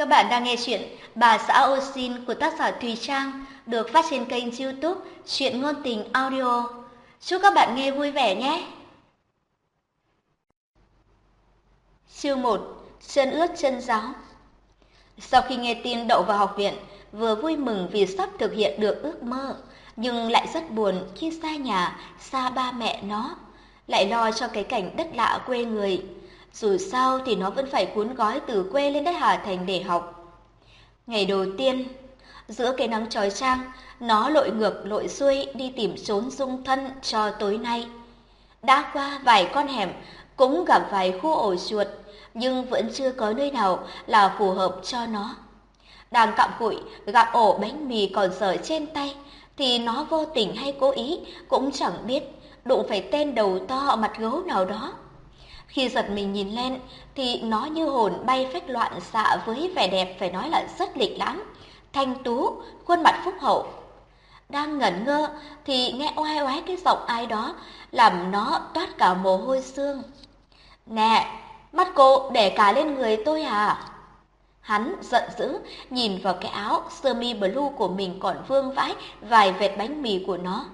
Các bạn đang nghe chuyện Bà xã ô xin của tác giả Thùy Trang được phát trên kênh youtube Chuyện Ngôn Tình Audio. Chúc các bạn nghe vui vẻ nhé! Chương 1 Chân ướt chân giáo Sau khi nghe tin đậu vào học viện, vừa vui mừng vì sắp thực hiện được ước mơ, nhưng lại rất buồn khi xa nhà, xa ba mẹ nó, lại lo cho cái cảnh đất lạ quê người. Dù sao thì nó vẫn phải cuốn gói từ quê lên đất Hà Thành để học. Ngày đầu tiên, giữa cái nắng trói trang, nó lội ngược lội xuôi đi tìm trốn dung thân cho tối nay. Đã qua vài con hẻm, cũng gặp vài khu ổ chuột, nhưng vẫn chưa có nơi nào là phù hợp cho nó. Đang cặm cụi, gặp ổ bánh mì còn dở trên tay, thì nó vô tình hay cố ý cũng chẳng biết đụng phải tên đầu to mặt gấu nào đó. Khi giật mình nhìn lên thì nó như hồn bay phách loạn xạ với vẻ đẹp phải nói là rất lịch lãm, thanh tú, khuôn mặt phúc hậu. Đang ngẩn ngơ thì nghe oai oái cái giọng ai đó làm nó toát cả mồ hôi xương. Nè, mắt cô để cả lên người tôi à? Hắn giận dữ nhìn vào cái áo sơ mi blue của mình còn vương vãi vài vệt bánh mì của nó.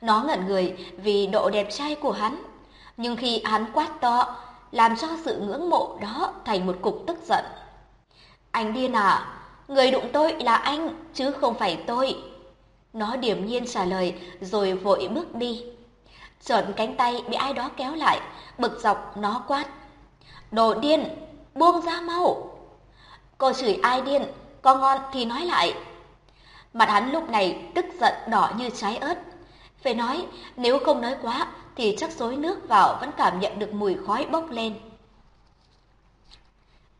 Nó ngẩn người vì độ đẹp trai của hắn nhưng khi hắn quát to, làm cho sự ngưỡng mộ đó thành một cục tức giận. Anh điên à, người đụng tôi là anh, chứ không phải tôi. Nó điềm nhiên trả lời rồi vội bước đi. Chợt cánh tay bị ai đó kéo lại, bực dọc nó quát. Đồ điên, buông ra mau. Cô chửi ai điên, có ngon thì nói lại. Mặt hắn lúc này tức giận đỏ như trái ớt. Phải nói, nếu không nói quá thì chắc xối nước vào vẫn cảm nhận được mùi khói bốc lên.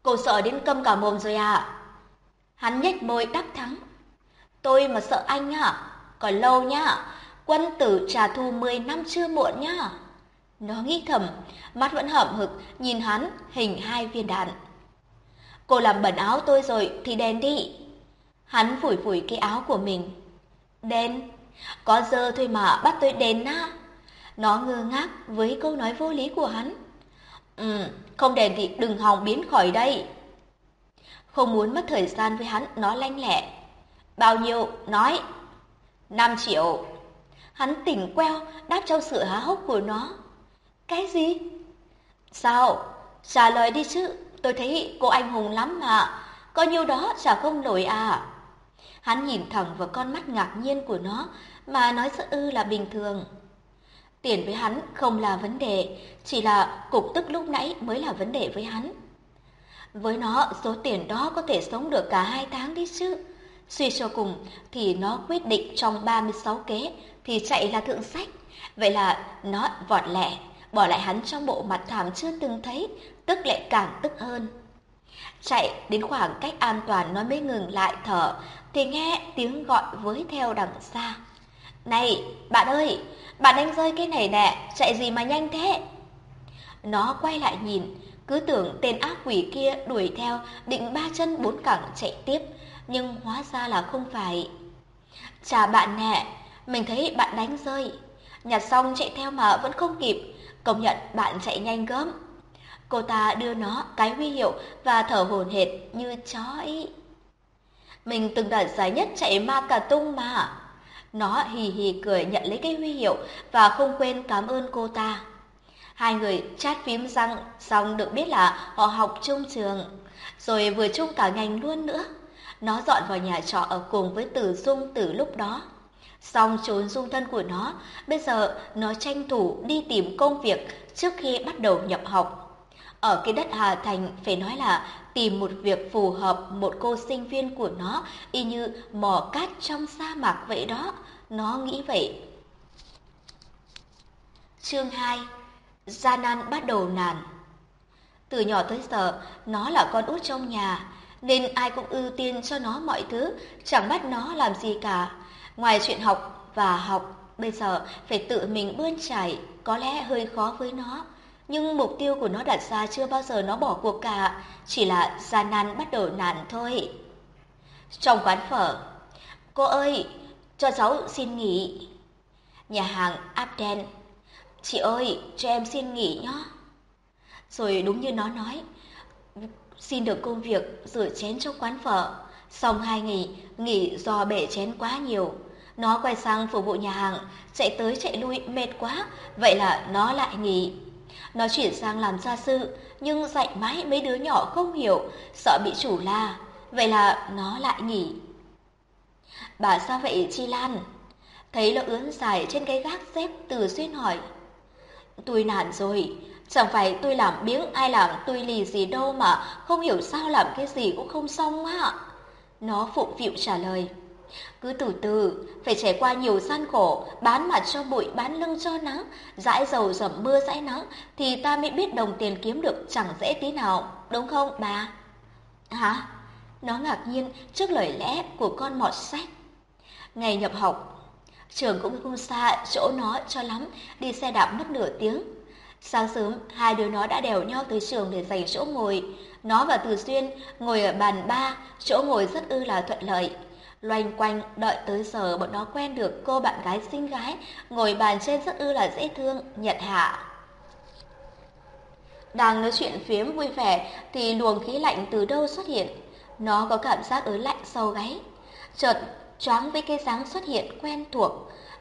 Cô sợ đến câm cả mồm rồi à? Hắn nhếch môi đắc thắng. Tôi mà sợ anh à? Còn lâu nhá, quân tử trà thu 10 năm chưa muộn nhá. Nó nghĩ thầm, mắt vẫn hậm hực nhìn hắn hình hai viên đạn. Cô làm bẩn áo tôi rồi thì đèn đi. Hắn phủi phủi cái áo của mình. Đen, có giờ thôi mà bắt tôi đến na. Nó ngơ ngác với câu nói vô lý của hắn. Ừ, không đèn thì đừng hòng biến khỏi đây. Không muốn mất thời gian với hắn, nó lanh lẹ. Bao nhiêu? Nói. 5 triệu. Hắn tỉnh queo, đáp trong sự há hốc của nó. Cái gì? Sao? Trả lời đi chứ, tôi thấy cô anh hùng lắm mà. Có nhiêu đó trả không nổi à. Hắn nhìn thẳng vào con mắt ngạc nhiên của nó mà nói sợ ư là bình thường. Tiền với hắn không là vấn đề, chỉ là cục tức lúc nãy mới là vấn đề với hắn. Với nó, số tiền đó có thể sống được cả hai tháng đi chứ. Suy cho cùng thì nó quyết định trong 36 kế thì chạy là thượng sách. Vậy là nó vọt lẹ, bỏ lại hắn trong bộ mặt thảm chưa từng thấy, tức lại càng tức hơn. Chạy đến khoảng cách an toàn nó mới ngừng lại thở, thì nghe tiếng gọi với theo đằng xa. Này, bạn ơi, bạn đánh rơi cái này nè, chạy gì mà nhanh thế? Nó quay lại nhìn, cứ tưởng tên ác quỷ kia đuổi theo, định ba chân bốn cẳng chạy tiếp, nhưng hóa ra là không phải. Chà bạn nè, mình thấy bạn đánh rơi. Nhặt xong chạy theo mà vẫn không kịp, công nhận bạn chạy nhanh gớm. Cô ta đưa nó cái huy hiệu và thở hổn hển như chó ấy. Mình từng đoạn giải nhất chạy ma cả tung mà. Nó hì hì cười nhận lấy cái huy hiệu và không quên cảm ơn cô ta. Hai người chat phím răng xong được biết là họ học chung trường, rồi vừa chung cả ngành luôn nữa. Nó dọn vào nhà trọ ở cùng với Tử Dung từ lúc đó. Xong trốn dung thân của nó, bây giờ nó tranh thủ đi tìm công việc trước khi bắt đầu nhập học. Ở cái đất Hà Thành phải nói là tìm một việc phù hợp một cô sinh viên của nó y như mò cát trong sa mạc vậy đó. Nó nghĩ vậy. Chương 2 Gia nan bắt đầu nản Từ nhỏ tới giờ, nó là con út trong nhà, nên ai cũng ưu tiên cho nó mọi thứ, chẳng bắt nó làm gì cả. Ngoài chuyện học và học, bây giờ phải tự mình bươn trải, có lẽ hơi khó với nó nhưng mục tiêu của nó đặt ra chưa bao giờ nó bỏ cuộc cả, chỉ là gian nan bắt đầu nản thôi. Trong quán phở, cô ơi, cho cháu xin nghỉ. Nhà hàng Abden, chị ơi, cho em xin nghỉ nhé. Rồi đúng như nó nói, xin được công việc rửa chén trong quán phở. Xong hai nghỉ, nghỉ do bể chén quá nhiều. Nó quay sang phục vụ nhà hàng, chạy tới chạy lui mệt quá, vậy là nó lại nghỉ. Nó chuyển sang làm gia sư, nhưng dạy mãi mấy đứa nhỏ không hiểu, sợ bị chủ la, vậy là nó lại nghỉ. Bà sao vậy Chi Lan? Thấy nó ướn dài trên cái gác xếp từ xuyên hỏi. Tôi nản rồi, chẳng phải tôi làm biếng ai làm tôi lì gì đâu mà không hiểu sao làm cái gì cũng không xong á. Nó phụng phịu trả lời. Cứ từ từ, phải trải qua nhiều gian khổ, bán mặt cho bụi, bán lưng cho nắng, dãi dầu dầm mưa dãi nắng, thì ta mới biết đồng tiền kiếm được chẳng dễ tí nào, đúng không bà? Hả? Nó ngạc nhiên trước lời lẽ của con mọt sách. Ngày nhập học, trường cũng không xa chỗ nó cho lắm, đi xe đạp mất nửa tiếng. Sáng sớm, hai đứa nó đã đèo nhau tới trường để giành chỗ ngồi. Nó và Từ Xuyên ngồi ở bàn ba, chỗ ngồi rất ư là thuận lợi. Loanh quanh đợi tới giờ bọn nó quen được cô bạn gái xinh gái ngồi bàn trên rất ư là dễ thương, Nhật Hạ. Đang nói chuyện phiếm vui vẻ thì luồng khí lạnh từ đâu xuất hiện. Nó có cảm giác ớn lạnh sâu gáy. Chợt choáng với cái dáng xuất hiện quen thuộc.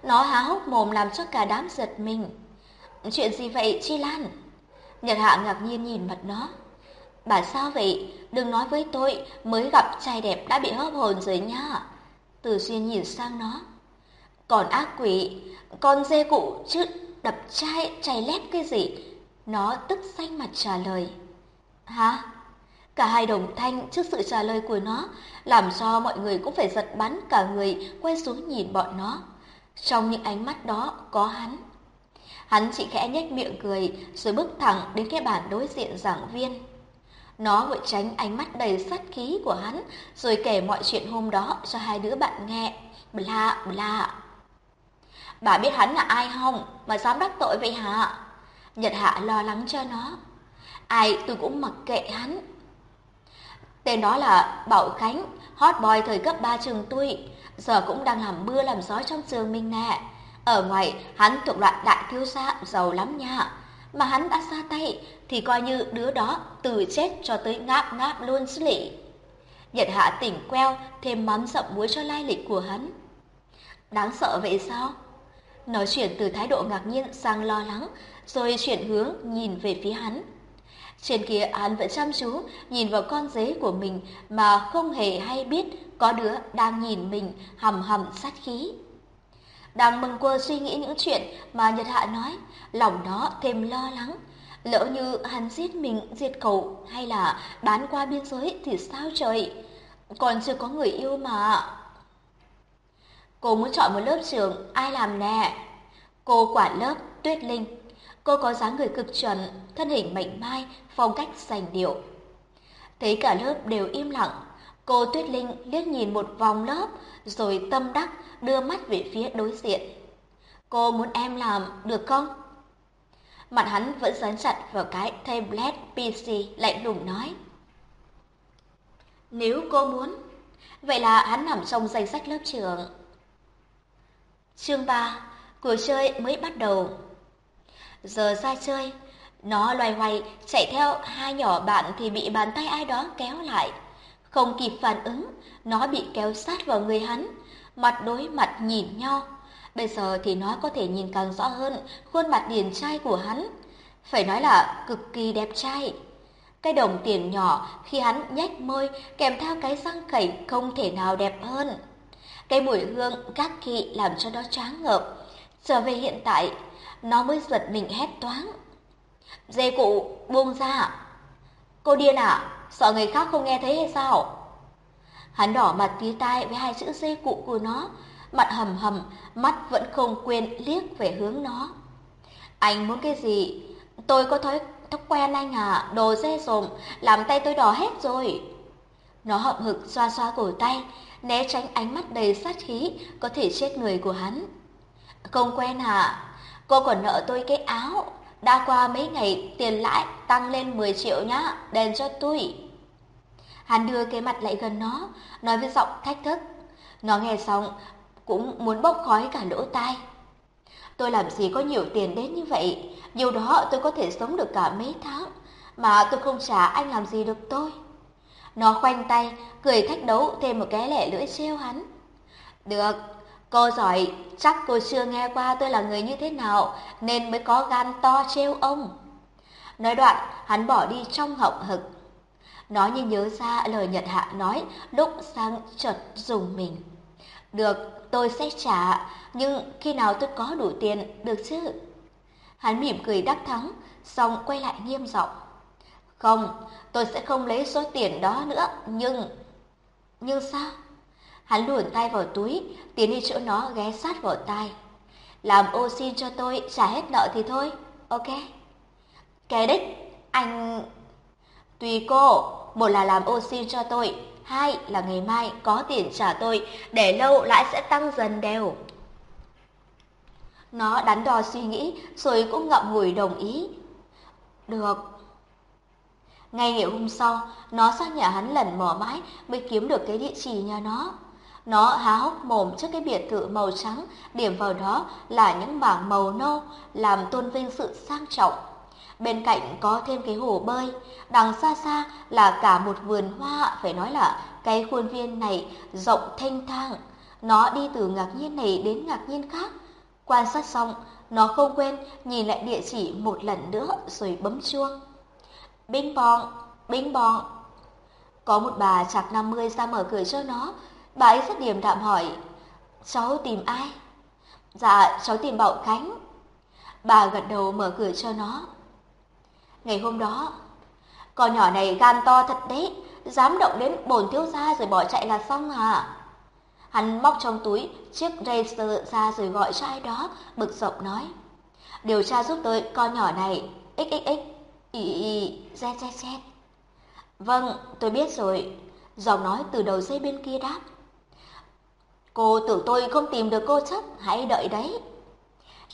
Nó há hốc mồm làm cho cả đám giật mình. Chuyện gì vậy Chi Lan? Nhật Hạ ngạc nhiên nhìn mặt nó. Bà sao vậy? Đừng nói với tôi, mới gặp trai đẹp đã bị hấp hồn rồi nhá Từ xuyên nhìn sang nó. Còn ác quỷ, con dê cụ chứ đập trai, chai lép cái gì? Nó tức xanh mặt trả lời. Hả? Cả hai đồng thanh trước sự trả lời của nó, làm cho mọi người cũng phải giật bắn cả người quay xuống nhìn bọn nó. Trong những ánh mắt đó có hắn. Hắn chỉ khẽ nhếch miệng cười rồi bước thẳng đến cái bàn đối diện giảng viên. Nó vội tránh ánh mắt đầy sát khí của hắn, rồi kể mọi chuyện hôm đó cho hai đứa bạn nghe. Bla bla. Bà biết hắn là ai không mà dám đắc tội vậy hả? Nhật Hạ lo lắng cho nó. Ai tôi cũng mặc kệ hắn. Tên đó là Bảo Khánh, hot boy thời cấp 3 trường tôi, giờ cũng đang làm mưa làm gió trong trường mình nè. Ở ngoài hắn thuộc loại đại thiếu gia giàu lắm nha mà hắn đã ra tay thì coi như đứa đó từ chết cho tới ngáp ngáp luôn chứ lị. Nhật Hạ tỉnh queo thêm mắm dậm muối cho lai lịch của hắn. Đáng sợ vậy sao? Nói chuyển từ thái độ ngạc nhiên sang lo lắng, rồi chuyển hướng nhìn về phía hắn. Trên kia hắn vẫn chăm chú nhìn vào con dế của mình mà không hề hay biết có đứa đang nhìn mình hầm hầm sát khí. Đang mừng quơ suy nghĩ những chuyện mà Nhật Hạ nói, lòng nó thêm lo lắng. Lỡ như hắn giết mình, diệt cậu hay là bán qua biên giới thì sao trời? Còn chưa có người yêu mà. Cô muốn chọn một lớp trường, ai làm nè? Cô quản lớp, Tuyết Linh. Cô có dáng người cực chuẩn, thân hình mảnh mai, phong cách sành điệu. Thấy cả lớp đều im lặng, cô Tuyết Linh liếc nhìn một vòng lớp, rồi tâm đắc đưa mắt về phía đối diện. Cô muốn em làm được không? Mặt hắn vẫn dán chặt vào cái tablet PC lạnh lùng nói. Nếu cô muốn, vậy là hắn nằm trong danh sách lớp trường. Chương 3, cuộc chơi mới bắt đầu. Giờ ra chơi, nó loay hoay chạy theo hai nhỏ bạn thì bị bàn tay ai đó kéo lại. Không kịp phản ứng, nó bị kéo sát vào người hắn, mặt đối mặt nhìn nhau. Bây giờ thì nó có thể nhìn càng rõ hơn khuôn mặt điển trai của hắn. Phải nói là cực kỳ đẹp trai. Cái đồng tiền nhỏ khi hắn nhếch môi kèm theo cái răng khẩy không thể nào đẹp hơn. Cái mùi hương các kỵ làm cho nó tráng ngợp. Trở về hiện tại, nó mới giật mình hét toáng. Dê cụ, buông ra. Cô điên à? Sợ người khác không nghe thấy hay sao? Hắn đỏ mặt tí tai với hai chữ dê cụ của nó, mặt hầm hầm, mắt vẫn không quên liếc về hướng nó. Anh muốn cái gì? Tôi có thói thói quen anh à, đồ dê dồm, làm tay tôi đỏ hết rồi. Nó hậm hực xoa xoa cổ tay, né tránh ánh mắt đầy sát khí có thể chết người của hắn. Không quen à? Cô còn nợ tôi cái áo, đã qua mấy ngày tiền lãi tăng lên 10 triệu nhá, đền cho tôi. Hắn đưa cái mặt lại gần nó, nói với giọng thách thức. Nó nghe xong, cũng muốn bốc khói cả lỗ tai. Tôi làm gì có nhiều tiền đến như vậy, nhiều đó tôi có thể sống được cả mấy tháng, mà tôi không trả anh làm gì được tôi. Nó khoanh tay, cười thách đấu thêm một cái lẻ lưỡi trêu hắn. Được, cô giỏi, chắc cô chưa nghe qua tôi là người như thế nào, nên mới có gan to trêu ông. Nói đoạn, hắn bỏ đi trong họng hực. Nó như nhớ ra lời Nhật Hạ nói lúc sang chợt dùng mình. Được, tôi sẽ trả, nhưng khi nào tôi có đủ tiền, được chứ? Hắn mỉm cười đắc thắng, xong quay lại nghiêm giọng. Không, tôi sẽ không lấy số tiền đó nữa, nhưng... Nhưng sao? Hắn luồn tay vào túi, tiến đi chỗ nó ghé sát vào tai. Làm ô xin cho tôi, trả hết nợ thì thôi, ok? Cái đích, anh... Tùy cô, một là làm ô xin cho tôi, hai là ngày mai có tiền trả tôi, để lâu lãi sẽ tăng dần đều. Nó đắn đo suy nghĩ, rồi cũng ngậm ngùi đồng ý. Được. Ngay ngày hôm sau, nó sang nhà hắn lần mò mãi mới kiếm được cái địa chỉ nhà nó. Nó há hốc mồm trước cái biệt thự màu trắng, điểm vào đó là những bảng màu nâu, làm tôn vinh sự sang trọng. Bên cạnh có thêm cái hồ bơi, đằng xa xa là cả một vườn hoa, phải nói là cái khuôn viên này rộng thanh thang. Nó đi từ ngạc nhiên này đến ngạc nhiên khác, Quan sát xong, nó không quên nhìn lại địa chỉ một lần nữa rồi bấm chuông. Bing bong, bing bong. Có một bà chạc 50 ra mở cửa cho nó, bà ấy rất điềm đạm hỏi, cháu tìm ai? Dạ, cháu tìm Bảo Khánh. Bà gật đầu mở cửa cho nó. Ngày hôm đó, con nhỏ này gan to thật đấy, dám động đến bồn thiếu gia rồi bỏ chạy là xong à. Hắn móc trong túi chiếc racer ra rồi gọi cho ai đó, bực dọc nói. Điều tra giúp tôi con nhỏ này, xxx, y y, z z z. Vâng, tôi biết rồi. Giọng nói từ đầu dây bên kia đáp. Cô tưởng tôi không tìm được cô chắc, hãy đợi đấy.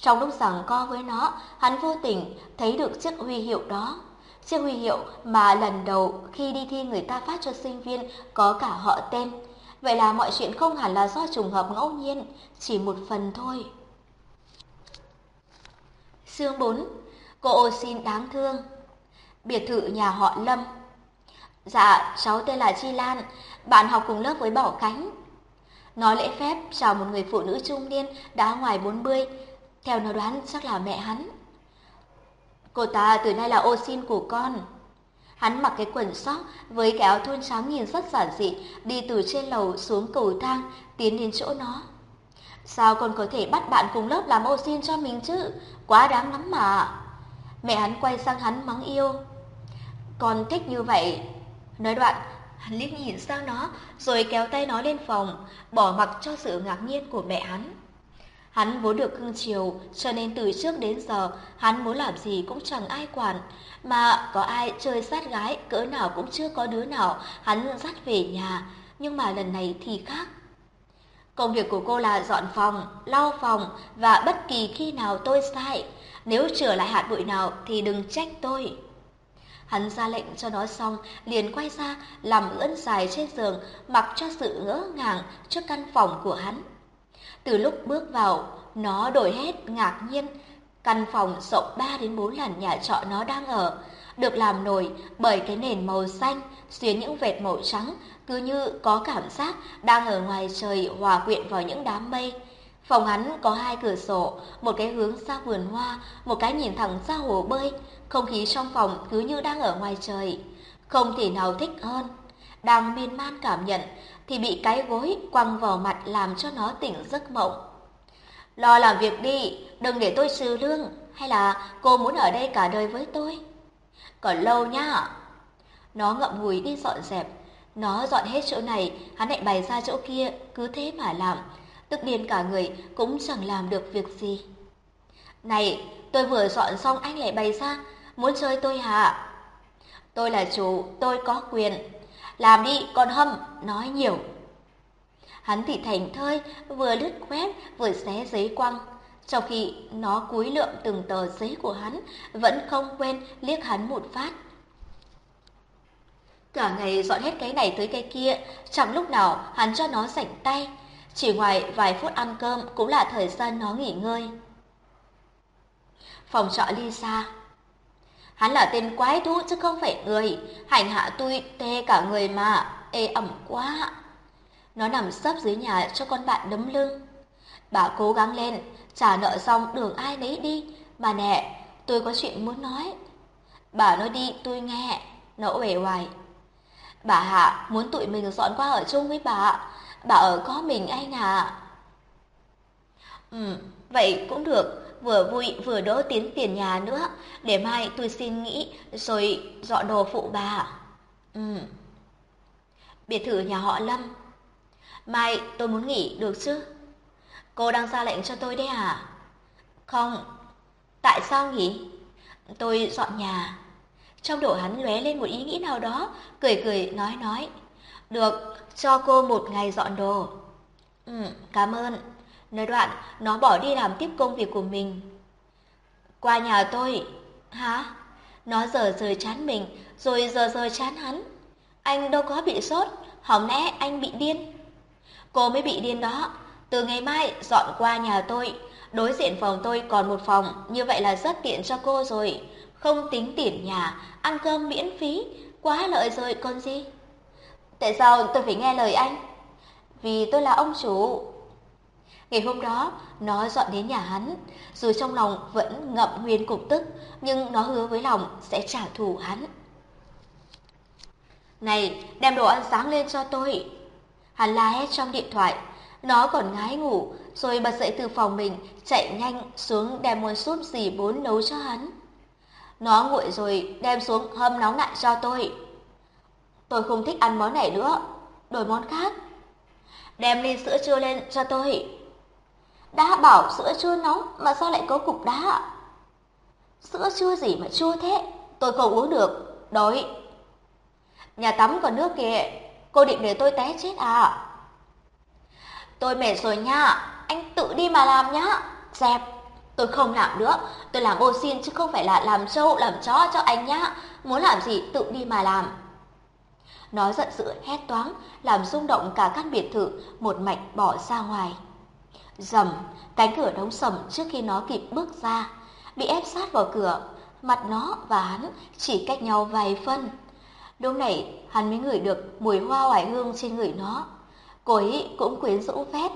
Trong lúc rằng co với nó, hắn vô tình thấy được chiếc huy hiệu đó. Chiếc huy hiệu mà lần đầu khi đi thi người ta phát cho sinh viên có cả họ tên, Vậy là mọi chuyện không hẳn là do trùng hợp ngẫu nhiên, chỉ một phần thôi. Chương 4 Cô ô xin đáng thương Biệt thự nhà họ Lâm Dạ, cháu tên là Chi Lan, bạn học cùng lớp với Bảo Khánh. Nói lễ phép chào một người phụ nữ trung niên đã ngoài 40, theo nó đoán chắc là mẹ hắn. Cô ta từ nay là ô xin của con. Hắn mặc cái quần sóc với cái áo thun trắng nhìn rất giản dị, đi từ trên lầu xuống cầu thang, tiến đến chỗ nó. Sao con có thể bắt bạn cùng lớp làm ô xin cho mình chứ? Quá đáng lắm mà. Mẹ hắn quay sang hắn mắng yêu. Con thích như vậy. Nói đoạn, hắn liếc nhìn sang nó, rồi kéo tay nó lên phòng, bỏ mặc cho sự ngạc nhiên của mẹ hắn. Hắn vốn được cưng chiều, cho nên từ trước đến giờ hắn muốn làm gì cũng chẳng ai quản. Mà có ai chơi sát gái, cỡ nào cũng chưa có đứa nào hắn dắt về nhà. Nhưng mà lần này thì khác. Công việc của cô là dọn phòng, lau phòng và bất kỳ khi nào tôi sai. Nếu trở lại hạt bụi nào thì đừng trách tôi. Hắn ra lệnh cho nó xong, liền quay ra, làm ưỡn dài trên giường, mặc cho sự ngỡ ngàng trước căn phòng của hắn. Từ lúc bước vào, nó đổi hết ngạc nhiên. Căn phòng rộng 3 đến 4 lần nhà trọ nó đang ở, được làm nổi bởi cái nền màu xanh xuyến những vệt màu trắng, cứ như có cảm giác đang ở ngoài trời hòa quyện vào những đám mây. Phòng hắn có hai cửa sổ, một cái hướng ra vườn hoa, một cái nhìn thẳng ra hồ bơi. Không khí trong phòng cứ như đang ở ngoài trời. Không thể nào thích hơn. Đang miên man cảm nhận, thì bị cái gối quăng vào mặt làm cho nó tỉnh giấc mộng. Lo làm việc đi, đừng để tôi trừ lương, hay là cô muốn ở đây cả đời với tôi? Còn lâu nhá. Nó ngậm ngùi đi dọn dẹp, nó dọn hết chỗ này, hắn lại bày ra chỗ kia, cứ thế mà làm, tức điên cả người cũng chẳng làm được việc gì. Này, tôi vừa dọn xong anh lại bày ra, muốn chơi tôi hả? Tôi là chủ, tôi có quyền, làm đi, con hâm, nói nhiều. Hắn thì thành thơi, vừa lướt quét, vừa xé giấy quăng. Trong khi nó cúi lượm từng tờ giấy của hắn, vẫn không quên liếc hắn một phát. Cả ngày dọn hết cái này tới cái kia, chẳng lúc nào hắn cho nó rảnh tay. Chỉ ngoài vài phút ăn cơm cũng là thời gian nó nghỉ ngơi. Phòng trọ Lisa Hắn là tên quái thú chứ không phải người, hành hạ tôi tê cả người mà, ê ẩm quá. Nó nằm sấp dưới nhà cho con bạn đấm lưng. Bà cố gắng lên, trả nợ xong đường ai nấy đi. Bà nè, tôi có chuyện muốn nói. Bà nói đi tôi nghe, nó uể oải. Bà Hạ muốn tụi mình dọn qua ở chung với bà, bà ở có mình anh à. Ừ, vậy cũng được, vừa vui vừa đỡ tiến tiền nhà nữa, để mai tôi xin nghĩ rồi dọn đồ phụ bà. Ừ. Biệt thự nhà họ Lâm. Mai tôi muốn nghỉ được chứ? Cô đang ra lệnh cho tôi đấy à? Không. Tại sao nghỉ? Tôi dọn nhà. Trong đầu hắn lóe lên một ý nghĩ nào đó, cười cười nói nói. Được, cho cô một ngày dọn đồ. Ừ, cảm ơn. Nói đoạn, nó bỏ đi làm tiếp công việc của mình. Qua nhà tôi. Hả? Nó giờ rời chán mình, rồi giờ giờ chán hắn. Anh đâu có bị sốt, hỏng lẽ anh bị điên. Cô mới bị điên đó. Từ ngày mai dọn qua nhà tôi, đối diện phòng tôi còn một phòng, như vậy là rất tiện cho cô rồi. Không tính tiền nhà, ăn cơm miễn phí, quá lợi rồi còn gì. Tại sao tôi phải nghe lời anh? Vì tôi là ông chủ. Ngày hôm đó, nó dọn đến nhà hắn, dù trong lòng vẫn ngậm nguyên cục tức, nhưng nó hứa với lòng sẽ trả thù hắn. Này, đem đồ ăn sáng lên cho tôi. Hắn la hét trong điện thoại, nó còn ngái ngủ, rồi bật dậy từ phòng mình, chạy nhanh xuống đem một súp dì bốn nấu cho hắn. Nó nguội rồi đem xuống hâm nóng lại cho tôi. Tôi không thích ăn món này nữa, đổi món khác. Đem ly sữa chua lên cho tôi. Đã bảo sữa chua nóng mà sao lại có cục đá? ạ Sữa chua gì mà chua thế? Tôi không uống được. Đói. Nhà tắm còn nước kìa. Cô định để tôi té chết à? Tôi mệt rồi nha. Anh tự đi mà làm nhá. Dẹp. Tôi không làm nữa. Tôi làm ô xin chứ không phải là làm trâu, làm chó cho anh nhá. Muốn làm gì tự đi mà làm. Nó giận dữ hét toáng, làm rung động cả căn biệt thự, một mạch bỏ ra ngoài. Rầm, cánh cửa đóng sầm trước khi nó kịp bước ra, bị ép sát vào cửa, mặt nó và hắn chỉ cách nhau vài phân. Lúc này, hắn mới ngửi được mùi hoa hoài hương trên người nó. Cô ấy cũng quyến rũ phét.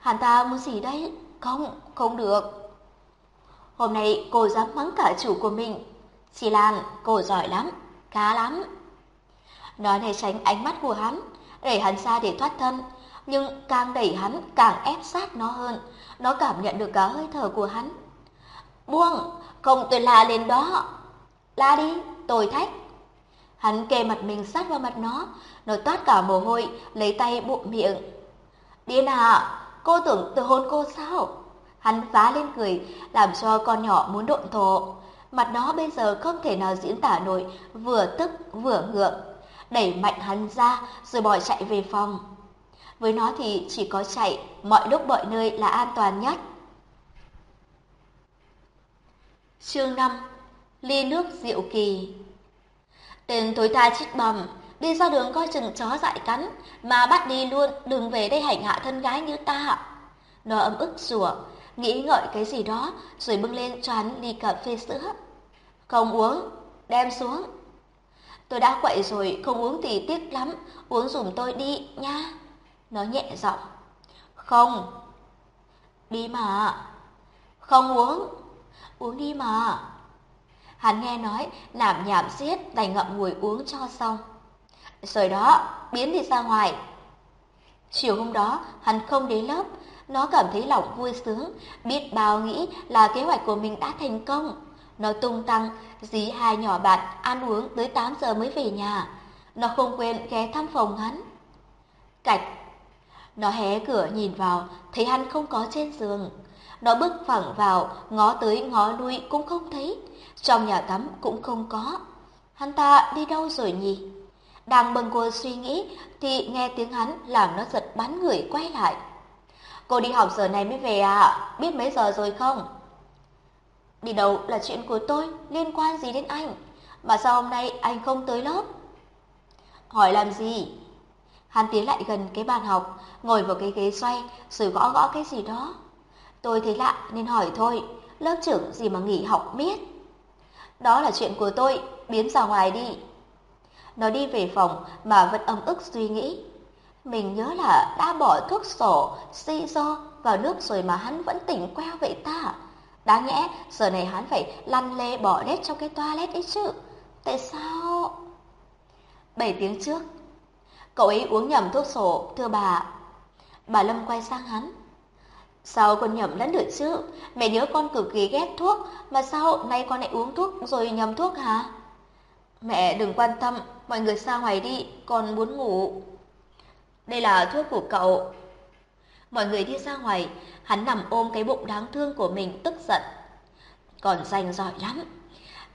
Hắn ta muốn gì đấy? Không, không được. Hôm nay cô dám mắng cả chủ của mình. Chị Lan, cô giỏi lắm, cá lắm. nói này tránh ánh mắt của hắn, đẩy hắn ra để thoát thân, nhưng càng đẩy hắn càng ép sát nó hơn. Nó cảm nhận được cả hơi thở của hắn. Buông, không tôi la lên đó. La đi, tôi thách. Hắn kề mặt mình sát vào mặt nó, nó toát cả mồ hôi, lấy tay bụng miệng. Điên à, cô tưởng tôi hôn cô sao? Hắn phá lên cười, làm cho con nhỏ muốn độn thổ. Mặt nó bây giờ không thể nào diễn tả nổi, vừa tức vừa ngượng. Đẩy mạnh hắn ra rồi bỏ chạy về phòng. Với nó thì chỉ có chạy, mọi lúc mọi nơi là an toàn nhất. Chương 5 Ly nước rượu kỳ Tên tối tha chích bầm, đi ra đường coi chừng chó dại cắn, mà bắt đi luôn, đừng về đây hành hạ thân gái như ta. Nó ấm ức rủa, nghĩ ngợi cái gì đó, rồi bưng lên cho hắn ly cà phê sữa. Không uống, đem xuống. Tôi đã quậy rồi, không uống thì tiếc lắm, uống dùm tôi đi nha. Nó nhẹ giọng. Không. Đi mà. Không uống. Uống đi mà. Hắn nghe nói, nảm nhảm xiết, đành ngậm ngùi uống cho xong. Rồi đó, biến đi ra ngoài. Chiều hôm đó, hắn không đến lớp, nó cảm thấy lòng vui sướng, biết bao nghĩ là kế hoạch của mình đã thành công. Nó tung tăng, dí hai nhỏ bạn ăn uống tới 8 giờ mới về nhà. Nó không quên ghé thăm phòng hắn. Cạch nó hé cửa nhìn vào, thấy hắn không có trên giường. Nó bước phẳng vào, ngó tới ngó lui cũng không thấy. Trong nhà tắm cũng không có. Hắn ta đi đâu rồi nhỉ? Đang bâng cô suy nghĩ thì nghe tiếng hắn làm nó giật bắn người quay lại. Cô đi học giờ này mới về à? Biết mấy giờ rồi không? Đi đâu là chuyện của tôi, liên quan gì đến anh? Mà sao hôm nay anh không tới lớp? Hỏi làm gì? Hắn tiến lại gần cái bàn học, ngồi vào cái ghế xoay, rồi gõ gõ cái gì đó. Tôi thấy lạ nên hỏi thôi, lớp trưởng gì mà nghỉ học biết. Đó là chuyện của tôi, biến ra ngoài đi. Nó đi về phòng mà vẫn ấm ức suy nghĩ. Mình nhớ là đã bỏ thuốc sổ, si do vào nước rồi mà hắn vẫn tỉnh queo vậy ta. Đáng nhẽ giờ này hắn phải lăn lê bỏ đét trong cái toilet ấy chứ. Tại sao? Bảy tiếng trước, cậu ấy uống nhầm thuốc sổ, thưa bà. Bà Lâm quay sang hắn. Sao con nhầm lẫn được chứ? Mẹ nhớ con cực kỳ ghét thuốc, mà sao nay con lại uống thuốc rồi nhầm thuốc hả? Mẹ đừng quan tâm, mọi người ra ngoài đi, con muốn ngủ. Đây là thuốc của cậu. Mọi người đi ra ngoài, hắn nằm ôm cái bụng đáng thương của mình tức giận. Còn danh giỏi lắm.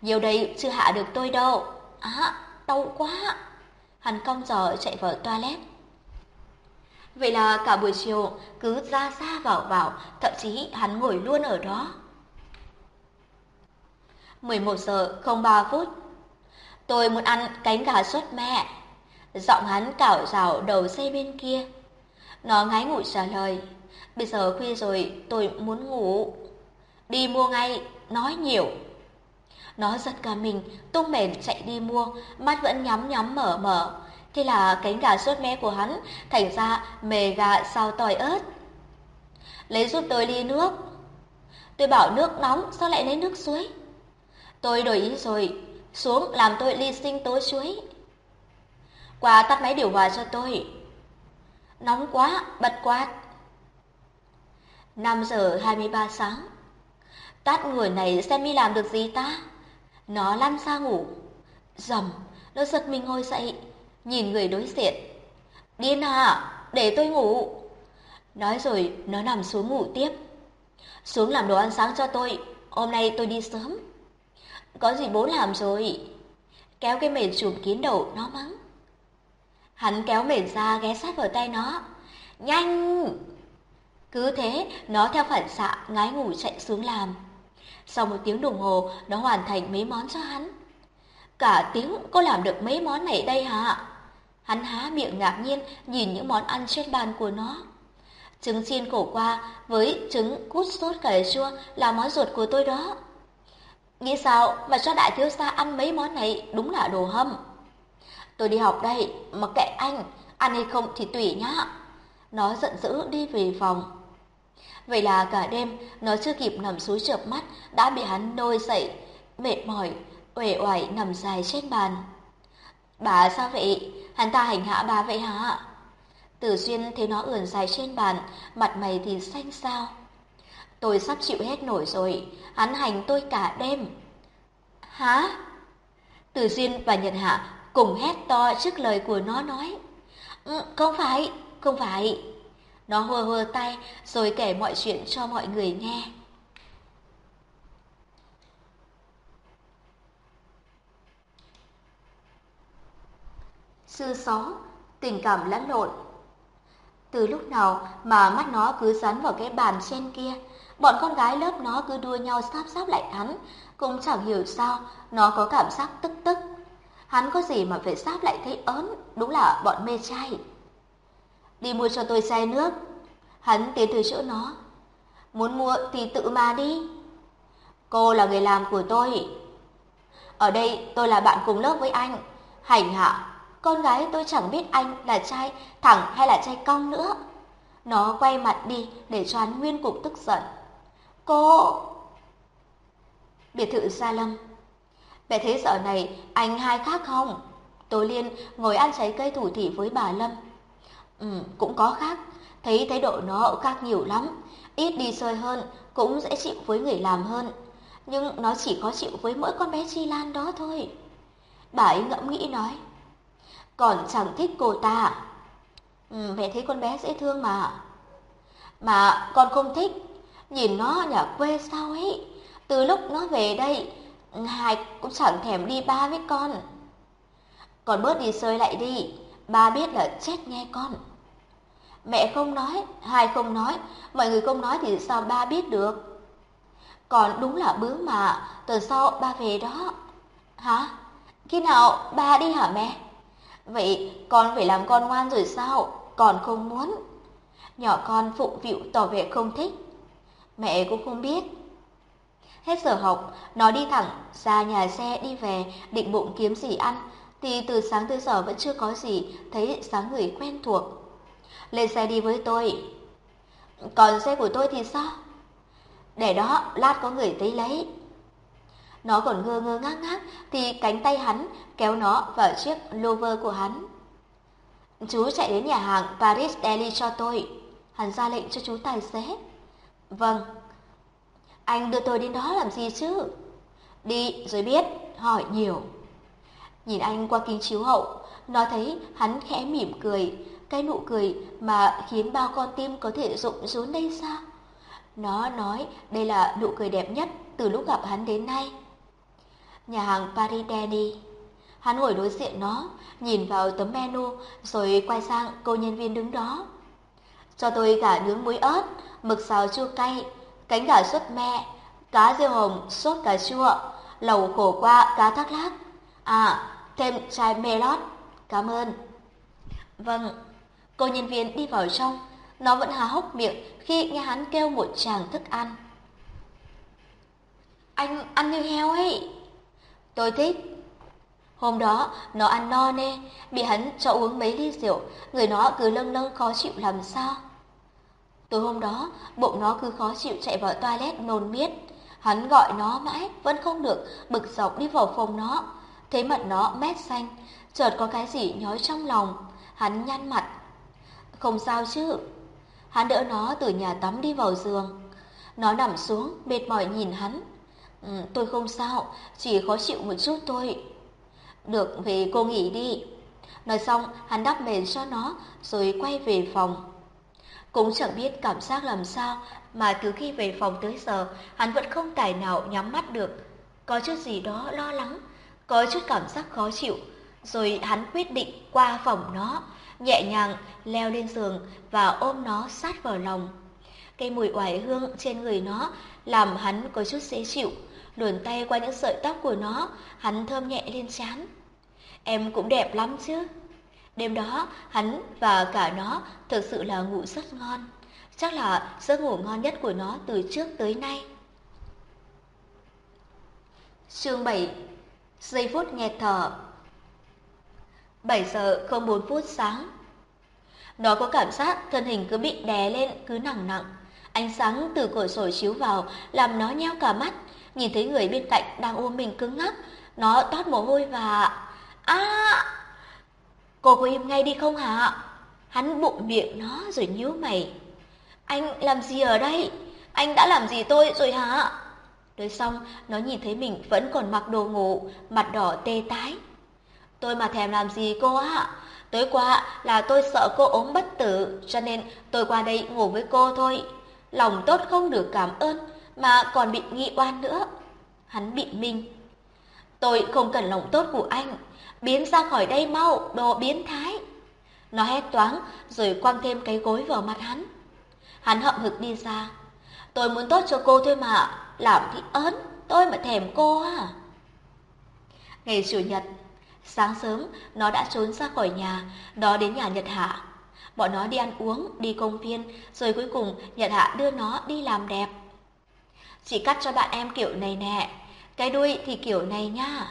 Nhiều đây chưa hạ được tôi đâu. Á, đau quá. Hắn cong giò chạy vào toilet. Vậy là cả buổi chiều cứ ra ra vào vào, thậm chí hắn ngồi luôn ở đó. 11 giờ 03 phút. Tôi muốn ăn cánh gà sốt mẹ. Giọng hắn cảo rào đầu dây bên kia. Nó ngái ngủ trả lời. Bây giờ khuya rồi, tôi muốn ngủ. Đi mua ngay, nói nhiều. Nó giật cả mình, tung mền chạy đi mua, mắt vẫn nhắm nhắm mở mở. Thế là cánh gà sốt me của hắn thành ra mề gà xào tỏi ớt. Lấy giúp tôi ly nước. Tôi bảo nước nóng, sao lại lấy nước suối? Tôi đổi ý rồi, xuống làm tôi ly sinh tố suối. Qua tắt máy điều hòa cho tôi. Nóng quá, bật quạt. 5 giờ 23 sáng. Tát người này xem mi làm được gì ta? Nó lăn ra ngủ. Dầm, nó giật mình ngồi dậy, nhìn người đối diện. Điên à, để tôi ngủ. Nói rồi nó nằm xuống ngủ tiếp. Xuống làm đồ ăn sáng cho tôi, hôm nay tôi đi sớm. Có gì bố làm rồi? Kéo cái mền trùm kín đầu nó mắng. Hắn kéo mền ra ghé sát vào tay nó. Nhanh! Cứ thế, nó theo phản xạ ngái ngủ chạy xuống làm. Sau một tiếng đồng hồ, nó hoàn thành mấy món cho hắn. Cả tiếng có làm được mấy món này đây hả? Hắn há miệng ngạc nhiên nhìn những món ăn trên bàn của nó. Trứng chiên khổ qua với trứng cút sốt cà chua là món ruột của tôi đó. Nghĩ sao mà cho đại thiếu gia ăn mấy món này đúng là đồ hâm. Tôi đi học đây, mà kệ anh, ăn hay không thì tùy nhá. Nó giận dữ đi về phòng. Vậy là cả đêm nó chưa kịp nằm xuống chợp mắt đã bị hắn nôi dậy, mệt mỏi, uể oải nằm dài trên bàn. Bà sao vậy? Hắn ta hành hạ bà vậy hả? Tử Duyên thấy nó ườn dài trên bàn, mặt mày thì xanh xao. Tôi sắp chịu hết nổi rồi, hắn hành tôi cả đêm. Hả? Tử Duyên và Nhật Hạ cùng hét to trước lời của nó nói. Ừ, không phải, không phải. Nó hơ hơ tay rồi kể mọi chuyện cho mọi người nghe. Sư sáu, tình cảm lẫn lộn. Từ lúc nào mà mắt nó cứ dán vào cái bàn trên kia, bọn con gái lớp nó cứ đua nhau sáp sáp lại hắn, cũng chẳng hiểu sao nó có cảm giác tức tức. Hắn có gì mà phải sáp lại thấy ớn, đúng là bọn mê trai. Đi mua cho tôi chai nước. Hắn tiến từ chỗ nó. Muốn mua thì tự mà đi. Cô là người làm của tôi. Ở đây tôi là bạn cùng lớp với anh. Hành hạ, con gái tôi chẳng biết anh là trai thẳng hay là trai cong nữa. Nó quay mặt đi để cho hắn nguyên cục tức giận. Cô... Biệt thự Gia Lâm Mẹ thấy giờ này anh hai khác không? Tố Liên ngồi ăn trái cây thủ thỉ với bà Lâm. Ừ, cũng có khác. Thấy thái độ nó khác nhiều lắm. Ít đi chơi hơn, cũng dễ chịu với người làm hơn. Nhưng nó chỉ khó chịu với mỗi con bé Chi Lan đó thôi. Bà ấy ngẫm nghĩ nói. Còn chẳng thích cô ta. À? Ừ, mẹ thấy con bé dễ thương mà. Mà con không thích. Nhìn nó nhà quê sao ấy. Từ lúc nó về đây, hai cũng chẳng thèm đi ba với con. Con bớt đi chơi lại đi. Ba biết là chết nghe con. Mẹ không nói, hai không nói, mọi người không nói thì sao ba biết được? Còn đúng là bướng mà, tuần sau ba về đó. Hả? Khi nào ba đi hả mẹ? Vậy con phải làm con ngoan rồi sao? Còn không muốn. Nhỏ con phụng vịu tỏ vẻ không thích. Mẹ cũng không biết. Hết giờ học, nó đi thẳng ra nhà xe đi về, định bụng kiếm gì ăn, thì từ sáng tới giờ vẫn chưa có gì thấy sáng người quen thuộc. Lên xe đi với tôi. Còn xe của tôi thì sao? Để đó, lát có người tới lấy. Nó còn ngơ ngơ ngác ngác thì cánh tay hắn kéo nó vào chiếc lover của hắn. Chú chạy đến nhà hàng Paris Deli cho tôi. Hắn ra lệnh cho chú tài xế. Vâng. Anh đưa tôi đến đó làm gì chứ? Đi rồi biết, hỏi nhiều. Nhìn anh qua kính chiếu hậu, nó thấy hắn khẽ mỉm cười, cái nụ cười mà khiến bao con tim có thể rụng rốn đây sao? Nó nói đây là nụ cười đẹp nhất từ lúc gặp hắn đến nay. Nhà hàng Paris Danny. Hắn ngồi đối diện nó, nhìn vào tấm menu rồi quay sang cô nhân viên đứng đó. Cho tôi gà nướng muối ớt, mực xào chua cay, cánh gà sốt me, cá riêu hồng sốt cà chua, lẩu khổ qua cá thác lát. À, thêm chai melot. Cảm ơn. Vâng, cô nhân viên đi vào trong, nó vẫn há hốc miệng khi nghe hắn kêu một chàng thức ăn. Anh ăn như heo ấy. Tôi thích. Hôm đó, nó ăn no nê, bị hắn cho uống mấy ly rượu, người nó cứ lâng lâng khó chịu làm sao. Tối hôm đó, bụng nó cứ khó chịu chạy vào toilet nôn miết. Hắn gọi nó mãi, vẫn không được, bực dọc đi vào phòng nó. Thấy mặt nó mét xanh, chợt có cái gì nhói trong lòng. Hắn nhăn mặt. Không sao chứ. Hắn đỡ nó từ nhà tắm đi vào giường. Nó nằm xuống, mệt mỏi nhìn hắn. Ừ, tôi không sao, chỉ khó chịu một chút thôi. Được, về cô nghỉ đi. Nói xong, hắn đắp mền cho nó, rồi quay về phòng. Cũng chẳng biết cảm giác làm sao, mà từ khi về phòng tới giờ, hắn vẫn không tài nào nhắm mắt được. Có chút gì đó lo lắng, có chút cảm giác khó chịu. Rồi hắn quyết định qua phòng nó, nhẹ nhàng leo lên giường và ôm nó sát vào lòng. Cây mùi oải hương trên người nó làm hắn có chút dễ chịu, luồn tay qua những sợi tóc của nó, hắn thơm nhẹ lên trán. Em cũng đẹp lắm chứ. Đêm đó, hắn và cả nó thực sự là ngủ rất ngon. Chắc là giấc ngủ ngon nhất của nó từ trước tới nay. Chương 7 Giây phút nghẹt thở 7 giờ không 4 phút sáng Nó có cảm giác thân hình cứ bị đè lên cứ nặng nặng Ánh sáng từ cửa sổ chiếu vào làm nó nheo cả mắt Nhìn thấy người bên cạnh đang ôm mình cứng ngắc Nó toát mồ hôi và... À! Cô có im ngay đi không hả? Hắn bụng miệng nó rồi nhíu mày. Anh làm gì ở đây? Anh đã làm gì tôi rồi hả? Nói xong, nó nhìn thấy mình vẫn còn mặc đồ ngủ, mặt đỏ tê tái. Tôi mà thèm làm gì cô ạ? Tối qua là tôi sợ cô ốm bất tử, cho nên tôi qua đây ngủ với cô thôi. Lòng tốt không được cảm ơn, mà còn bị nghi oan nữa. Hắn bị minh. Tôi không cần lòng tốt của anh, biến ra khỏi đây mau, đồ biến thái. Nó hét toáng rồi quăng thêm cái gối vào mặt hắn. Hắn hậm hực đi ra. Tôi muốn tốt cho cô thôi mà, làm thì ớn, tôi mà thèm cô à. Ngày Chủ nhật, sáng sớm nó đã trốn ra khỏi nhà, Nó đến nhà Nhật Hạ. Bọn nó đi ăn uống, đi công viên, rồi cuối cùng Nhật Hạ đưa nó đi làm đẹp. Chị cắt cho bạn em kiểu này nè, cái đuôi thì kiểu này nha.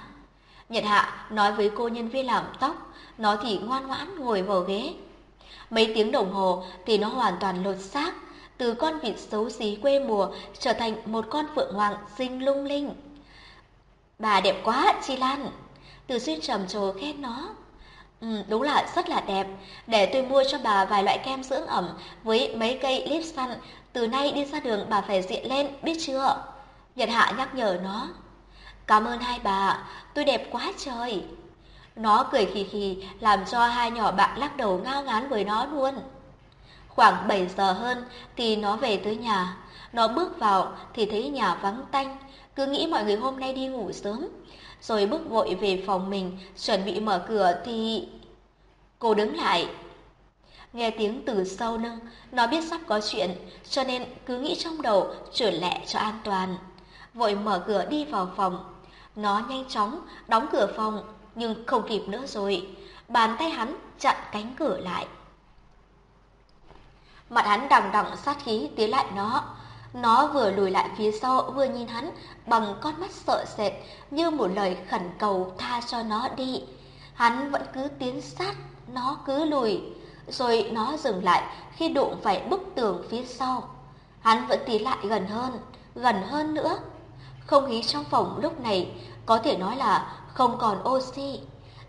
Nhật Hạ nói với cô nhân viên làm tóc, nó thì ngoan ngoãn ngồi vào ghế. Mấy tiếng đồng hồ thì nó hoàn toàn lột xác, từ con vịt xấu xí quê mùa trở thành một con phượng hoàng xinh lung linh. Bà đẹp quá, Chi Lan. Từ xuyên trầm trồ khen nó. Ừ, đúng là rất là đẹp. Để tôi mua cho bà vài loại kem dưỡng ẩm với mấy cây lip sun. Từ nay đi ra đường bà phải diện lên, biết chưa? Nhật Hạ nhắc nhở nó. Cảm ơn hai bà, tôi đẹp quá trời. Nó cười khì khì làm cho hai nhỏ bạn lắc đầu ngao ngán với nó luôn. Khoảng 7 giờ hơn thì nó về tới nhà. Nó bước vào thì thấy nhà vắng tanh, cứ nghĩ mọi người hôm nay đi ngủ sớm. Rồi bước vội về phòng mình, chuẩn bị mở cửa thì... Cô đứng lại. Nghe tiếng từ sau lưng, nó biết sắp có chuyện, cho nên cứ nghĩ trong đầu trở lẹ cho an toàn. Vội mở cửa đi vào phòng. Nó nhanh chóng đóng cửa phòng, nhưng không kịp nữa rồi. Bàn tay hắn chặn cánh cửa lại. Mặt hắn đằng đằng sát khí tiến lại nó. Nó vừa lùi lại phía sau vừa nhìn hắn bằng con mắt sợ sệt như một lời khẩn cầu tha cho nó đi. Hắn vẫn cứ tiến sát, nó cứ lùi, rồi nó dừng lại khi đụng phải bức tường phía sau. Hắn vẫn tiến lại gần hơn, gần hơn nữa. Không khí trong phòng lúc này có thể nói là không còn oxy.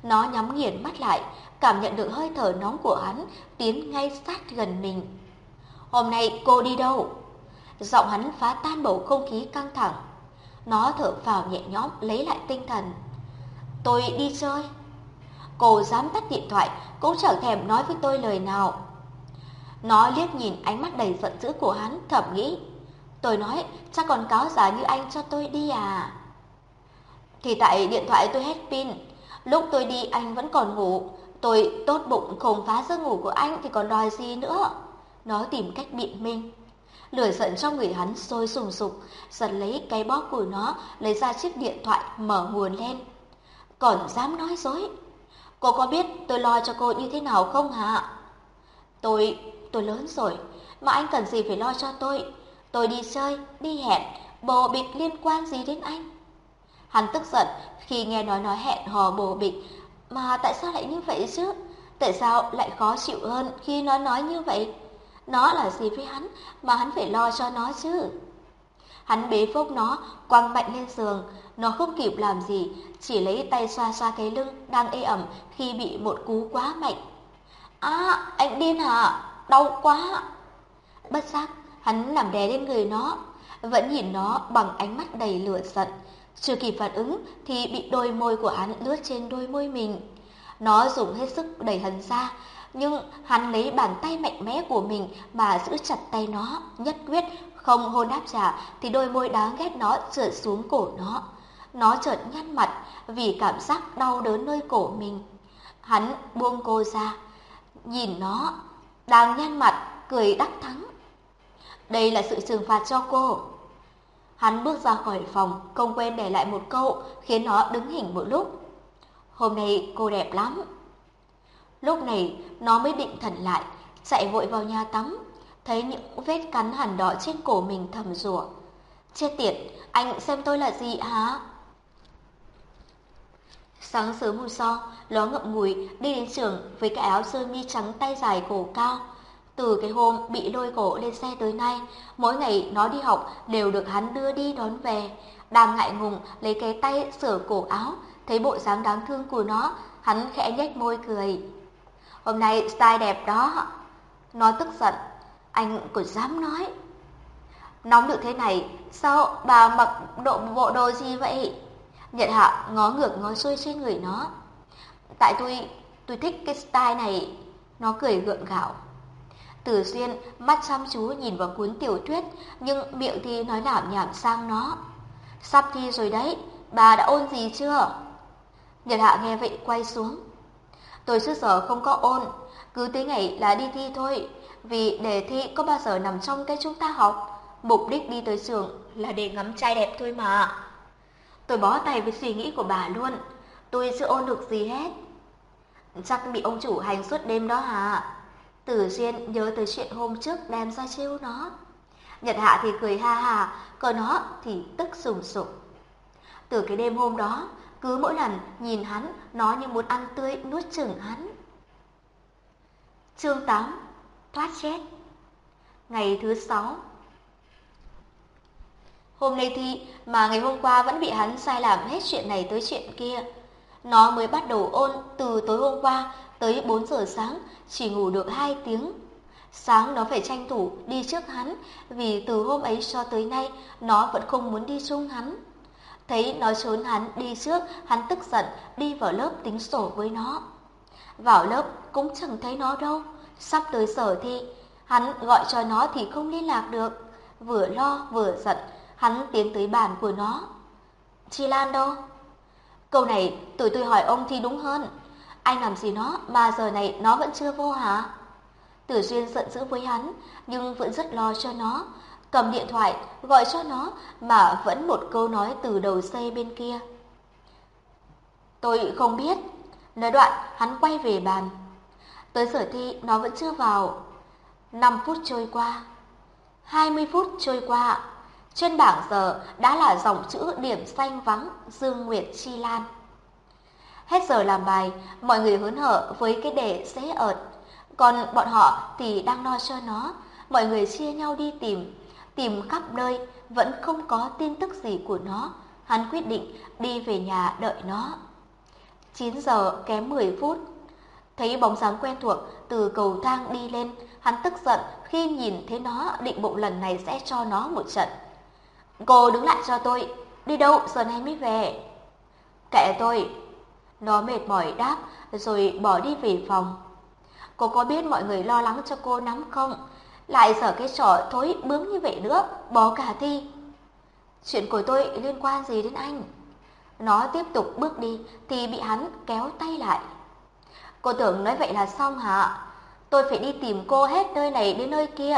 Nó nhắm nghiền mắt lại, cảm nhận được hơi thở nóng của hắn tiến ngay sát gần mình. Hôm nay cô đi đâu? Giọng hắn phá tan bầu không khí căng thẳng. Nó thở phào nhẹ nhõm lấy lại tinh thần. Tôi đi chơi. Cô dám tắt điện thoại, cũng chẳng thèm nói với tôi lời nào. Nó liếc nhìn ánh mắt đầy giận dữ của hắn, thầm nghĩ. Tôi nói, chắc còn cáo giả như anh cho tôi đi à. Thì tại điện thoại tôi hết pin. Lúc tôi đi anh vẫn còn ngủ. Tôi tốt bụng không phá giấc ngủ của anh thì còn đòi gì nữa. Nó tìm cách biện minh. Lửa giận trong người hắn sôi sùng sục, giật lấy cái bóp của nó, lấy ra chiếc điện thoại mở nguồn lên. Còn dám nói dối. Cô có biết tôi lo cho cô như thế nào không hả? Tôi, tôi lớn rồi, mà anh cần gì phải lo cho tôi? Tôi đi chơi, đi hẹn, bồ bịch liên quan gì đến anh? Hắn tức giận khi nghe nói nói hẹn hò bồ bịch, mà tại sao lại như vậy chứ? Tại sao lại khó chịu hơn khi nó nói như vậy? Nó là gì với hắn mà hắn phải lo cho nó chứ? Hắn bế phốc nó, quăng mạnh lên giường, nó không kịp làm gì, chỉ lấy tay xoa xoa cái lưng đang ê ẩm khi bị một cú quá mạnh. À, anh điên hả? Đau quá! Bất giác, hắn nằm đè lên người nó, vẫn nhìn nó bằng ánh mắt đầy lửa giận. Chưa kịp phản ứng thì bị đôi môi của hắn lướt trên đôi môi mình. Nó dùng hết sức đẩy hắn ra, nhưng hắn lấy bàn tay mạnh mẽ của mình mà giữ chặt tay nó, nhất quyết không hôn đáp trả thì đôi môi đáng ghét nó trượt xuống cổ nó. Nó chợt nhăn mặt vì cảm giác đau đớn nơi cổ mình. Hắn buông cô ra, nhìn nó, đang nhăn mặt, cười đắc thắng. Đây là sự trừng phạt cho cô. Hắn bước ra khỏi phòng, không quên để lại một câu khiến nó đứng hình một lúc. Hôm nay cô đẹp lắm. Lúc này nó mới định thần lại, chạy vội vào nhà tắm, thấy những vết cắn hẳn đỏ trên cổ mình thầm rủa. Chết tiệt, anh xem tôi là gì hả? Sáng sớm hôm sau, nó ngậm ngùi đi đến trường với cái áo sơ mi trắng tay dài cổ cao. Từ cái hôm bị lôi cổ lên xe tới nay, mỗi ngày nó đi học đều được hắn đưa đi đón về. Đang ngại ngùng lấy cái tay sửa cổ áo, thấy bộ dáng đáng thương của nó, hắn khẽ nhếch môi cười. Hôm nay style đẹp đó. Nó tức giận, anh còn dám nói. Nóng được thế này, sao bà mặc độ bộ đồ gì vậy? Nhật Hạ ngó ngược ngó xuôi trên người nó. Tại tôi, tôi thích cái style này. Nó cười gượng gạo. Tử Xuyên mắt chăm chú nhìn vào cuốn tiểu thuyết, nhưng miệng thì nói lảm nhảm sang nó. Sắp thi rồi đấy, bà đã ôn gì chưa? Nhật Hạ nghe vậy quay xuống. Tôi xưa giờ không có ôn, cứ tới ngày là đi thi thôi, vì đề thi có bao giờ nằm trong cái chúng ta học. Mục đích đi tới trường là để ngắm trai đẹp thôi mà. Tôi bó tay với suy nghĩ của bà luôn, tôi chưa ôn được gì hết. Chắc bị ông chủ hành suốt đêm đó hả? Tử Duyên nhớ tới chuyện hôm trước đem ra trêu nó. Nhật Hạ thì cười ha ha, còn nó thì tức sùng sục. Từ cái đêm hôm đó, cứ mỗi lần nhìn hắn, nó như muốn ăn tươi nuốt chửng hắn. Chương 8 Thoát chết Ngày thứ 6 Hôm nay thi mà ngày hôm qua vẫn bị hắn sai làm hết chuyện này tới chuyện kia. Nó mới bắt đầu ôn từ tối hôm qua tới 4 giờ sáng, chỉ ngủ được 2 tiếng. Sáng nó phải tranh thủ đi trước hắn, vì từ hôm ấy cho tới nay nó vẫn không muốn đi chung hắn. Thấy nó trốn hắn đi trước, hắn tức giận đi vào lớp tính sổ với nó. Vào lớp cũng chẳng thấy nó đâu, sắp tới sở thi, hắn gọi cho nó thì không liên lạc được. Vừa lo vừa giận, hắn tiến tới bàn của nó. Chi Lan đâu? Câu này tụi tôi hỏi ông thì đúng hơn. Anh làm gì nó mà giờ này nó vẫn chưa vô hả? Tử Duyên giận dữ với hắn, nhưng vẫn rất lo cho nó. Cầm điện thoại, gọi cho nó, mà vẫn một câu nói từ đầu dây bên kia. Tôi không biết. Nói đoạn, hắn quay về bàn. Tới giờ thi, nó vẫn chưa vào. Năm phút trôi qua. 20 phút trôi qua, trên bảng giờ đã là dòng chữ điểm xanh vắng Dương Nguyệt Chi Lan. Hết giờ làm bài, mọi người hớn hở với cái đề dễ ợt. Còn bọn họ thì đang lo cho nó, mọi người chia nhau đi tìm, tìm khắp nơi, vẫn không có tin tức gì của nó. Hắn quyết định đi về nhà đợi nó. 9 giờ kém 10 phút, thấy bóng dáng quen thuộc từ cầu thang đi lên, hắn tức giận khi nhìn thấy nó định bụng lần này sẽ cho nó một trận. Cô đứng lại cho tôi, đi đâu giờ này mới về? Kệ tôi. Nó mệt mỏi đáp rồi bỏ đi về phòng. Cô có biết mọi người lo lắng cho cô lắm không? Lại sở cái trò thối bướm như vậy nữa, bỏ cả thi. Chuyện của tôi liên quan gì đến anh? Nó tiếp tục bước đi thì bị hắn kéo tay lại. Cô tưởng nói vậy là xong hả? Tôi phải đi tìm cô hết nơi này đến nơi kia.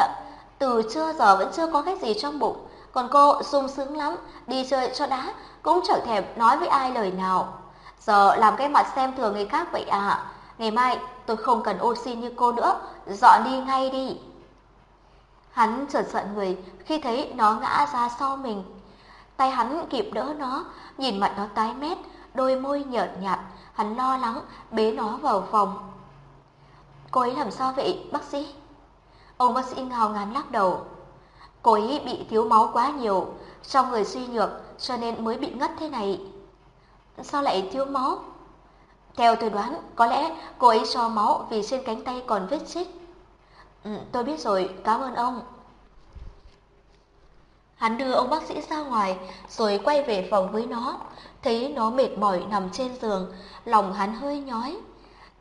Từ trưa giờ vẫn chưa có cái gì trong bụng. Còn cô sung sướng lắm, đi chơi cho đá, cũng chẳng thèm nói với ai lời nào. Giờ làm cái mặt xem thường người khác vậy à? Ngày mai tôi không cần oxy như cô nữa, dọn đi ngay đi. Hắn chợt giận người khi thấy nó ngã ra sau mình. Tay hắn kịp đỡ nó, nhìn mặt nó tái mét, đôi môi nhợt nhạt, hắn lo lắng bế nó vào phòng. Cô ấy làm sao vậy, bác sĩ? Ông bác sĩ ngào ngán lắc đầu. Cô ấy bị thiếu máu quá nhiều, trong người suy nhược cho nên mới bị ngất thế này. Sao lại thiếu máu? Theo tôi đoán, có lẽ cô ấy cho máu vì trên cánh tay còn vết xích. Ừ, tôi biết rồi, cảm ơn ông. Hắn đưa ông bác sĩ ra ngoài rồi quay về phòng với nó, thấy nó mệt mỏi nằm trên giường, lòng hắn hơi nhói.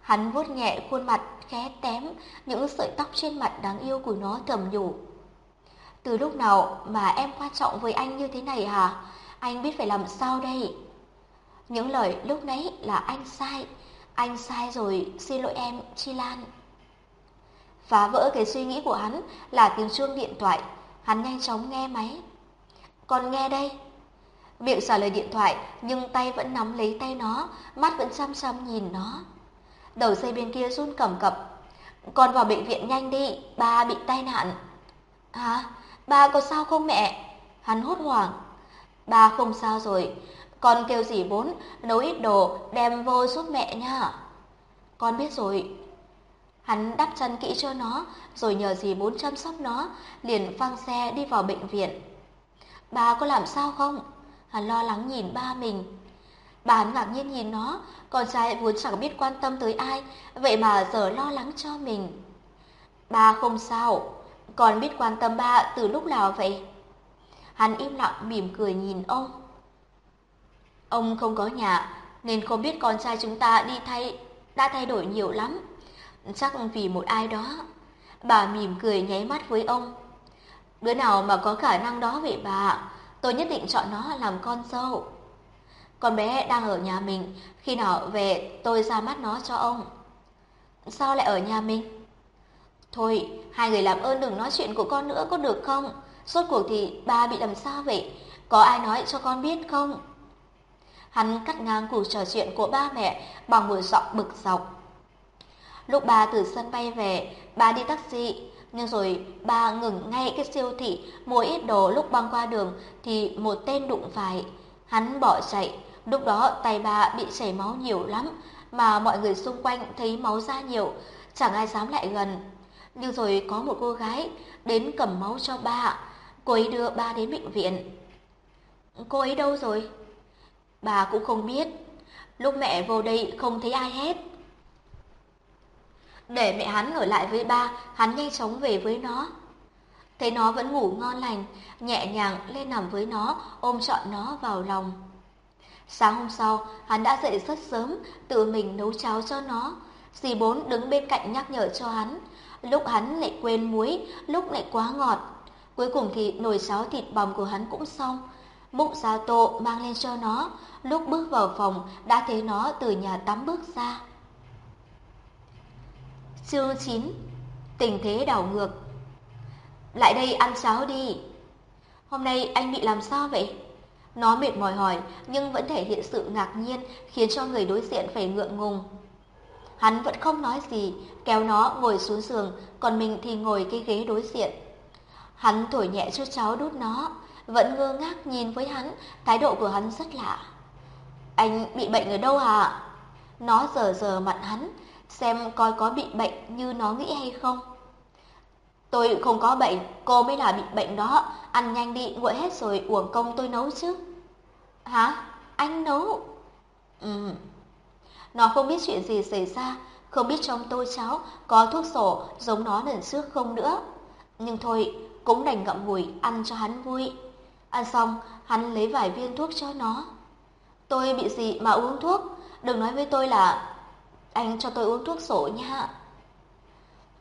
Hắn vuốt nhẹ khuôn mặt khẽ tém những sợi tóc trên mặt đáng yêu của nó thầm nhủ. Từ lúc nào mà em quan trọng với anh như thế này hả? Anh biết phải làm sao đây? Những lời lúc nãy là anh sai. Anh sai rồi, xin lỗi em, Chi Lan. Phá vỡ cái suy nghĩ của hắn là tiếng chuông điện thoại. Hắn nhanh chóng nghe máy. Còn nghe đây. Miệng trả lời điện thoại nhưng tay vẫn nắm lấy tay nó, mắt vẫn chăm chăm nhìn nó. Đầu dây bên kia run cầm cập. Con vào bệnh viện nhanh đi, ba bị tai nạn. Hả? Ba có sao không mẹ? Hắn hốt hoảng. Ba không sao rồi, con kêu gì bốn nấu ít đồ đem vô giúp mẹ nha. Con biết rồi. Hắn đắp chân kỹ cho nó, rồi nhờ dì bốn chăm sóc nó, liền phang xe đi vào bệnh viện. bà có làm sao không? Hắn lo lắng nhìn ba mình. Bà hắn ngạc nhiên nhìn nó, con trai vốn chẳng biết quan tâm tới ai, vậy mà giờ lo lắng cho mình. Ba không sao, con biết quan tâm ba từ lúc nào vậy? Hắn im lặng mỉm cười nhìn ông. Ông không có nhà, nên không biết con trai chúng ta đi thay, đã thay đổi nhiều lắm. Chắc vì một ai đó. Bà mỉm cười nháy mắt với ông. Đứa nào mà có khả năng đó vậy bà, tôi nhất định chọn nó làm con dâu. Con bé đang ở nhà mình, khi nào về tôi ra mắt nó cho ông. Sao lại ở nhà mình? Thôi, hai người làm ơn đừng nói chuyện của con nữa có được không? Suốt cuộc thì ba bị làm sao vậy? Có ai nói cho con biết không? Hắn cắt ngang cuộc trò chuyện của ba mẹ bằng một giọng bực dọc. Lúc bà từ sân bay về, bà đi taxi, nhưng rồi bà ngừng ngay cái siêu thị mua ít đồ lúc băng qua đường thì một tên đụng phải. Hắn bỏ chạy, lúc đó tay bà bị chảy máu nhiều lắm, mà mọi người xung quanh thấy máu ra nhiều, chẳng ai dám lại gần. Nhưng rồi có một cô gái đến cầm máu cho ba, cô ấy đưa ba đến bệnh viện. Cô ấy đâu rồi? Bà cũng không biết. Lúc mẹ vô đây không thấy ai hết. Để mẹ hắn ở lại với ba, hắn nhanh chóng về với nó. Thấy nó vẫn ngủ ngon lành, nhẹ nhàng lên nằm với nó, ôm trọn nó vào lòng. Sáng hôm sau, hắn đã dậy rất sớm, tự mình nấu cháo cho nó. Dì bốn đứng bên cạnh nhắc nhở cho hắn. Lúc hắn lại quên muối, lúc lại quá ngọt. Cuối cùng thì nồi cháo thịt bằm của hắn cũng xong. Múc ra tô mang lên cho nó, lúc bước vào phòng đã thấy nó từ nhà tắm bước ra. Chương 9 Tình thế đảo ngược Lại đây ăn cháo đi. Hôm nay anh bị làm sao vậy? Nó mệt mỏi hỏi nhưng vẫn thể hiện sự ngạc nhiên khiến cho người đối diện phải ngượng ngùng. Hắn vẫn không nói gì, kéo nó ngồi xuống giường, còn mình thì ngồi cái ghế đối diện. Hắn thổi nhẹ cho cháu đút nó, vẫn ngơ ngác nhìn với hắn, thái độ của hắn rất lạ. Anh bị bệnh ở đâu hả? Nó giờ giờ mặt hắn, xem coi có bị bệnh như nó nghĩ hay không. Tôi không có bệnh, cô mới là bị bệnh đó, ăn nhanh đi, nguội hết rồi uổng công tôi nấu chứ. Hả? Anh nấu? Ừ. Nó không biết chuyện gì xảy ra, không biết trong tôi cháu có thuốc sổ giống nó lần trước không nữa. Nhưng thôi, cũng đành ngậm ngùi ăn cho hắn vui. Ăn xong, hắn lấy vài viên thuốc cho nó. Tôi bị gì mà uống thuốc? Đừng nói với tôi là anh cho tôi uống thuốc sổ nha.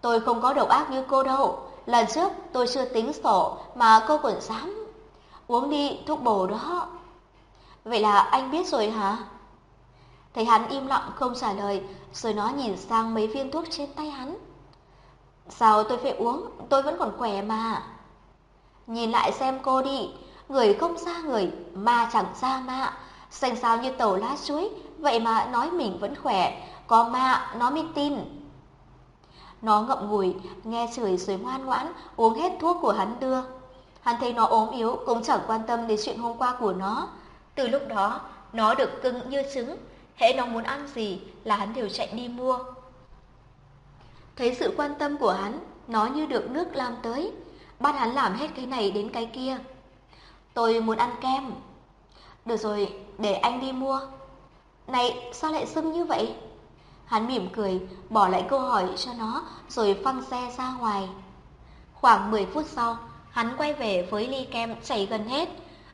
Tôi không có độc ác như cô đâu. Lần trước tôi chưa tính sổ mà cô còn dám. Uống đi thuốc bổ đó. Vậy là anh biết rồi hả? Thấy hắn im lặng không trả lời, rồi nó nhìn sang mấy viên thuốc trên tay hắn. Sao tôi phải uống, tôi vẫn còn khỏe mà. Nhìn lại xem cô đi, người không ra người, ma chẳng ra ma, xanh xao như tàu lá chuối, vậy mà nói mình vẫn khỏe, có ma nó mới tin. Nó ngậm ngùi, nghe chửi rồi ngoan ngoãn, uống hết thuốc của hắn đưa. Hắn thấy nó ốm yếu cũng chẳng quan tâm đến chuyện hôm qua của nó. Từ lúc đó, nó được cưng như trứng, hễ nó muốn ăn gì là hắn đều chạy đi mua. Thấy sự quan tâm của hắn, nó như được nước làm tới, bắt hắn làm hết cái này đến cái kia. Tôi muốn ăn kem. Được rồi, để anh đi mua. Này, sao lại sưng như vậy? Hắn mỉm cười, bỏ lại câu hỏi cho nó, rồi phăng xe ra ngoài. Khoảng 10 phút sau, hắn quay về với ly kem chảy gần hết,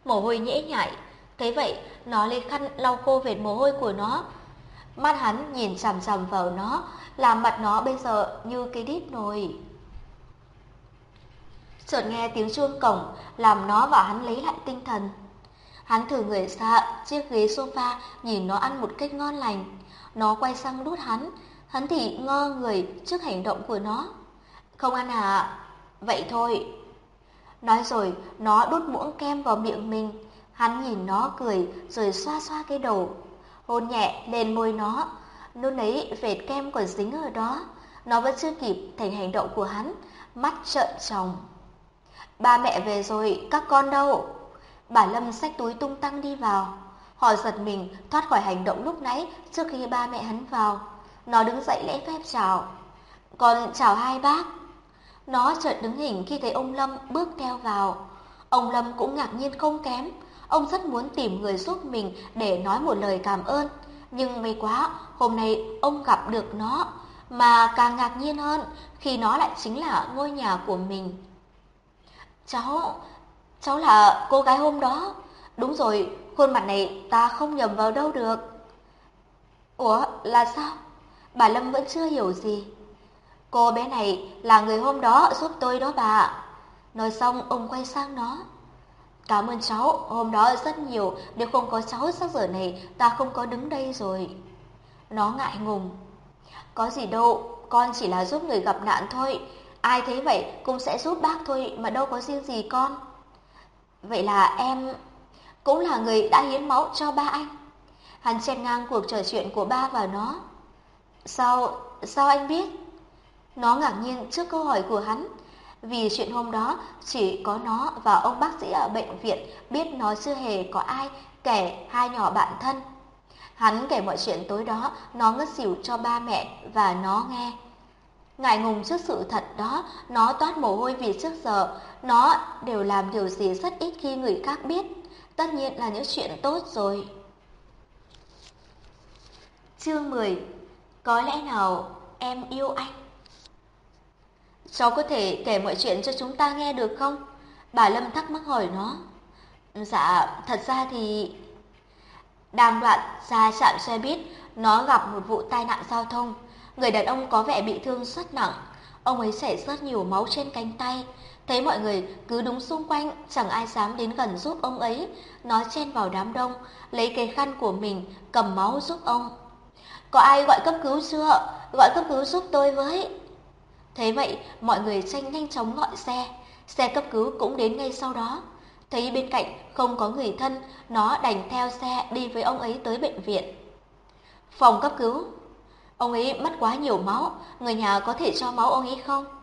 mồ hôi nhễ nhại. Thế vậy, nó lấy khăn lau khô vệt mồ hôi của nó. Mắt hắn nhìn chằm chằm vào nó, làm mặt nó bây giờ như cái đít nồi. Chợt nghe tiếng chuông cổng, làm nó và hắn lấy lại tinh thần. Hắn thử người xa chiếc ghế sofa, nhìn nó ăn một cách ngon lành. Nó quay sang đút hắn, hắn thì ngơ người trước hành động của nó. Không ăn à? Vậy thôi. Nói rồi, nó đút muỗng kem vào miệng mình. Hắn nhìn nó cười rồi xoa xoa cái đầu. Hôn nhẹ lên môi nó. nôn lấy vệt kem còn dính ở đó. Nó vẫn chưa kịp thành hành động của hắn. Mắt trợn tròng. Ba mẹ về rồi, các con đâu? Bà Lâm xách túi tung tăng đi vào. Họ giật mình thoát khỏi hành động lúc nãy trước khi ba mẹ hắn vào. Nó đứng dậy lễ phép chào. Con chào hai bác. Nó chợt đứng hình khi thấy ông Lâm bước theo vào. Ông Lâm cũng ngạc nhiên không kém. Ông rất muốn tìm người giúp mình để nói một lời cảm ơn. Nhưng may quá, hôm nay ông gặp được nó. Mà càng ngạc nhiên hơn khi nó lại chính là ngôi nhà của mình. Cháu, cháu là cô gái hôm đó. Đúng rồi, khuôn mặt này ta không nhầm vào đâu được. Ủa, là sao? Bà Lâm vẫn chưa hiểu gì. Cô bé này là người hôm đó giúp tôi đó bà. Nói xong, ông quay sang nó. Cảm ơn cháu, hôm đó rất nhiều, nếu không có cháu sắc giờ này, ta không có đứng đây rồi. Nó ngại ngùng. Có gì đâu, con chỉ là giúp người gặp nạn thôi. Ai thấy vậy cũng sẽ giúp bác thôi mà đâu có riêng gì con. Vậy là em cũng là người đã hiến máu cho ba anh. Hắn chen ngang cuộc trò chuyện của ba và nó. Sao, sao anh biết? Nó ngạc nhiên trước câu hỏi của hắn. Vì chuyện hôm đó chỉ có nó và ông bác sĩ ở bệnh viện biết nó chưa hề có ai kể hai nhỏ bạn thân. Hắn kể mọi chuyện tối đó nó ngất xỉu cho ba mẹ và nó nghe. Ngại ngùng trước sự thật đó, nó toát mồ hôi vì trước giờ nó đều làm điều gì rất ít khi người khác biết. Tất nhiên là những chuyện tốt rồi. Chương 10 Có lẽ nào em yêu anh? Cháu có thể kể mọi chuyện cho chúng ta nghe được không? Bà Lâm thắc mắc hỏi nó. Dạ, thật ra thì... Đang đoạn ra trạm xe buýt, nó gặp một vụ tai nạn giao thông. Người đàn ông có vẻ bị thương rất nặng. Ông ấy chảy rất nhiều máu trên cánh tay. Thấy mọi người cứ đúng xung quanh, chẳng ai dám đến gần giúp ông ấy. Nó chen vào đám đông, lấy cái khăn của mình, cầm máu giúp ông. Có ai gọi cấp cứu chưa? Gọi cấp cứu giúp tôi với. Thế vậy, mọi người tranh nhanh chóng gọi xe. Xe cấp cứu cũng đến ngay sau đó. Thấy bên cạnh không có người thân, nó đành theo xe đi với ông ấy tới bệnh viện. Phòng cấp cứu. Ông ấy mất quá nhiều máu, người nhà có thể cho máu ông ấy không?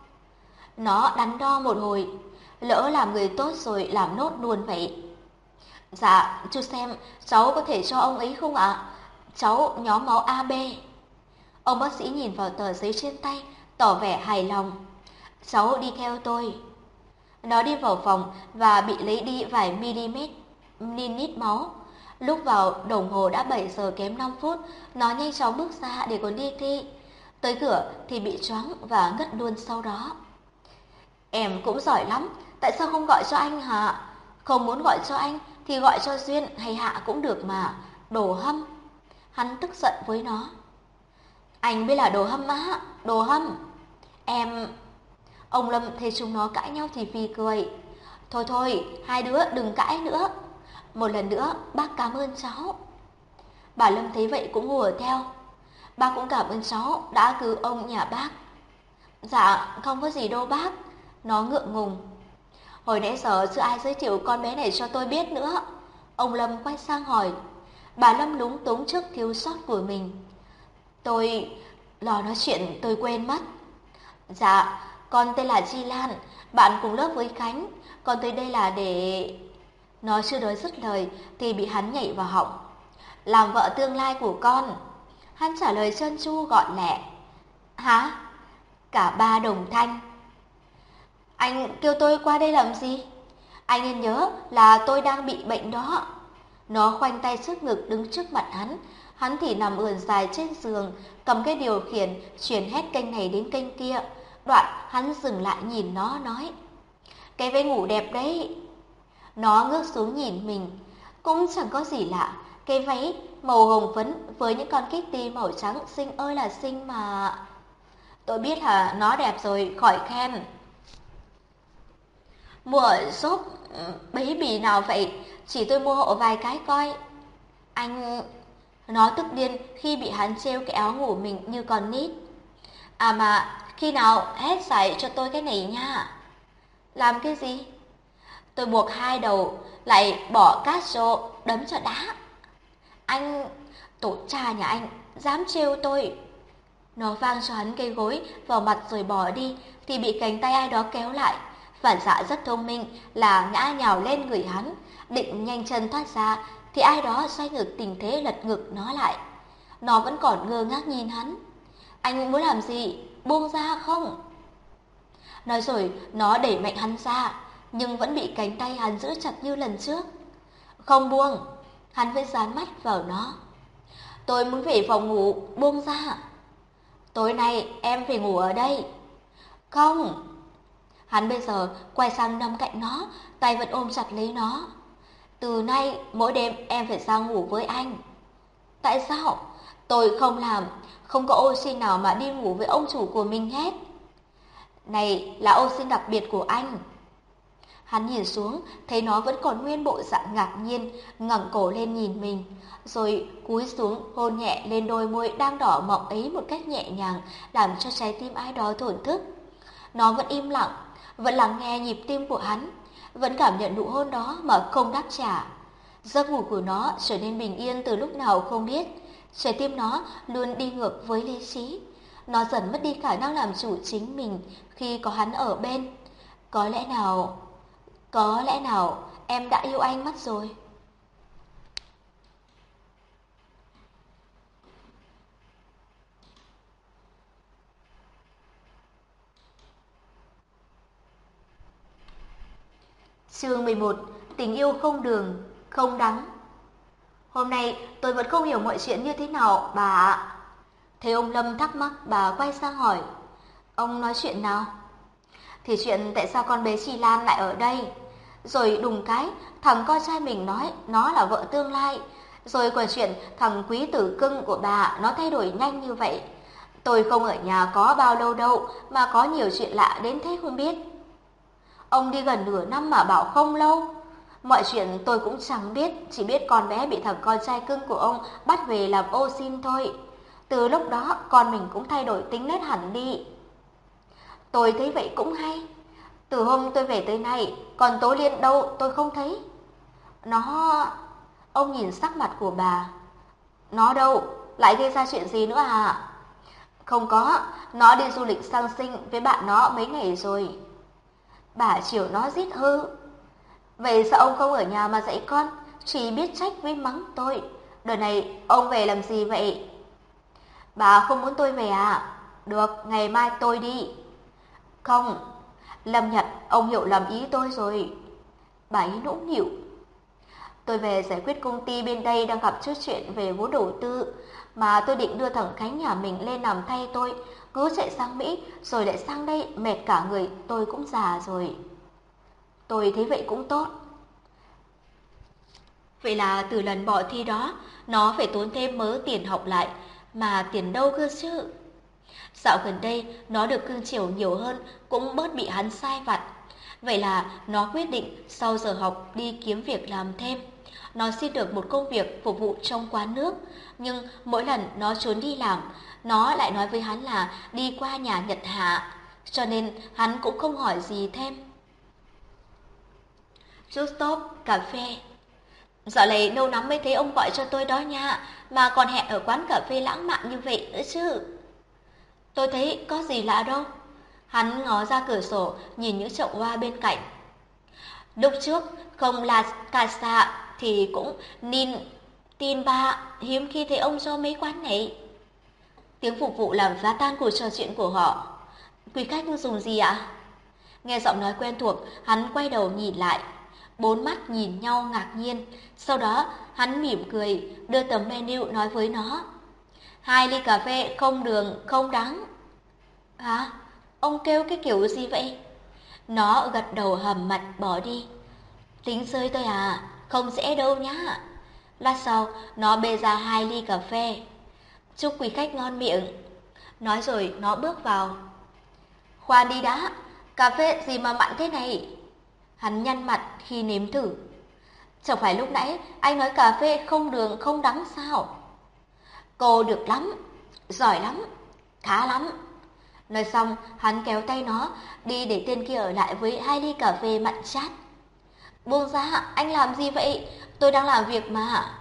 Nó đắn đo một hồi. lỡ làm người tốt rồi làm nốt luôn vậy. Dạ, chú xem, cháu có thể cho ông ấy không ạ? Cháu nhóm máu AB. Ông bác sĩ nhìn vào tờ giấy trên tay, tỏ vẻ hài lòng. Cháu đi theo tôi. Nó đi vào phòng và bị lấy đi vài mm, ml máu. Lúc vào, đồng hồ đã 7 giờ kém 5 phút, nó nhanh chóng bước ra để còn đi thi. Tới cửa thì bị choáng và ngất luôn sau đó. Em cũng giỏi lắm, tại sao không gọi cho anh hả? Không muốn gọi cho anh thì gọi cho Duyên hay Hạ cũng được mà, đồ hâm. Hắn tức giận với nó. Anh biết là đồ hâm á, đồ hâm. Em... Ông Lâm thấy chúng nó cãi nhau thì phì cười. Thôi thôi, hai đứa đừng cãi nữa. Một lần nữa, bác cảm ơn cháu. Bà Lâm thấy vậy cũng hùa theo. Bác cũng cảm ơn cháu đã cứu ông nhà bác. Dạ, không có gì đâu bác. Nó ngượng ngùng. Hồi nãy giờ chưa ai giới thiệu con bé này cho tôi biết nữa. Ông Lâm quay sang hỏi. Bà Lâm lúng túng trước thiếu sót của mình. Tôi... lo nói chuyện tôi quên mất. Dạ, con tên là Di Lan, bạn cùng lớp với Khánh. Con tới đây là để... Nó chưa nói dứt lời thì bị hắn nhảy vào họng. Làm vợ tương lai của con. Hắn trả lời chân chu gọn lẹ. Hả? Cả ba đồng thanh. Anh kêu tôi qua đây làm gì? Anh nên nhớ là tôi đang bị bệnh đó. Nó khoanh tay trước ngực đứng trước mặt hắn. Hắn thì nằm ườn dài trên giường, cầm cái điều khiển, chuyển hết kênh này đến kênh kia. Đoạn hắn dừng lại nhìn nó nói. Cái váy ngủ đẹp đấy. Nó ngước xuống nhìn mình. Cũng chẳng có gì lạ. Cái váy màu hồng phấn với những con kitty màu trắng xinh ơi là xinh mà. Tôi biết hả, nó đẹp rồi, khỏi khen. Mua shop ừ, bì nào vậy? Chỉ tôi mua hộ vài cái coi. Anh... Nó tức điên khi bị hắn treo cái áo ngủ mình như con nít. À mà, khi nào hết giải cho tôi cái này nha. Làm cái gì? Tôi buộc hai đầu, lại bỏ cát rộ đấm cho đá. Anh, tổ cha nhà anh, dám trêu tôi. Nó vang cho hắn cây gối vào mặt rồi bỏ đi, thì bị cánh tay ai đó kéo lại. Phản xạ rất thông minh là ngã nhào lên người hắn, định nhanh chân thoát ra, thì ai đó xoay ngược tình thế lật ngược nó lại. Nó vẫn còn ngơ ngác nhìn hắn. Anh muốn làm gì? Buông ra không? Nói rồi, nó đẩy mạnh hắn ra, nhưng vẫn bị cánh tay hắn giữ chặt như lần trước. Không buông, hắn vẫn dán mắt vào nó. Tôi muốn về phòng ngủ, buông ra. Tối nay em phải ngủ ở đây. Không. Hắn bây giờ quay sang nằm cạnh nó, tay vẫn ôm chặt lấy nó. Từ nay mỗi đêm em phải ra ngủ với anh. Tại sao? Tôi không làm, không có ô xin nào mà đi ngủ với ông chủ của mình hết. Này là ô xin đặc biệt của anh. Hắn nhìn xuống, thấy nó vẫn còn nguyên bộ dạng ngạc nhiên, ngẩng cổ lên nhìn mình, rồi cúi xuống hôn nhẹ lên đôi môi đang đỏ mọng ấy một cách nhẹ nhàng, làm cho trái tim ai đó thổn thức. Nó vẫn im lặng, vẫn lắng nghe nhịp tim của hắn, vẫn cảm nhận nụ hôn đó mà không đáp trả. Giấc ngủ của nó trở nên bình yên từ lúc nào không biết, trái tim nó luôn đi ngược với lý trí. Nó dần mất đi khả năng làm chủ chính mình khi có hắn ở bên. Có lẽ nào có lẽ nào em đã yêu anh mất rồi? Chương 11 Tình yêu không đường, không đắng Hôm nay tôi vẫn không hiểu mọi chuyện như thế nào, bà ạ. Thấy ông Lâm thắc mắc, bà quay sang hỏi. Ông nói chuyện nào? Thì chuyện tại sao con bé Chi Lan lại ở đây? Rồi đùng cái, thằng con trai mình nói nó là vợ tương lai. Rồi còn chuyện thằng quý tử cưng của bà nó thay đổi nhanh như vậy. Tôi không ở nhà có bao lâu đâu mà có nhiều chuyện lạ đến thế không biết. Ông đi gần nửa năm mà bảo không lâu. Mọi chuyện tôi cũng chẳng biết, chỉ biết con bé bị thằng con trai cưng của ông bắt về làm ô xin thôi. Từ lúc đó con mình cũng thay đổi tính nết hẳn đi. Tôi thấy vậy cũng hay. Từ hôm tôi về tới nay, còn Tố Liên đâu tôi không thấy. Nó... Ông nhìn sắc mặt của bà. Nó đâu? Lại gây ra chuyện gì nữa à? Không có, nó đi du lịch sang sinh với bạn nó mấy ngày rồi. Bà chiều nó giết hư. Vậy sao ông không ở nhà mà dạy con, chỉ biết trách với mắng tôi. Đời này ông về làm gì vậy? Bà không muốn tôi về à? Được, ngày mai tôi đi. Không, Lâm Nhật, ông hiểu lầm ý tôi rồi. Bà ấy nũng nịu. Tôi về giải quyết công ty bên đây đang gặp chút chuyện về vốn đầu tư, mà tôi định đưa thằng Khánh nhà mình lên làm thay tôi, cứ chạy sang Mỹ rồi lại sang đây mệt cả người, tôi cũng già rồi. Tôi thấy vậy cũng tốt. Vậy là từ lần bỏ thi đó, nó phải tốn thêm mớ tiền học lại, mà tiền đâu cơ chứ? Dạo gần đây, nó được cưng chiều nhiều hơn, cũng bớt bị hắn sai vặt. Vậy là nó quyết định sau giờ học đi kiếm việc làm thêm. Nó xin được một công việc phục vụ trong quán nước, nhưng mỗi lần nó trốn đi làm, nó lại nói với hắn là đi qua nhà Nhật Hạ, cho nên hắn cũng không hỏi gì thêm. Rooftop cà phê. Dạo này lâu lắm mới thấy ông gọi cho tôi đó nha, mà còn hẹn ở quán cà phê lãng mạn như vậy nữa chứ. Tôi thấy có gì lạ đâu. Hắn ngó ra cửa sổ, nhìn những chậu hoa bên cạnh. Lúc trước, không là cà xạ thì cũng nin tin ba hiếm khi thấy ông cho mấy quán này. Tiếng phục vụ làm phá tan cuộc trò chuyện của họ. Quý khách dùng gì ạ? Nghe giọng nói quen thuộc, hắn quay đầu nhìn lại. Bốn mắt nhìn nhau ngạc nhiên. Sau đó, hắn mỉm cười, đưa tấm menu nói với nó. Hai ly cà phê không đường, không đắng. Hả? Ông kêu cái kiểu gì vậy? Nó gật đầu hầm mặt bỏ đi. Tính rơi tôi à, không dễ đâu nhá. Lát sau, nó bê ra hai ly cà phê. Chúc quý khách ngon miệng. Nói rồi nó bước vào. Khoan đi đã, cà phê gì mà mặn thế này? Hắn nhăn mặt khi nếm thử. Chẳng phải lúc nãy anh nói cà phê không đường không đắng sao? Cô được lắm, giỏi lắm, khá lắm. Nói xong, hắn kéo tay nó, đi để tên kia ở lại với hai ly cà phê mặn chát. Buông ra, anh làm gì vậy? Tôi đang làm việc mà.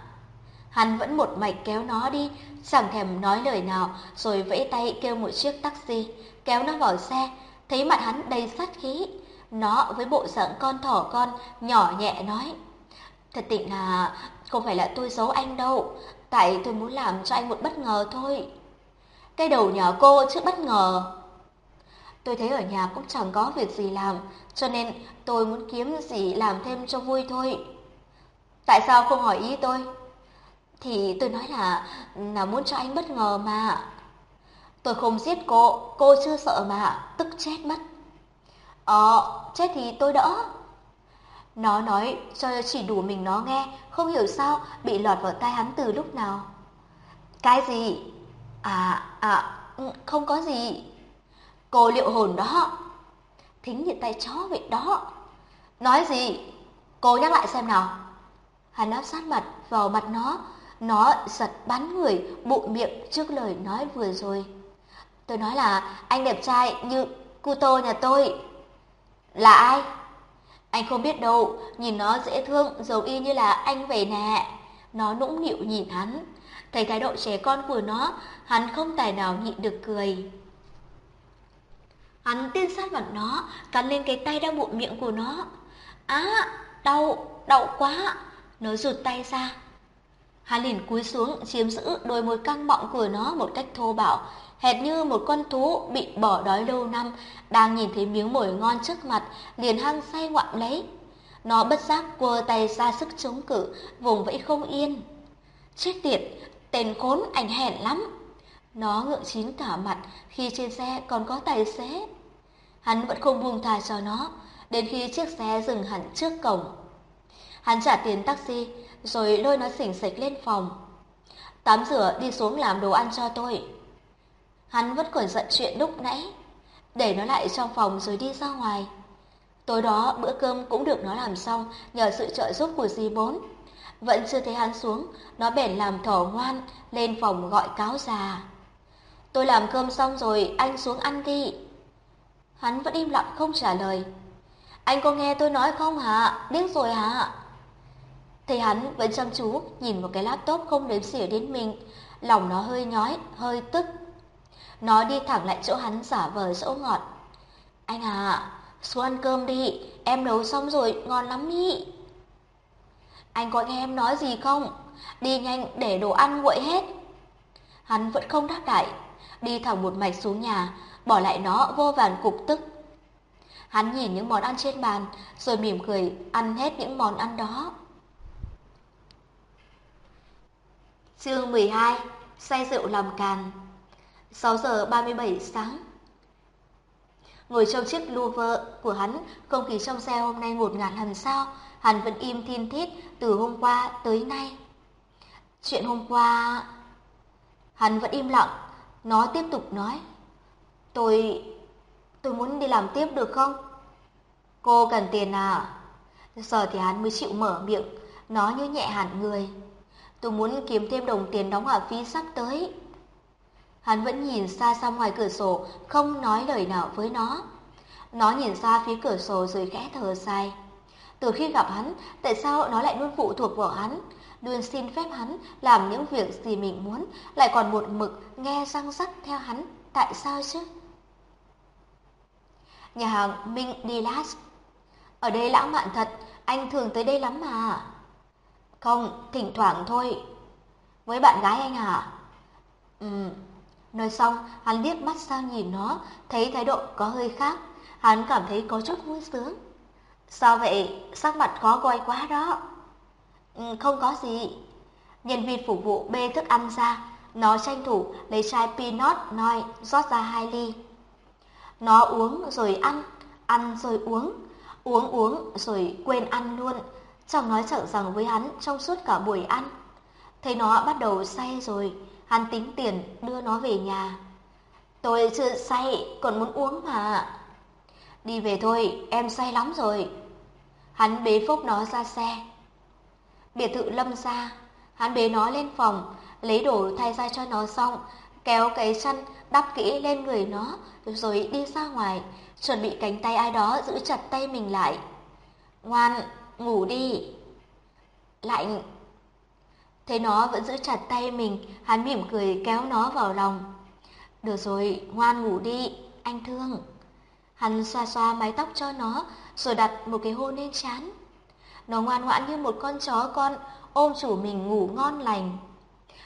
Hắn vẫn một mạch kéo nó đi, chẳng thèm nói lời nào, rồi vẫy tay kêu một chiếc taxi, kéo nó vào xe, thấy mặt hắn đầy sát khí. Nó với bộ dạng con thỏ con, nhỏ nhẹ nói. Thật tịnh là không phải là tôi giấu anh đâu, tại tôi muốn làm cho anh một bất ngờ thôi. Cái đầu nhỏ cô chứ bất ngờ. Tôi thấy ở nhà cũng chẳng có việc gì làm, cho nên tôi muốn kiếm gì làm thêm cho vui thôi. Tại sao không hỏi ý tôi? Thì tôi nói là là muốn cho anh bất ngờ mà. Tôi không giết cô, cô chưa sợ mà, tức chết mất. Ờ, chết thì tôi đỡ. Nó nói cho chỉ đủ mình nó nghe, không hiểu sao bị lọt vào tai hắn từ lúc nào. Cái gì? À, à, ừ, không có gì. Cô liệu hồn đó. Thính như tay chó vậy đó. Nói gì? Cô nhắc lại xem nào. Hắn áp sát mặt vào mặt nó, nó giật bắn người, bụng miệng trước lời nói vừa rồi. Tôi nói là anh đẹp trai như Kuto nhà tôi. Là ai? Anh không biết đâu, nhìn nó dễ thương, giống y như là anh về nè. Nó nũng nịu nhìn hắn. Thấy thái độ trẻ con của nó, hắn không tài nào nhịn được cười. Hắn tiên sát mặt nó, cắn lên cái tay đang bụng miệng của nó. Á, đau, đau quá. Nó rụt tay ra. Hắn liền cúi xuống chiếm giữ đôi môi căng mọng của nó một cách thô bạo, hệt như một con thú bị bỏ đói lâu năm, đang nhìn thấy miếng mồi ngon trước mặt, liền hăng say ngoạm lấy. Nó bất giác quơ tay ra sức chống cự, vùng vẫy không yên. Chết tiệt, tên khốn ảnh hẹn lắm. Nó ngượng chín cả mặt khi trên xe còn có tài xế. Hắn vẫn không buông tha cho nó, đến khi chiếc xe dừng hẳn trước cổng. Hắn trả tiền taxi, rồi lôi nó xỉnh xịch lên phòng. Tắm rửa đi xuống làm đồ ăn cho tôi. Hắn vẫn còn giận chuyện lúc nãy, để nó lại trong phòng rồi đi ra ngoài. Tối đó bữa cơm cũng được nó làm xong nhờ sự trợ giúp của dì bốn. Vẫn chưa thấy hắn xuống, nó bèn làm thỏ ngoan lên phòng gọi cáo già. Tôi làm cơm xong rồi, anh xuống ăn đi. Hắn vẫn im lặng không trả lời. Anh có nghe tôi nói không hả? điếc rồi hả? Thấy hắn vẫn chăm chú nhìn một cái laptop không đếm xỉa đến mình, lòng nó hơi nhói, hơi tức. Nó đi thẳng lại chỗ hắn giả vờ dỗ ngọt. Anh à, Xuống ăn cơm đi, em nấu xong rồi, ngon lắm ý. Anh có nghe em nói gì không? Đi nhanh để đồ ăn nguội hết. Hắn vẫn không đáp lại, đi thẳng một mạch xuống nhà, bỏ lại nó vô vàn cục tức. Hắn nhìn những món ăn trên bàn, rồi mỉm cười ăn hết những món ăn đó. Chương 12 Say rượu làm càn 6 giờ 37 sáng Ngồi trong chiếc Louvre của hắn, không khí trong xe hôm nay ngột ngạt hẳn sao, hắn vẫn im thiên thít từ hôm qua tới nay. Chuyện hôm qua... Hắn vẫn im lặng, nó tiếp tục nói. Tôi... tôi muốn đi làm tiếp được không? Cô cần tiền à? Giờ thì hắn mới chịu mở miệng, nó như nhẹ hẳn người. Tôi muốn kiếm thêm đồng tiền đóng học phí sắp tới. Hắn vẫn nhìn xa xa ngoài cửa sổ, không nói lời nào với nó. Nó nhìn ra phía cửa sổ rồi khẽ thở dài. Từ khi gặp hắn, tại sao nó lại luôn phụ thuộc vào hắn? Luôn xin phép hắn làm những việc gì mình muốn, lại còn một mực nghe răng rắc theo hắn. Tại sao chứ? Nhà hàng Minh Dilas. Ở đây lãng mạn thật, anh thường tới đây lắm mà. Không, thỉnh thoảng thôi. Với bạn gái anh à? Ừ. Nói xong, hắn liếc mắt sang nhìn nó, thấy thái độ có hơi khác. Hắn cảm thấy có chút vui sướng. Sao vậy? Sắc mặt khó coi quá đó. Ừ, không có gì. Nhân viên phục vụ bê thức ăn ra, nó tranh thủ lấy chai peanut noi rót ra hai ly. Nó uống rồi ăn, ăn rồi uống, uống uống rồi quên ăn luôn, chẳng nói chẳng rằng với hắn trong suốt cả buổi ăn. Thấy nó bắt đầu say rồi, hắn tính tiền đưa nó về nhà. Tôi chưa say, còn muốn uống mà. Đi về thôi, em say lắm rồi. Hắn bế phốc nó ra xe. Biệt thự lâm ra, hắn bế nó lên phòng, lấy đồ thay ra cho nó xong, kéo cái chăn đắp kỹ lên người nó, rồi đi ra ngoài, chuẩn bị cánh tay ai đó giữ chặt tay mình lại. Ngoan, ngủ đi. Lạnh. Thấy nó vẫn giữ chặt tay mình, hắn mỉm cười kéo nó vào lòng. Được rồi, ngoan ngủ đi, anh thương. Hắn xoa xoa mái tóc cho nó, rồi đặt một cái hôn lên trán. Nó ngoan ngoãn như một con chó con, ôm chủ mình ngủ ngon lành.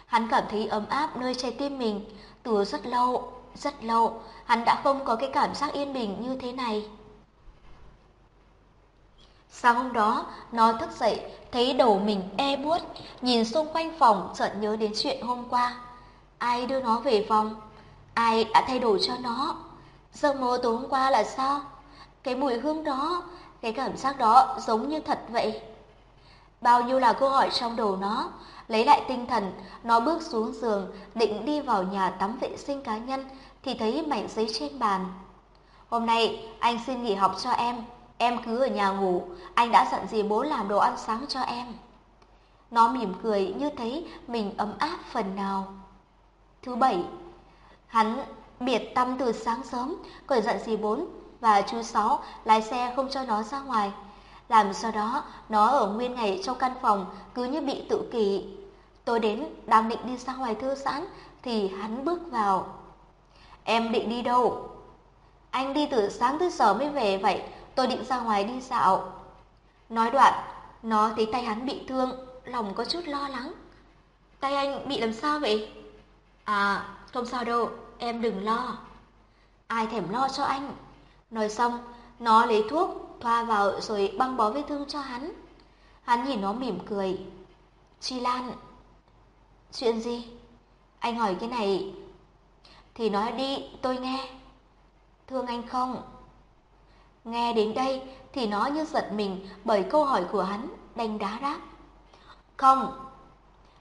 Hắn cảm thấy ấm áp nơi trái tim mình, từ rất lâu, rất lâu, hắn đã không có cái cảm giác yên bình như thế này. Sáng hôm đó, nó thức dậy, thấy đầu mình e buốt, nhìn xung quanh phòng chợt nhớ đến chuyện hôm qua. Ai đưa nó về phòng? Ai đã thay đổi cho nó? Giấc mơ tối hôm qua là sao? Cái mùi hương đó, cái cảm giác đó giống như thật vậy. Bao nhiêu là câu hỏi trong đầu nó, lấy lại tinh thần, nó bước xuống giường, định đi vào nhà tắm vệ sinh cá nhân, thì thấy mảnh giấy trên bàn. Hôm nay anh xin nghỉ học cho em, em cứ ở nhà ngủ, anh đã dặn gì bố làm đồ ăn sáng cho em. Nó mỉm cười như thấy mình ấm áp phần nào. Thứ bảy, hắn biệt tâm từ sáng sớm, cởi dặn dì bốn và chú Sáu lái xe không cho nó ra ngoài. Làm sau đó, nó ở nguyên ngày trong căn phòng cứ như bị tự kỷ. Tôi đến, đang định đi ra ngoài thư giãn, thì hắn bước vào. Em định đi đâu? Anh đi từ sáng tới giờ mới về vậy, tôi định ra ngoài đi dạo. Nói đoạn, nó thấy tay hắn bị thương, lòng có chút lo lắng. Tay anh bị làm sao vậy? À, không sao đâu, em đừng lo. Ai thèm lo cho anh. Nói xong, nó lấy thuốc, thoa vào rồi băng bó vết thương cho hắn. Hắn nhìn nó mỉm cười. Chi Lan. Chuyện gì? Anh hỏi cái này. Thì nói đi, tôi nghe. Thương anh không? Nghe đến đây thì nó như giật mình bởi câu hỏi của hắn, đanh đá đáp. Không.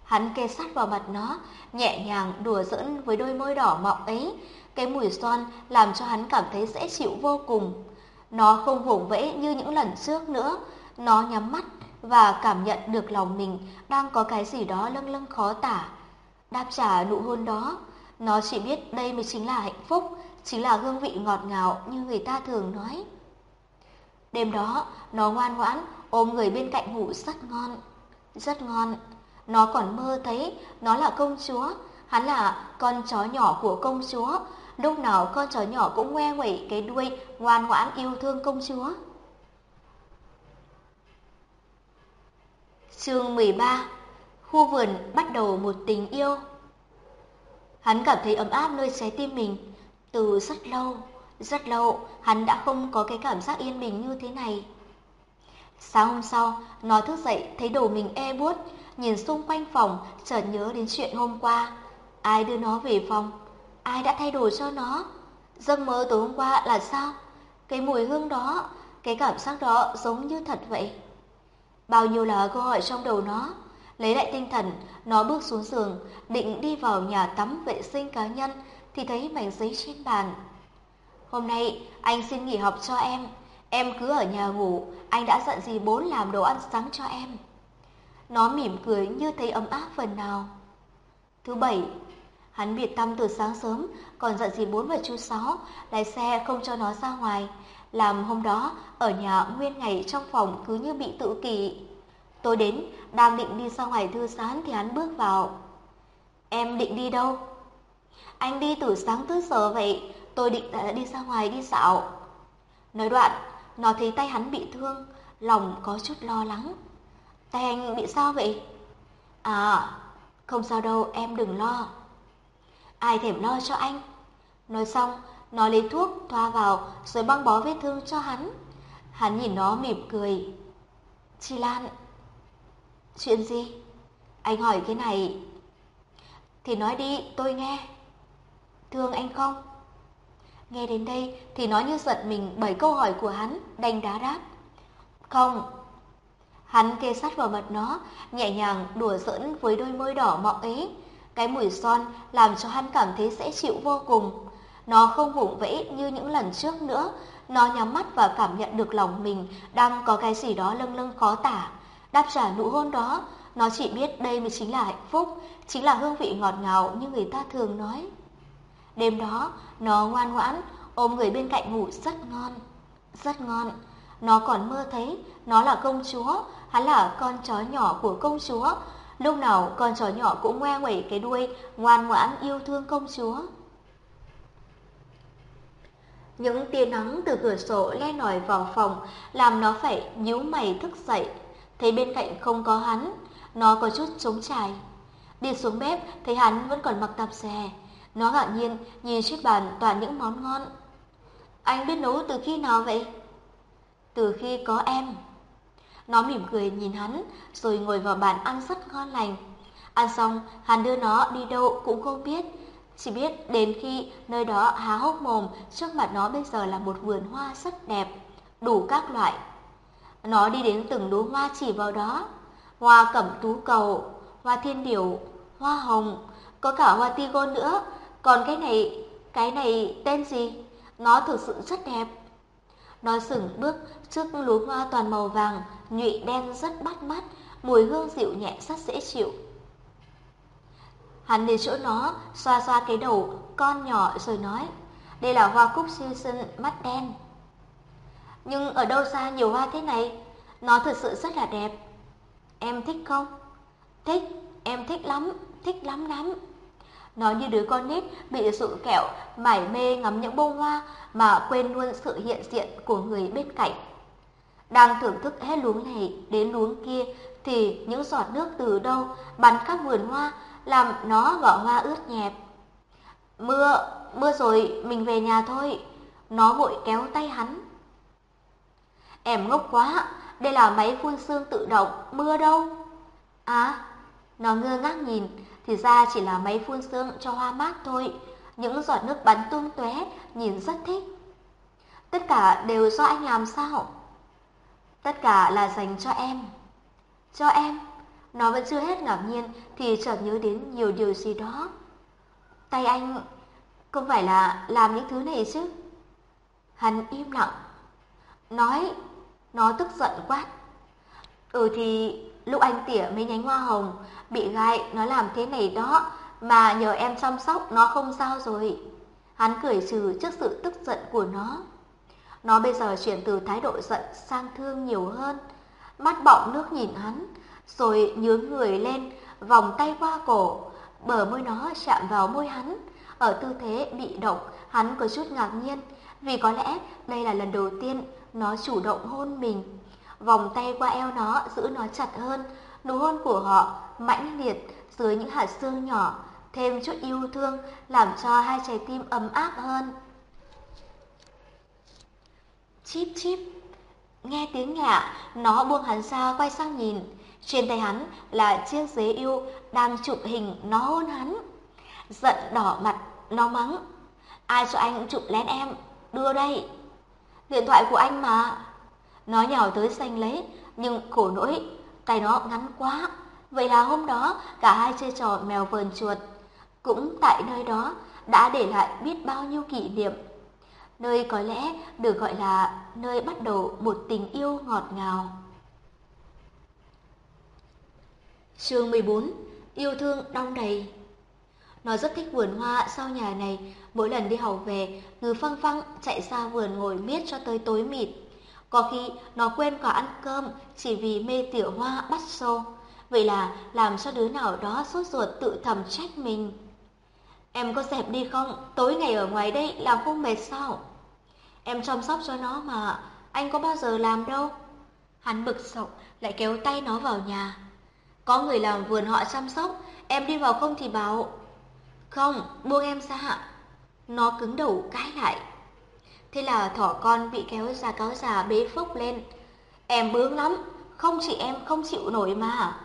Hắn kê sát vào mặt nó, nhẹ nhàng đùa giỡn với đôi môi đỏ mọng ấy. Cái mùi son làm cho hắn cảm thấy dễ chịu vô cùng. Nó không vùng vẫy như những lần trước nữa. Nó nhắm mắt và cảm nhận được lòng mình đang có cái gì đó lâng lâng khó tả. Đáp trả nụ hôn đó, nó chỉ biết đây mới chính là hạnh phúc, chính là hương vị ngọt ngào như người ta thường nói. Đêm đó, nó ngoan ngoãn ôm người bên cạnh ngủ rất ngon, rất ngon. Nó còn mơ thấy nó là công chúa, hắn là con chó nhỏ của công chúa. lúc nào con chó nhỏ cũng ngoe nguẩy cái đuôi ngoan ngoãn yêu thương công chúa. Chương 13 Khu vườn bắt đầu một tình yêu Hắn cảm thấy ấm áp nơi trái tim mình. Từ rất lâu, rất lâu, hắn đã không có cái cảm giác yên bình như thế này. Sáng hôm sau, nó thức dậy thấy đồ mình e buốt, nhìn xung quanh phòng, chợt nhớ đến chuyện hôm qua. Ai đưa nó về phòng? Ai đã thay đổi cho nó? Giấc mơ tối hôm qua là sao? Cái mùi hương đó, cái cảm giác đó giống như thật vậy. Bao nhiêu là câu hỏi trong đầu nó. Lấy lại tinh thần, nó bước xuống giường, định đi vào nhà tắm vệ sinh cá nhân thì thấy mảnh giấy trên bàn. Hôm nay anh xin nghỉ học cho em, em cứ ở nhà ngủ, anh đã dặn dì bốn làm đồ ăn sáng cho em. Nó mỉm cười như thấy ấm áp phần nào. Thứ bảy, hắn biệt tâm từ sáng sớm, còn dặn dì bốn và chú Sáu lái xe không cho nó ra ngoài. Làm hôm đó, ở nhà nguyên ngày trong phòng cứ như bị tự kỷ. Tôi đến, đang định đi ra ngoài thư giãn thì hắn bước vào. Em định đi đâu? Anh đi từ sáng tới giờ vậy, tôi định đã đi ra ngoài đi dạo. Nói đoạn, nó thấy tay hắn bị thương, lòng có chút lo lắng. Tay anh bị sao vậy? À, không sao đâu, em đừng lo. Ai thèm lo cho anh? Nói xong, nó lấy thuốc thoa vào rồi băng bó vết thương cho hắn. Hắn nhìn nó mỉm cười. chị Lan, chuyện gì? Anh hỏi cái này. Thì nói đi, tôi nghe. Thương anh không? Nghe đến đây thì nó như giật mình bởi câu hỏi của hắn, đành đá đáp. Không. Hắn kê sát vào mặt nó, nhẹ nhàng đùa giỡn với đôi môi đỏ mọng ấy. Cái mùi son làm cho hắn cảm thấy dễ chịu vô cùng. Nó không vùng vẫy như những lần trước nữa, nó nhắm mắt và cảm nhận được lòng mình đang có cái gì đó lâng lâng khó tả. Đáp trả nụ hôn đó, nó chỉ biết đây mới chính là hạnh phúc, chính là hương vị ngọt ngào như người ta thường nói. Đêm đó, nó ngoan ngoãn, ôm người bên cạnh ngủ rất ngon, rất ngon. Nó còn mơ thấy nó là công chúa, hắn là con chó nhỏ của công chúa. Lúc nào con chó nhỏ cũng ngoe nguẩy cái đuôi, ngoan ngoãn yêu thương công chúa. Những tia nắng từ cửa sổ le lỏi vào phòng, làm nó phải nhíu mày thức dậy. Thấy bên cạnh không có hắn, nó có chút trống trải. Đi xuống bếp, thấy hắn vẫn còn mặc tạp dề. Nó ngạc nhiên nhìn chiếc bàn toàn những món ngon. Anh biết nấu từ khi nào vậy? Từ khi có em. Nó mỉm cười nhìn hắn, rồi ngồi vào bàn ăn rất ngon lành. Ăn xong, hắn đưa nó đi đâu cũng không biết. Chỉ biết đến khi nơi đó há hốc mồm, trước mặt nó bây giờ là một vườn hoa rất đẹp, đủ các loại. Nó đi đến từng đóa hoa chỉ vào đó. Hoa cẩm tú cầu, hoa thiên điểu, hoa hồng, có cả hoa tigon nữa. Còn cái này, cái này tên gì? Nó thực sự rất đẹp. Nó sừng bước trước lúa hoa toàn màu vàng, nhụy đen rất bắt mắt, mùi hương dịu nhẹ rất dễ chịu. Hắn đến chỗ nó, xoa xoa cái đầu con nhỏ rồi nói, đây là hoa cúc siêu sinh mắt đen. Nhưng ở đâu ra nhiều hoa thế này? Nó thực sự rất là đẹp. Em thích không? Thích, em thích lắm, thích lắm lắm. Nó như đứa con nít bị sự kẹo, mải mê ngắm những bông hoa mà quên luôn sự hiện diện của người bên cạnh. Đang thưởng thức hết luống này đến luống kia thì những giọt nước từ đâu bắn khắp vườn hoa làm nó và hoa ướt nhẹp. Mưa, mưa rồi, mình về nhà thôi. Nó vội kéo tay hắn. Em ngốc quá, đây là máy phun sương tự động, mưa đâu? À, nó ngơ ngác nhìn, thì ra chỉ là máy phun sương cho hoa mát thôi. Những giọt nước bắn tung tóe, nhìn rất thích. Tất cả đều do anh làm sao? Tất cả là dành cho em. Cho em? Nó vẫn chưa hết ngạc nhiên thì chợt nhớ đến nhiều điều gì đó. Tay anh không phải là làm những thứ này chứ? Hắn im lặng. Nói, nó tức giận quát. Ừ thì lúc anh tỉa mấy nhánh hoa hồng bị gai nó làm thế này đó mà nhờ em chăm sóc nó không sao rồi. Hắn cười trừ trước sự tức giận của nó. Nó bây giờ chuyển từ thái độ giận sang thương nhiều hơn. Mắt bọng nước nhìn hắn, rồi nhướng người lên, vòng tay qua cổ, bờ môi nó chạm vào môi hắn. Ở tư thế bị động, hắn có chút ngạc nhiên, vì có lẽ đây là lần đầu tiên nó chủ động hôn mình. Vòng tay qua eo nó giữ nó chặt hơn, nụ hôn của họ mãnh liệt dưới những hạt xương nhỏ, thêm chút yêu thương làm cho hai trái tim ấm áp hơn. Chip chip, nghe tiếng nhạ, nó buông hắn ra quay sang nhìn. Trên tay hắn là chiếc giấy yêu đang chụp hình nó hôn hắn. Giận đỏ mặt, nó mắng. Ai cho anh chụp lén em, đưa đây. Điện thoại của anh mà. Nó nhào tới xanh lấy, nhưng khổ nỗi, tay nó ngắn quá. Vậy là hôm đó cả hai chơi trò mèo vờn chuột. Cũng tại nơi đó đã để lại biết bao nhiêu kỷ niệm. Nơi có lẽ được gọi là nơi bắt đầu một tình yêu ngọt ngào. Chương 14: Yêu thương đong đầy. Nó rất thích vườn hoa sau nhà này, mỗi lần đi học về, Ngư Phăng Phăng chạy ra vườn ngồi miết cho tới tối mịt. Có khi nó quên cả ăn cơm chỉ vì mê tiểu hoa bắt sâu Vậy là làm cho đứa nào đó sốt ruột tự thầm trách mình. Em có dẹp đi không? Tối ngày ở ngoài đây làm không mệt sao? Em chăm sóc cho nó mà, anh có bao giờ làm đâu. Hắn bực sọc lại kéo tay nó vào nhà. Có người làm vườn họ chăm sóc, em đi vào không thì bảo. Không, buông em ra. Nó cứng đầu cãi lại. Thế là thỏ con bị kéo ra cáo già bế phốc lên. Em bướng lắm, không chị em không chịu nổi mà.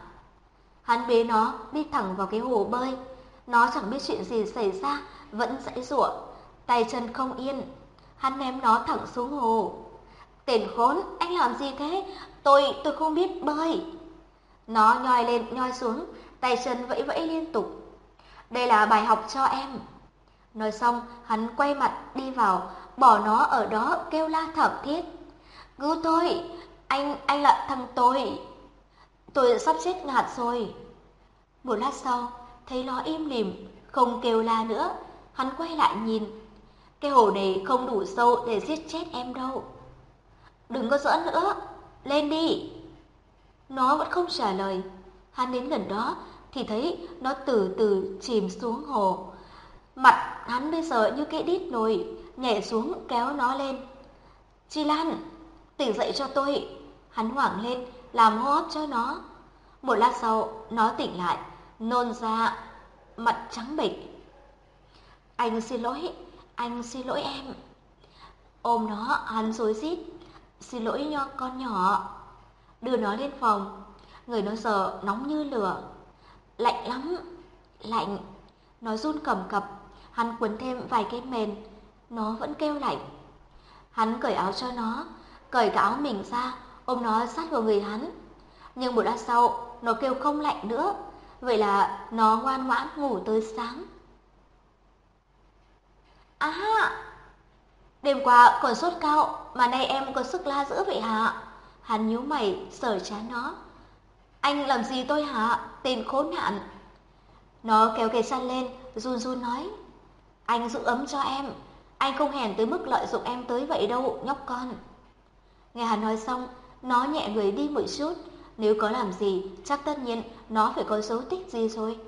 Hắn bế nó đi thẳng vào cái hồ bơi. Nó chẳng biết chuyện gì xảy ra, vẫn dãy rủa, tay chân không yên. Hắn ném nó thẳng xuống hồ. Tên khốn, anh làm gì thế? Tôi, tôi không biết bơi. Nó nhoi lên nhoi xuống, tay chân vẫy vẫy liên tục. Đây là bài học cho em. Nói xong, hắn quay mặt đi vào, bỏ nó ở đó kêu la thảm thiết. Cứu tôi, anh, anh là thằng tôi. Tôi sắp chết ngạt rồi. Một lát sau, thấy nó im lìm, không kêu la nữa, hắn quay lại nhìn. Cái hồ này không đủ sâu để giết chết em đâu. Đừng có giỡn nữa, lên đi. Nó vẫn không trả lời. Hắn đến gần đó thì thấy nó từ từ chìm xuống hồ. Mặt hắn bây giờ như cái đít nồi, nhảy xuống kéo nó lên. Chi Lan, tỉnh dậy cho tôi. Hắn hoảng lên, làm hô hấp cho nó. Một lát sau, nó tỉnh lại, nôn ra, mặt trắng bệch. Anh xin lỗi, anh xin lỗi em. Ôm nó, hắn rối rít. Xin lỗi nho con nhỏ. Đưa nó lên phòng. Người nó giờ nóng như lửa. Lạnh lắm, lạnh. Nó run cầm cập. Hắn quấn thêm vài cái mền. Nó vẫn kêu lạnh. Hắn cởi áo cho nó, cởi cả áo mình ra, ôm nó sát vào người hắn. Nhưng một lát sau, nó kêu không lạnh nữa. Vậy là nó ngoan ngoãn ngủ tới sáng. À, đêm qua còn sốt cao mà nay em có sức la dữ vậy hả? Hắn nhíu mày sờ chán nó. Anh làm gì tôi hả? Tên khốn nạn. Nó kéo cái chăn lên, run run nói. Anh giữ ấm cho em. Anh không hèn tới mức lợi dụng em tới vậy đâu, nhóc con. Nghe hắn nói xong, nó nhẹ người đi một chút. Nếu có làm gì, chắc tất nhiên nó phải có dấu tích gì rồi.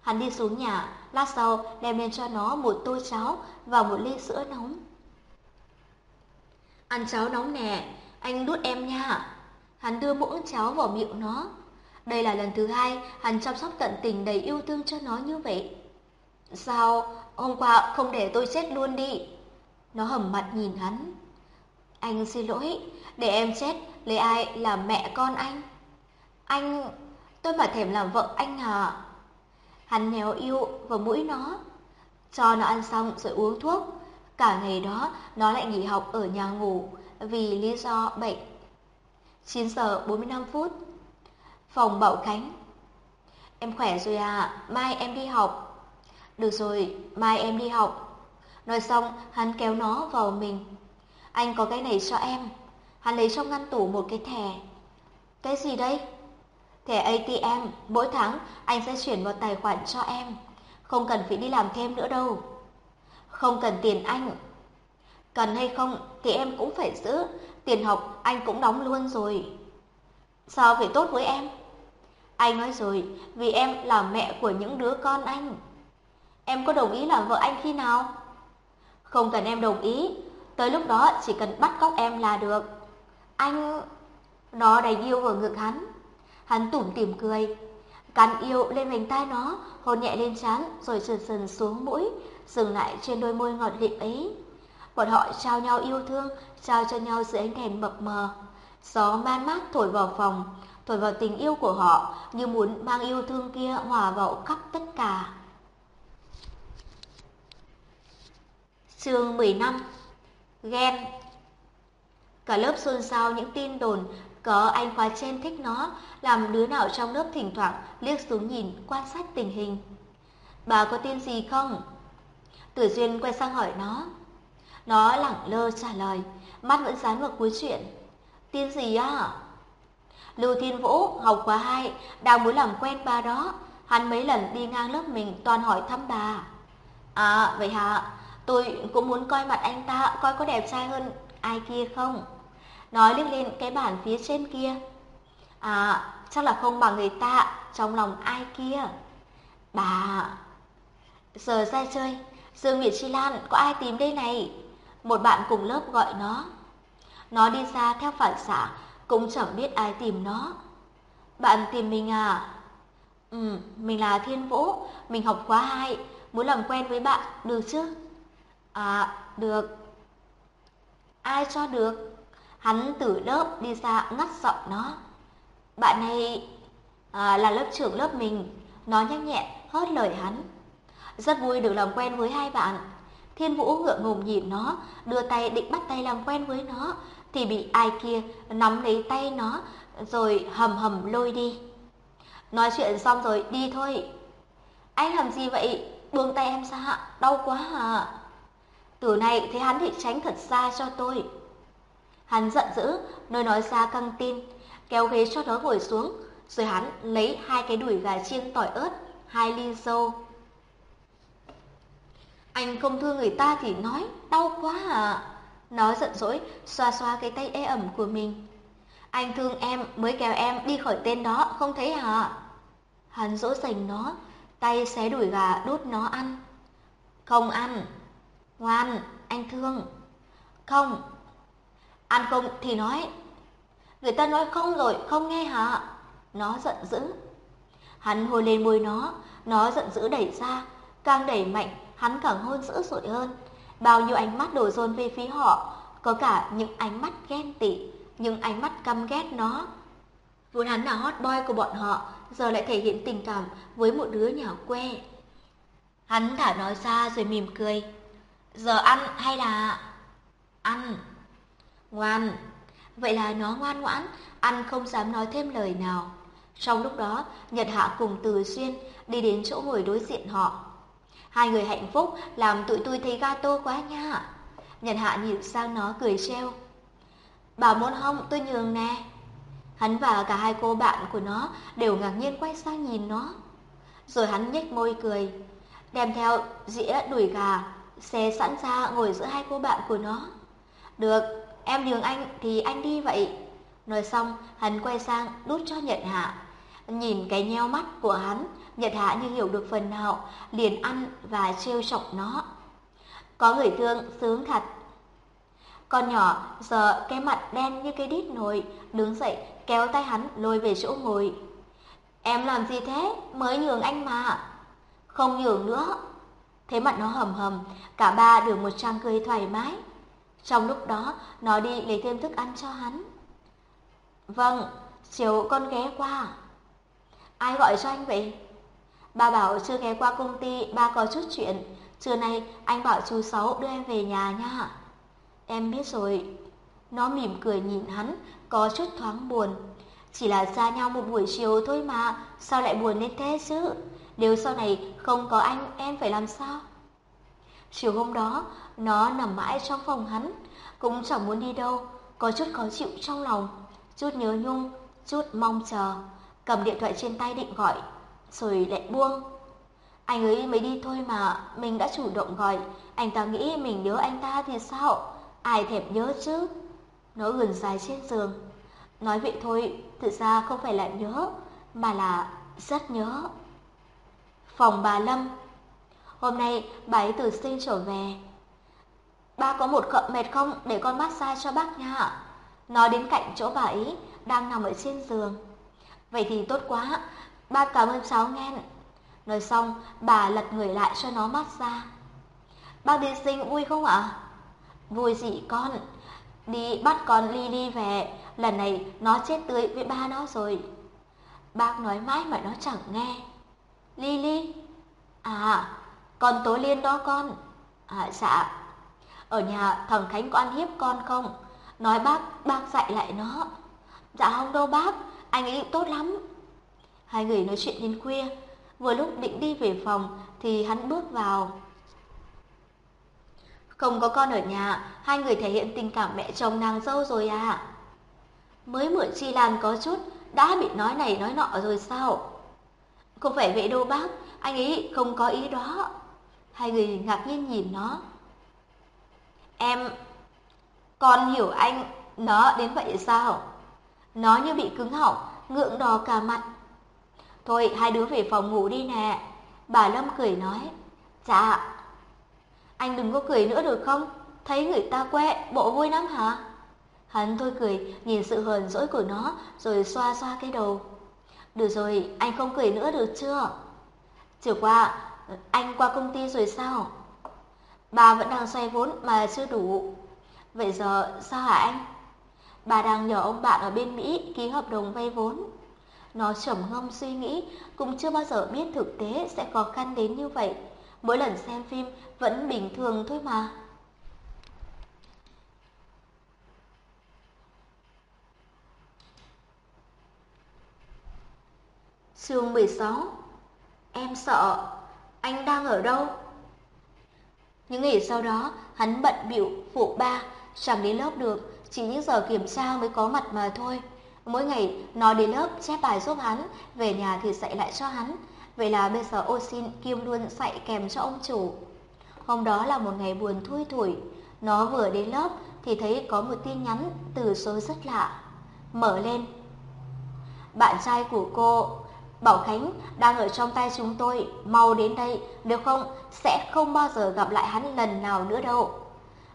Hắn đi xuống nhà, lát sau đem lên cho nó một tô cháo và một ly sữa nóng. Ăn cháo nóng nè, anh đút em nha. Hắn đưa muỗng cháo vào miệng nó. Đây là lần thứ hai hắn chăm sóc tận tình đầy yêu thương cho nó như vậy. Sao, hôm qua không để tôi chết luôn đi. Nó hầm mặt nhìn hắn. Anh xin lỗi, để em chết, lấy ai là mẹ con anh? Anh, tôi mà thèm làm vợ anh à? Hắn nhéo yêu vào mũi nó, cho nó ăn xong rồi uống thuốc. Cả ngày đó nó lại nghỉ học ở nhà ngủ vì lý do bệnh. 9 giờ 45 phút. Phòng Bảo Khánh. Em khỏe rồi à, mai em đi học. Được rồi, mai em đi học. Nói xong, hắn kéo nó vào mình. Anh có cái này cho em. Hắn lấy trong ngăn tủ một cái thẻ. Cái gì đây? Thẻ ATM, mỗi tháng anh sẽ chuyển vào tài khoản cho em. Không cần phải đi làm thêm nữa đâu. Không cần tiền anh. Cần hay không thì em cũng phải giữ. Tiền học anh cũng đóng luôn rồi. Sao phải tốt với em? Anh nói rồi, vì em là mẹ của những đứa con anh. Em có đồng ý làm vợ anh khi nào? Không cần em đồng ý, tới lúc đó chỉ cần bắt cóc em là được. Anh... Nó đầy yêu vào ngực hắn. Hắn tủm tỉm cười, cắn yêu lên vành tai nó, hôn nhẹ lên trán rồi dần dần xuống mũi, dừng lại trên đôi môi ngọt lịm ấy. Bọn họ trao nhau yêu thương, trao cho nhau dưới ánh đèn mập mờ. Gió man mát thổi vào phòng, thổi vào tình yêu của họ như muốn mang yêu thương kia hòa vào khắp tất cả. Chương 15 Ghen Cả lớp xôn xao những tin đồn có anh khóa trên thích nó, làm đứa nào trong lớp thỉnh thoảng liếc xuống nhìn, quan sát tình hình. Bà có tin gì không? Tử Duyên quay sang hỏi nó. Nó lẳng lơ trả lời, mắt vẫn dán vào cuối chuyện. Tin gì á? Lưu Thiên Vũ học khóa 2 đang muốn làm quen bà đó, hắn mấy lần đi ngang lớp mình toàn hỏi thăm bà. À, vậy hả? Tôi cũng muốn coi mặt anh ta coi có đẹp trai hơn ai kia không? Nói liếc lên cái bản phía trên kia. À, chắc là không bằng người ta trong lòng ai kia. Bà... Giờ ra chơi, Dương Nguyệt Chi Lan có ai tìm đây này? Một bạn cùng lớp gọi nó. Nó đi ra theo phản xạ, cũng chẳng biết ai tìm nó. Bạn tìm mình à? Ừ, mình là Thiên Vũ, mình học khóa 2, muốn làm quen với bạn, được chứ? À, được. Ai cho được? Hắn từ lớp đi ra ngắt giọng nó. Bạn này à, là lớp trưởng lớp mình, nó nhanh nhẹn hớt lời hắn. Rất vui được làm quen với hai bạn. Thiên Vũ ngượng ngùng nhìn nó, đưa tay định bắt tay làm quen với nó, thì bị ai kia nắm lấy tay nó rồi hầm hầm lôi đi. Nói chuyện xong rồi đi thôi. Anh làm gì vậy? Buông tay em ra, đau quá à. Từ nay thấy hắn thì tránh thật xa cho tôi. Hắn giận dữ, nơi nói ra căng tin, kéo ghế cho nó ngồi xuống, rồi hắn lấy hai cái đùi gà chiên tỏi ớt, hai ly dâu. Anh không thương người ta thì nói, đau quá à. Nó giận dỗi, xoa xoa cái tay ê ẩm của mình. Anh thương em mới kéo em đi khỏi tên đó, không thấy hả? Hắn dỗ dành nó, tay xé đuổi gà đút nó ăn. Không ăn. Ngoan, anh thương. Không. Ăn không thì nói. Người ta nói không rồi, không nghe hả? Nó giận dữ. Hắn hôn lên môi nó, nó giận dữ đẩy ra, càng đẩy mạnh, hắn càng hôn dữ dội hơn. Bao nhiêu ánh mắt đổ dồn về phía họ, có cả những ánh mắt ghen tị, những ánh mắt căm ghét nó. Vốn hắn là hot boy của bọn họ, giờ lại thể hiện tình cảm với một đứa nhỏ quê. Hắn thả nói ra rồi mỉm cười. Giờ ăn hay là... Ăn. Ngoan. Vậy là nó ngoan ngoãn, ăn không dám nói thêm lời nào. Trong lúc đó, Nhật Hạ cùng Từ Xuyên đi đến chỗ ngồi đối diện họ. Hai người hạnh phúc làm tụi tôi thấy gato quá nha. Nhật Hạ nhìn sang nó cười treo. Bảo muốn không tôi nhường nè. Hắn và cả hai cô bạn của nó đều ngạc nhiên quay sang nhìn nó. Rồi hắn nhếch môi cười, đem theo dĩa đùi gà, xe sẵn ra ngồi giữa hai cô bạn của nó. Được, em nhường anh thì anh đi vậy. Nói xong, hắn quay sang đút cho Nhật Hạ. Nhìn cái nheo mắt của hắn, Nhật Hạ như hiểu được phần nào, liền ăn và trêu chọc nó. Có người thương sướng thật. Con nhỏ giờ cái mặt đen như cái đít nồi, đứng dậy kéo tay hắn lôi về chỗ ngồi. Em làm gì thế? Mới nhường anh mà. Không nhường nữa. Thế mặt nó hầm hầm, cả ba được một trang cười thoải mái. Trong lúc đó, nó đi lấy thêm thức ăn cho hắn. Vâng, chiều con ghé qua. Ai gọi cho anh vậy? Ba bảo chưa ghé qua công ty, ba có chút chuyện. Trưa nay anh bảo chú Sáu đưa em về nhà nha. Em biết rồi. Nó mỉm cười nhìn hắn, có chút thoáng buồn. Chỉ là xa nhau một buổi chiều thôi mà, sao lại buồn lên thế chứ? Nếu sau này không có anh, em phải làm sao? Chiều hôm đó, nó nằm mãi trong phòng hắn, cũng chẳng muốn đi đâu, có chút khó chịu trong lòng, chút nhớ nhung, chút mong chờ. Cầm điện thoại trên tay định gọi, rồi lại buông. Anh ấy mới đi thôi mà, mình đã chủ động gọi, anh ta nghĩ mình nhớ anh ta thì sao? Ai thèm nhớ chứ? Nó gần dài trên giường. Nói vậy thôi, thực ra không phải là nhớ, mà là rất nhớ. Phòng bà Lâm Hôm nay bà ấy từ sinh trở về. Ba có một cậu mệt không để con massage cho bác nha. nó đến cạnh chỗ bà ấy đang nằm ở trên giường. Vậy thì tốt quá, ba cảm ơn cháu nghe. Nói xong, bà lật người lại cho nó massage. Bác đi sinh vui không ạ? Vui gì con? Đi bắt con Lily về, lần này nó chết tươi với ba nó rồi. Bác nói mãi mà nó chẳng nghe. Lily? À, con Tố Liên đó con. À dạ. Ở nhà thằng Khánh có ăn hiếp con không? Nói bác, bác dạy lại nó. Dạ không đâu bác, anh ấy tốt lắm. Hai người nói chuyện đến khuya, vừa lúc định đi về phòng thì hắn bước vào. Không có con ở nhà, hai người thể hiện tình cảm mẹ chồng nàng dâu rồi à. Mới mượn chi lan có chút, đã bị nói này nói nọ rồi sao? Không phải vậy đâu bác, anh ấy không có ý đó. Hai người ngạc nhiên nhìn nó. Em, con hiểu anh, nó đến vậy sao? Nó như bị cứng họng, ngượng đỏ cả mặt. Thôi, hai đứa về phòng ngủ đi nè. Bà Lâm cười nói. Dạ. Anh đừng có cười nữa được không? Thấy người ta quẹ, bộ vui lắm hả? Hắn thôi cười, nhìn sự hờn dỗi của nó, rồi xoa xoa cái đầu. Được rồi, anh không cười nữa được chưa? Chiều qua, ờ, anh qua công ty rồi sao? Bà vẫn đang xoay vốn mà chưa đủ. Vậy giờ sao hả anh? Bà đang nhờ ông bạn ở bên Mỹ ký hợp đồng vay vốn. Nó trầm ngâm suy nghĩ, cũng chưa bao giờ biết thực tế sẽ khó khăn đến như vậy. Mỗi lần xem phim vẫn bình thường thôi mà. Chương 16 Em sợ, anh đang ở đâu? Những ngày sau đó, hắn bận bịu phụ ba, chẳng đến lớp được, chỉ những giờ kiểm tra mới có mặt mà thôi. Mỗi ngày nó đến lớp chép bài giúp hắn, về nhà thì dạy lại cho hắn. Vậy là bây giờ ô xin Kim luôn dạy kèm cho ông chủ. Hôm đó là một ngày buồn thui thủi, nó vừa đến lớp thì thấy có một tin nhắn từ số rất lạ. Mở lên. Bạn trai của cô Bảo Khánh đang ở trong tay chúng tôi, mau đến đây, nếu không sẽ không bao giờ gặp lại hắn lần nào nữa đâu.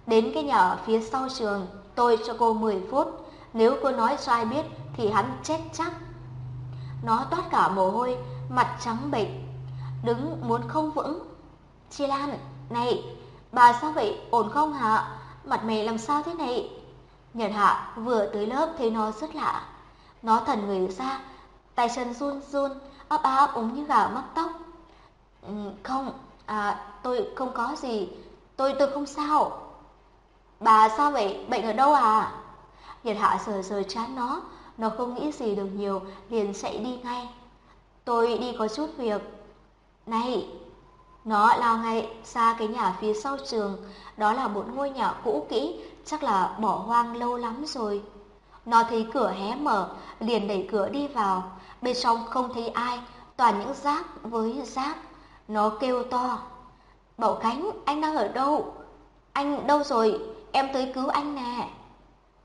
Đến cái nhà ở phía sau trường, tôi cho cô 10 phút, nếu cô nói cho ai biết thì hắn chết chắc. Nó toát cả mồ hôi, mặt trắng bệch, đứng muốn không vững. Chi Lan, này, bà sao vậy, ổn không hả? Mặt mày làm sao thế này? Nhật Hạ vừa tới lớp thấy nó rất lạ. Nó thần người ra, tay chân run run, ấp a ấp úng như gà mắc tóc. Ừ, không, à, tôi không có gì, tôi tôi không sao. Bà sao vậy, bệnh ở đâu à? Nhật Hạ sờ sờ chán nó, nó không nghĩ gì được nhiều, liền chạy đi ngay. Tôi đi có chút việc. Này, nó lao ngay xa cái nhà phía sau trường, đó là một ngôi nhà cũ kỹ, chắc là bỏ hoang lâu lắm rồi. Nó thấy cửa hé mở, liền đẩy cửa đi vào, bên trong không thấy ai, toàn những rác với rác. Nó kêu to. Bảo Khánh, anh đang ở đâu? Anh đâu rồi? Em tới cứu anh nè.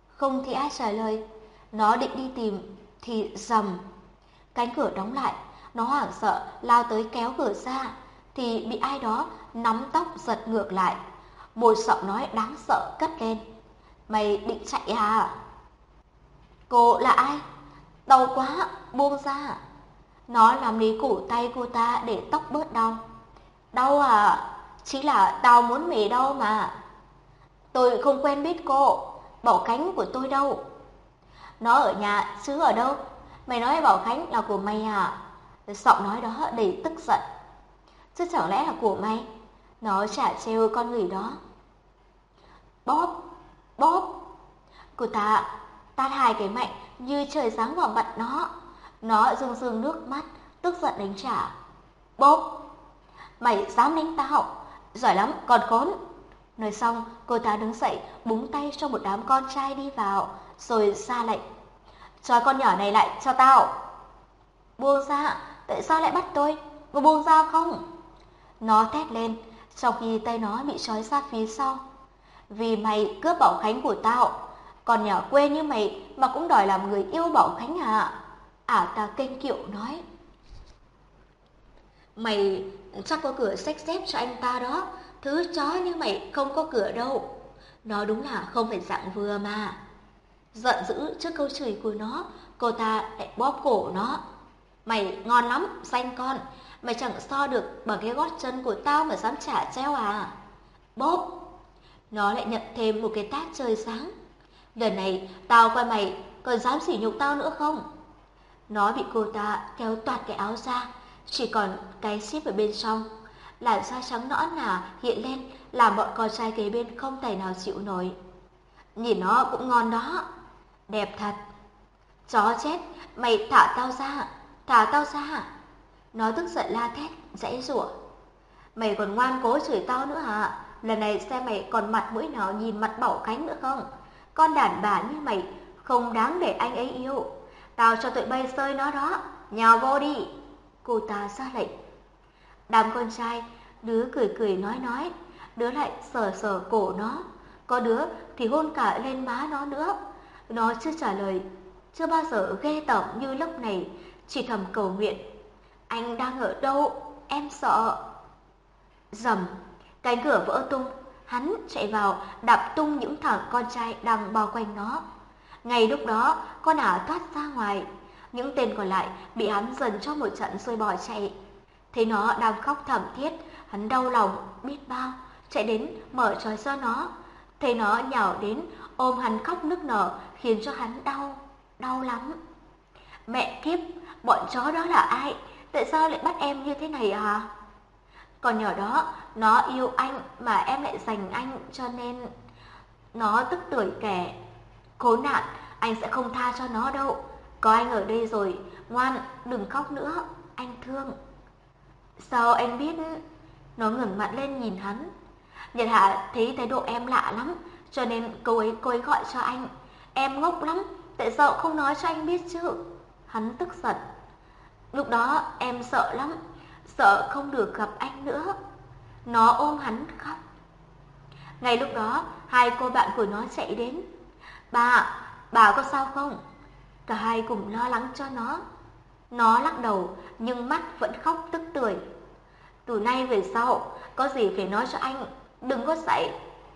Không thấy ai trả lời. Nó định đi tìm, thì rầm. Cánh cửa đóng lại, nó hoảng sợ lao tới kéo cửa ra, thì bị ai đó nắm tóc giật ngược lại. Một giọng nói đáng sợ cất lên. Mày định chạy à? Cô là ai? Đau quá, buông ra. Nó làm lấy cổ tay cô ta để tóc bớt đau. Đau à? Chỉ là tao muốn mày đau mà. Tôi không quen biết cô, Bảo Khánh của tôi đâu. Nó ở nhà, chứ ở đâu? Mày nói Bảo Khánh là của mày à? Giọng nói đó đầy tức giận. Chứ chẳng lẽ là của mày? Nó trả trêu con người đó. Bóp, bóp. Cô ta ta hai cái mạnh như trời sáng vào mặt nó. Nó rưng rưng nước mắt, tức giận đánh trả. Bốp! Mày dám đánh tao? Giỏi lắm, còn khốn! Nói xong, cô ta đứng dậy, búng tay cho một đám con trai đi vào, rồi ra lệnh. Cho con nhỏ này lại cho tao. Buông ra, tại sao lại bắt tôi? Có buông ra không? Nó thét lên, sau khi tay nó bị trói ra phía sau. Vì mày cướp Bảo Khánh của tao, còn nhỏ quê như mày mà cũng đòi làm người yêu Bảo Khánh à? Ả ta kênh kiệu nói. Mày chắc có cửa sách xếp cho anh ta đó, thứ chó như mày không có cửa đâu. Nó đúng là không phải dạng vừa mà. Giận dữ trước câu chửi của nó, cô ta lại bóp cổ nó. Mày ngon lắm, xanh con, mày chẳng so được bằng cái gót chân của tao mà dám trả treo à. Bóp! Nó lại nhận thêm một cái tát trời sáng. Lần này tao coi mày còn dám sỉ nhục tao nữa không? Nó bị cô ta kéo toạt cái áo ra, chỉ còn cái xếp ở bên trong. Làn da trắng nõn nà hiện lên làm bọn con trai kế bên không tài nào chịu nổi. Nhìn nó cũng ngon đó. Đẹp thật. Chó chết, mày thả tao ra, thả tao ra. Nó tức giận la thét, dãy rủa. Mày còn ngoan cố chửi tao nữa hả? Lần này xem mày còn mặt mũi nào nhìn mặt bảo cánh nữa không? Con đàn bà như mày không đáng để anh ấy yêu. Tao cho tụi bay sơi nó đó, nhào vô đi. Cô ta ra lệnh. Đám con trai, đứa cười cười nói nói, đứa lại sờ sờ cổ nó. Có đứa thì hôn cả lên má nó nữa. Nó chưa trả lời, chưa bao giờ ghê tởm như lúc này, chỉ thầm cầu nguyện. Anh đang ở đâu? Em sợ. Dầm, cánh cửa vỡ tung, hắn chạy vào đạp tung những thằng con trai đang bao quanh nó. Ngay lúc đó, con ả thoát ra ngoài, những tên còn lại bị hắn dần cho một trận xôi bò chạy. Thấy nó đang khóc thảm thiết, hắn đau lòng biết bao, chạy đến mở trói cho nó. Thấy nó nhào đến ôm hắn khóc nức nở khiến cho hắn đau, đau lắm. Mẹ kiếp, bọn chó đó là ai? Tại sao lại bắt em như thế này à? Còn nhỏ đó, nó yêu anh mà em lại dành anh cho nên nó tức tuổi kẻ. cố nạn, anh sẽ không tha cho nó đâu. Có anh ở đây rồi, ngoan, đừng khóc nữa, anh thương. Sao anh biết? Nó ngẩng mặt lên nhìn hắn. Nhật Hạ thấy thái độ em lạ lắm, cho nên cô ấy cô ấy gọi cho anh. Em ngốc lắm, tại sao không nói cho anh biết chứ? Hắn tức giận. Lúc đó em sợ lắm, sợ không được gặp anh nữa. Nó ôm hắn khóc. Ngay lúc đó, hai cô bạn của nó chạy đến. Bà, bà có sao không? Cả hai cùng lo lắng cho nó. Nó lắc đầu, nhưng mắt vẫn khóc tức tưởi. Từ nay về sau, có gì phải nói cho anh, đừng có dạy,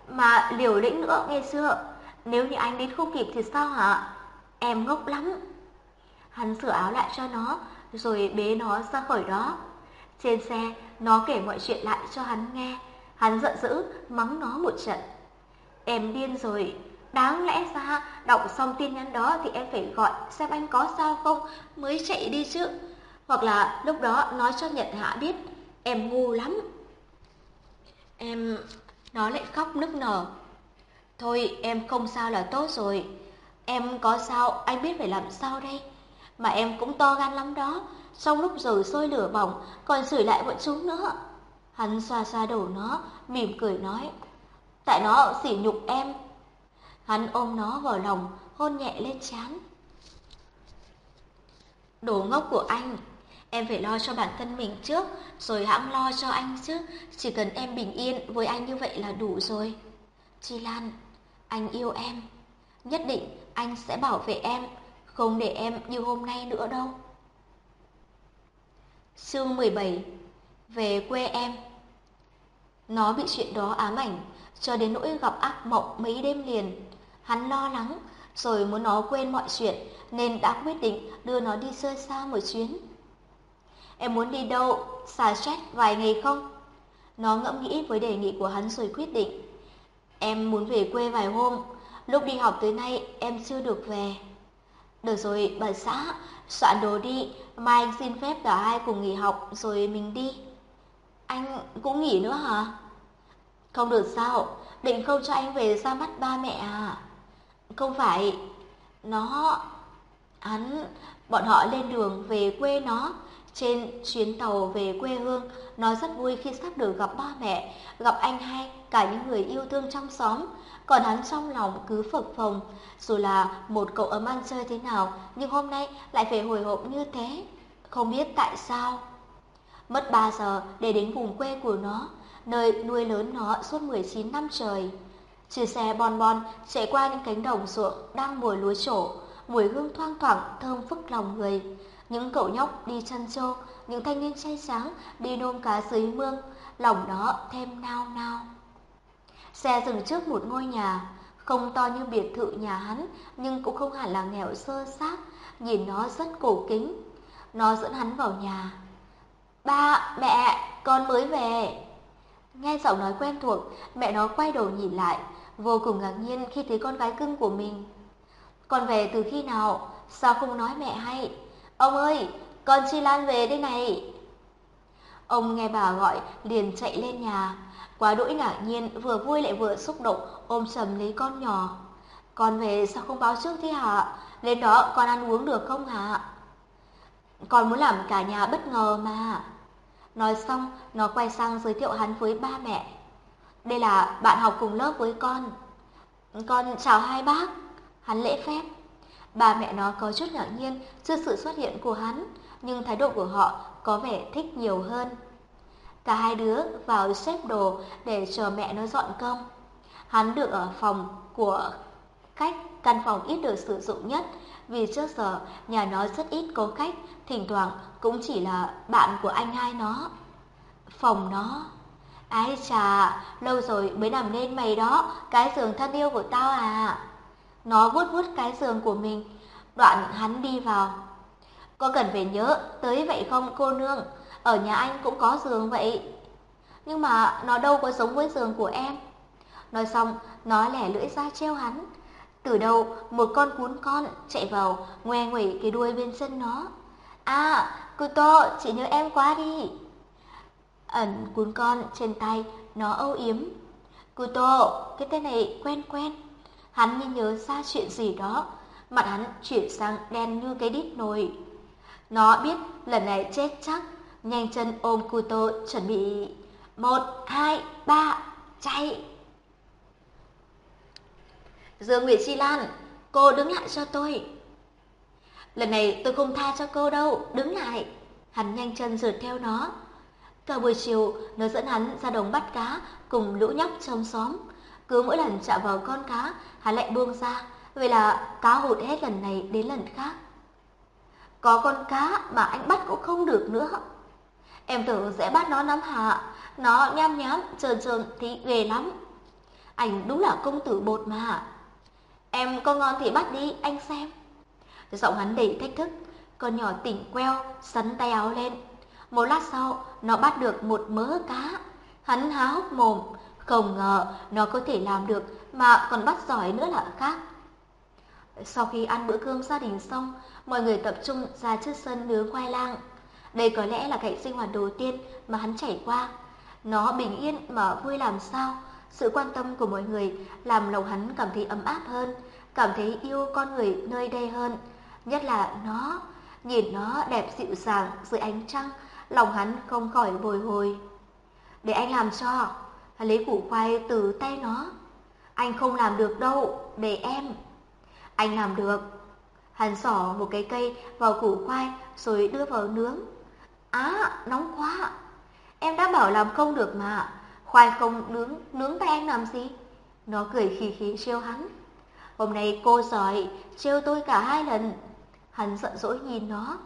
mà liều lĩnh nữa nghe chưa? Nếu như anh đến không kịp thì sao hả? Em ngốc lắm. Hắn sửa áo lại cho nó, rồi bế nó ra khỏi đó. Trên xe, nó kể mọi chuyện lại cho hắn nghe. Hắn giận dữ, mắng nó một trận. Em điên rồi, đáng lẽ ra đọc xong tin nhắn đó thì em phải gọi xem anh có sao không mới chạy đi chứ. Hoặc là lúc đó nói cho Nhật Hạ biết, em ngu lắm. Em... Nó lại khóc nức nở. Thôi em không sao là tốt rồi. Em có sao, anh biết phải làm sao đây. Mà em cũng to gan lắm đó, trong lúc giờ sôi lửa bỏng còn sưởi lại bọn chúng nữa. Hắn xoa xoa đầu nó, mỉm cười nói. Tại nó sỉ nhục em. Hắn ôm nó vào lòng, hôn nhẹ lên trán. Đồ ngốc của anh, em phải lo cho bản thân mình trước, rồi hãng lo cho anh chứ. Chỉ cần em bình yên với anh như vậy là đủ rồi. Chi Lan, anh yêu em. Nhất định anh sẽ bảo vệ em, không để em như hôm nay nữa đâu. Chương 17 Về quê em Nó bị chuyện đó ám ảnh, cho đến nỗi gặp ác mộng mấy đêm liền. Hắn lo lắng, rồi muốn nó quên mọi chuyện, nên đã quyết định đưa nó đi chơi xa một chuyến. Em muốn đi đâu, xả stress vài ngày không? Nó ngẫm nghĩ với đề nghị của hắn rồi quyết định. Em muốn về quê vài hôm, lúc đi học tới nay em chưa được về. Được rồi, bà xã, soạn đồ đi, mai anh xin phép cả hai cùng nghỉ học rồi mình đi. Anh cũng nghỉ nữa hả? Không được sao, định không cho anh về ra mắt ba mẹ à? Không phải, nó... Hắn, bọn họ lên đường về quê nó, trên chuyến tàu về quê hương, nó rất vui khi sắp được gặp ba mẹ, gặp anh hai, cả những người yêu thương trong xóm. Còn hắn trong lòng cứ phập phồng, dù là một cậu ấm ăn chơi thế nào, nhưng hôm nay lại phải hồi hộp như thế. Không biết tại sao. Mất 3 giờ để đến vùng quê của nó, nơi nuôi lớn nó suốt 19 năm trời. Chiếc xe bon bon chạy qua những cánh đồng ruộng đang mùa lúa trổ, mùi hương thoang thoảng thơm phức lòng người. Những cậu nhóc đi chân trâu, những thanh niên say sáng đi nôm cá dưới mương, lòng đó thêm nao nao. Xe dừng trước một ngôi nhà, không to như biệt thự nhà hắn, nhưng cũng không hẳn là nghèo sơ xác, nhìn nó rất cổ kính. Nó dẫn hắn vào nhà. Ba, mẹ, con mới về. Nghe giọng nói quen thuộc, mẹ nó quay đầu nhìn lại, vô cùng ngạc nhiên khi thấy con gái cưng của mình. Con về từ khi nào? Sao không nói mẹ hay? Ông ơi, con Chi Lan về đây này. Ông nghe bà gọi liền chạy lên nhà, quá đỗi ngạc nhiên, vừa vui lại vừa xúc động, ôm chầm lấy con nhỏ. Con về sao không báo trước thế hả? Lên đó con ăn uống được không hả? Con muốn làm cả nhà bất ngờ mà. Nói xong, nó quay sang giới thiệu hắn với ba mẹ. Đây là bạn học cùng lớp với con. Con chào hai bác. Hắn lễ phép. Ba mẹ nó có chút ngạc nhiên trước sự xuất hiện của hắn, nhưng thái độ của họ có vẻ thích nhiều hơn. Cả hai đứa vào xếp đồ để chờ mẹ nó dọn cơm. Hắn được ở phòng của khách, căn phòng ít được sử dụng nhất, vì trước giờ nhà nó rất ít có khách, thỉnh thoảng cũng chỉ là bạn của anh hai nó. Phòng nó. Ái chà, lâu rồi mới nằm lên mày đó, cái giường thân yêu của tao à. Nó vuốt vuốt cái giường của mình, đoạn hắn đi vào. Có cần phải nhớ tới vậy không cô nương? Ở nhà anh cũng có giường vậy. Nhưng mà nó đâu có giống với giường của em. Nói xong, nó lẻ lưỡi ra treo hắn. Từ đầu, một con cún con chạy vào, ngoe nguẩy cái đuôi bên chân nó. À, cô Tô, chị nhớ em quá đi. Ẩn cuốn con trên tay, nó âu yếm. Cô Tô, cái tên này quen quen. Hắn như nhớ ra chuyện gì đó, mặt hắn chuyển sang đen như cái đít nồi. Nó biết lần này chết chắc, nhanh chân ôm Kuto chuẩn bị một, hai, ba, chạy. Dương Nguyệt Chi Lan, cô đứng lại cho tôi. Lần này tôi không tha cho cô đâu, đứng lại. Hắn nhanh chân rượt theo nó. Cả buổi chiều, nó dẫn hắn ra đồng bắt cá cùng lũ nhóc trong xóm. Cứ mỗi lần chạm vào con cá, hắn lại buông ra. Vậy là cá hụt hết lần này đến lần khác. Có con cá mà anh bắt cũng không được nữa. Em tưởng sẽ bắt nó lắm hả? nó nham nhám, trơn trơn thì ghê lắm. Anh đúng là công tử bột mà. Em có ngon thì bắt đi, anh xem. Giọng hắn đầy thách thức, con nhỏ tỉnh queo, sắn tay áo lên. Một lát sau, nó bắt được một mớ cá. Hắn há hốc mồm, không ngờ nó có thể làm được mà còn bắt giỏi nữa là khác. Sau khi ăn bữa cơm gia đình xong, mọi người tập trung ra trước sân nướng khoai lang. Đây có lẽ là cảnh sinh hoạt đầu tiên mà hắn trải qua. Nó bình yên mà vui làm sao. Sự quan tâm của mọi người làm lòng hắn cảm thấy ấm áp hơn, cảm thấy yêu con người nơi đây hơn. Nhất là nó, nhìn nó đẹp dịu dàng dưới ánh trăng, lòng hắn không khỏi bồi hồi. Để anh làm cho, lấy củ khoai từ tay nó. Anh không làm được đâu, để em. Anh làm được. Hắn xỏ một cái cây vào củ khoai rồi đưa vào nướng. Á, nóng quá. Em đã bảo làm không được mà. Khoai không nướng, nướng tay anh làm gì? Nó cười khì khì trêu hắn. Hôm nay cô giỏi, trêu tôi cả hai lần. Hắn giận dỗi nhìn nó.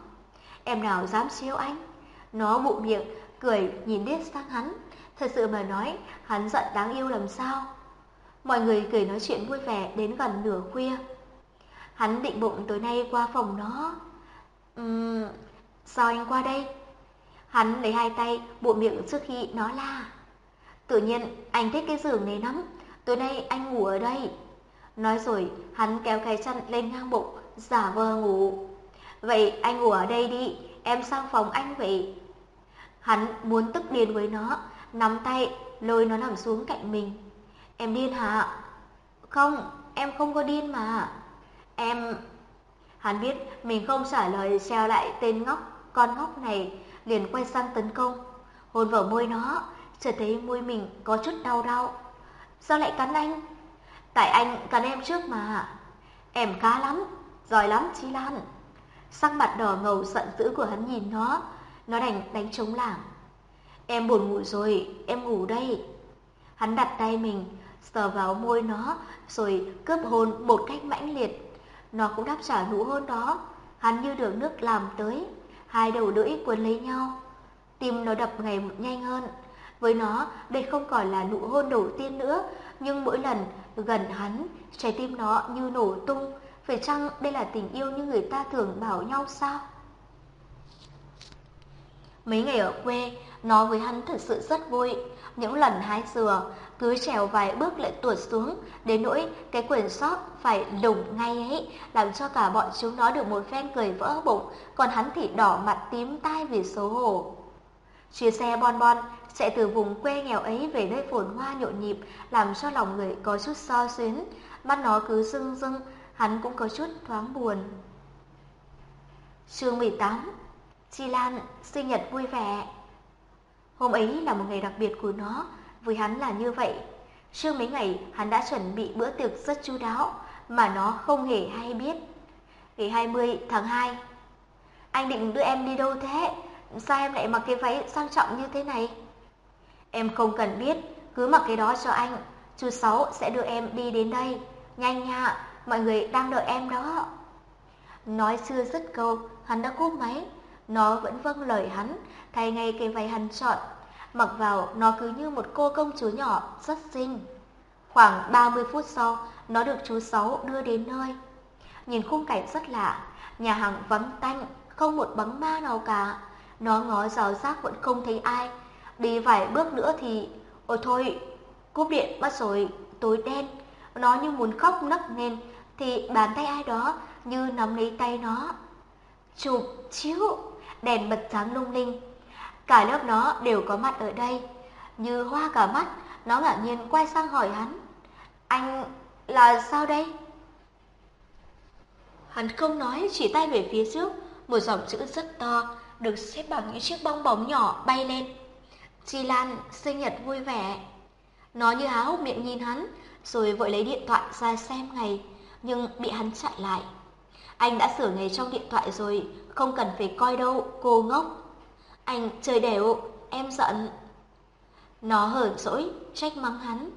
Em nào dám trêu anh? Nó bụng miệng, cười nhìn điếc sang hắn. Thật sự mà nói, hắn giận đáng yêu làm sao? Mọi người cười nói chuyện vui vẻ đến gần nửa khuya. Hắn định bụng tối nay qua phòng nó. Ừm, sao anh qua đây? Hắn lấy hai tay bụng miệng trước khi nó la. Tự nhiên anh thích cái giường này lắm, tối nay anh ngủ ở đây. Nói rồi, hắn kéo cái chăn lên ngang bụng, giả vờ ngủ. Vậy anh ngủ ở đây đi, em sang phòng anh vậy. Hắn muốn tức điên với nó, nắm tay, lôi nó nằm xuống cạnh mình. Em điên hả? Không, em không có điên mà. Em... Hắn biết mình không trả lời treo lại tên ngốc, con ngốc này, liền quay sang tấn công. Hôn vào môi nó, chợt thấy môi mình có chút đau đau. Sao lại cắn anh? Tại anh cắn em trước mà. Em khá lắm, giỏi lắm Chi Lan. Sắc mặt đỏ ngầu giận dữ của hắn nhìn nó, nó đành đánh trống lảng. Em buồn ngủ rồi, em ngủ đây. Hắn đặt tay mình, sờ vào môi nó, rồi cướp hôn một cách mãnh liệt. nó cũng đáp trả nụ hôn đó. Hắn như được nước làm tới, hai đầu lưỡi quấn lấy nhau. Tim nó đập ngày một nhanh hơn. Với nó, đây không còn là nụ hôn đầu tiên nữa, nhưng mỗi lần gần hắn, trái tim nó như nổ tung. Phải chăng đây là tình yêu như người ta thường bảo nhau sao? Mấy ngày ở quê, nó với hắn thật sự rất vui. Những lần hái dừa, cứ trèo vài bước lại tuột xuống, đến nỗi cái quyển sót phải lủng ngay ấy, làm cho cả bọn chúng nó được một phen cười vỡ bụng, còn hắn thì đỏ mặt tím tai vì xấu hổ. Chuyến xe bon bon chạy từ vùng quê nghèo ấy về nơi phồn hoa nhộn nhịp, làm cho lòng người có chút so xuyến, mắt nó cứ rưng rưng, hắn cũng có chút thoáng buồn. Chương 18 Chi Lan sinh nhật vui vẻ Hôm ấy là một ngày đặc biệt của nó, với hắn là như vậy. Trước mấy ngày hắn đã chuẩn bị bữa tiệc rất chu đáo mà nó không hề hay biết. Ngày 20 tháng 2 Anh định đưa em đi đâu thế? Sao em lại mặc cái váy sang trọng như thế này? Em không cần biết, cứ mặc cái đó cho anh. Chú Sáu sẽ đưa em đi đến đây. Nhanh nha, mọi người đang đợi em đó. Nói chưa dứt câu, hắn đã cúp máy. Nó vẫn vâng lời hắn, thay ngay cái váy hắn chọn. Mặc vào, nó cứ như một cô công chúa nhỏ, rất xinh. Khoảng 30 phút sau, nó được chú Sáu đưa đến nơi. Nhìn khung cảnh rất lạ, nhà hàng vắng tanh, không một bóng ma nào cả. Nó ngó rào rác vẫn không thấy ai. Đi vài bước nữa thì... Ôi thôi, cúp điện mất rồi, tối đen. Nó như muốn khóc nấc nên thì bàn tay ai đó như nắm lấy tay nó. Chụp chiếu, đèn bật sáng lung linh. Cả lớp nó đều có mặt ở đây. Như hoa cả mắt, nó ngạc nhiên quay sang hỏi hắn. Anh là sao đây? Hắn không nói, chỉ tay về phía trước, một dòng chữ rất to, được xếp bằng những chiếc bong bóng nhỏ bay lên. Chi Lan sinh nhật vui vẻ. Nó như há hốc miệng nhìn hắn, rồi vội lấy điện thoại ra xem ngày, nhưng bị hắn chặn lại. Anh đã sửa nghề trong điện thoại rồi, không cần phải coi đâu, cô ngốc. Anh chơi đều, em giận. Nó hờn dỗi, trách mắng hắn.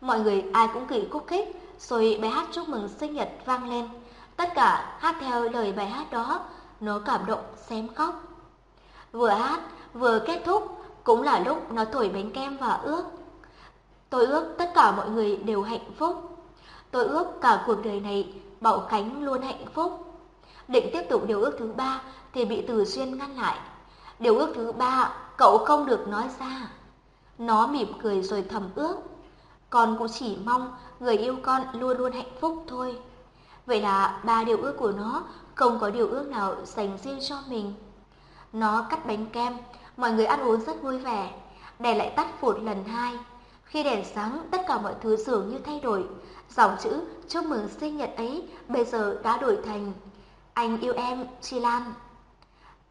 Mọi người ai cũng cười khúc khích, rồi bài hát chúc mừng sinh nhật vang lên. Tất cả hát theo lời bài hát đó, nó cảm động xém khóc. Vừa hát, vừa kết thúc, cũng là lúc nó thổi bánh kem và ước. Tôi ước tất cả mọi người đều hạnh phúc. Tôi ước cả cuộc đời này Bảo Khánh luôn hạnh phúc. Định tiếp tục điều ước thứ ba thì bị Từ Duyên ngăn lại. Điều ước thứ ba cậu không được nói ra. Nó mỉm cười rồi thầm ước. Con cũng chỉ mong người yêu con luôn luôn hạnh phúc thôi. Vậy là ba điều ước của nó không có điều ước nào dành riêng cho mình. Nó cắt bánh kem, mọi người ăn uống rất vui vẻ. Đèn lại tắt phụt lần hai. Khi đèn sáng, tất cả mọi thứ dường như thay đổi. Dòng chữ chúc mừng sinh nhật ấy bây giờ đã đổi thành Anh yêu em, Chi Lan.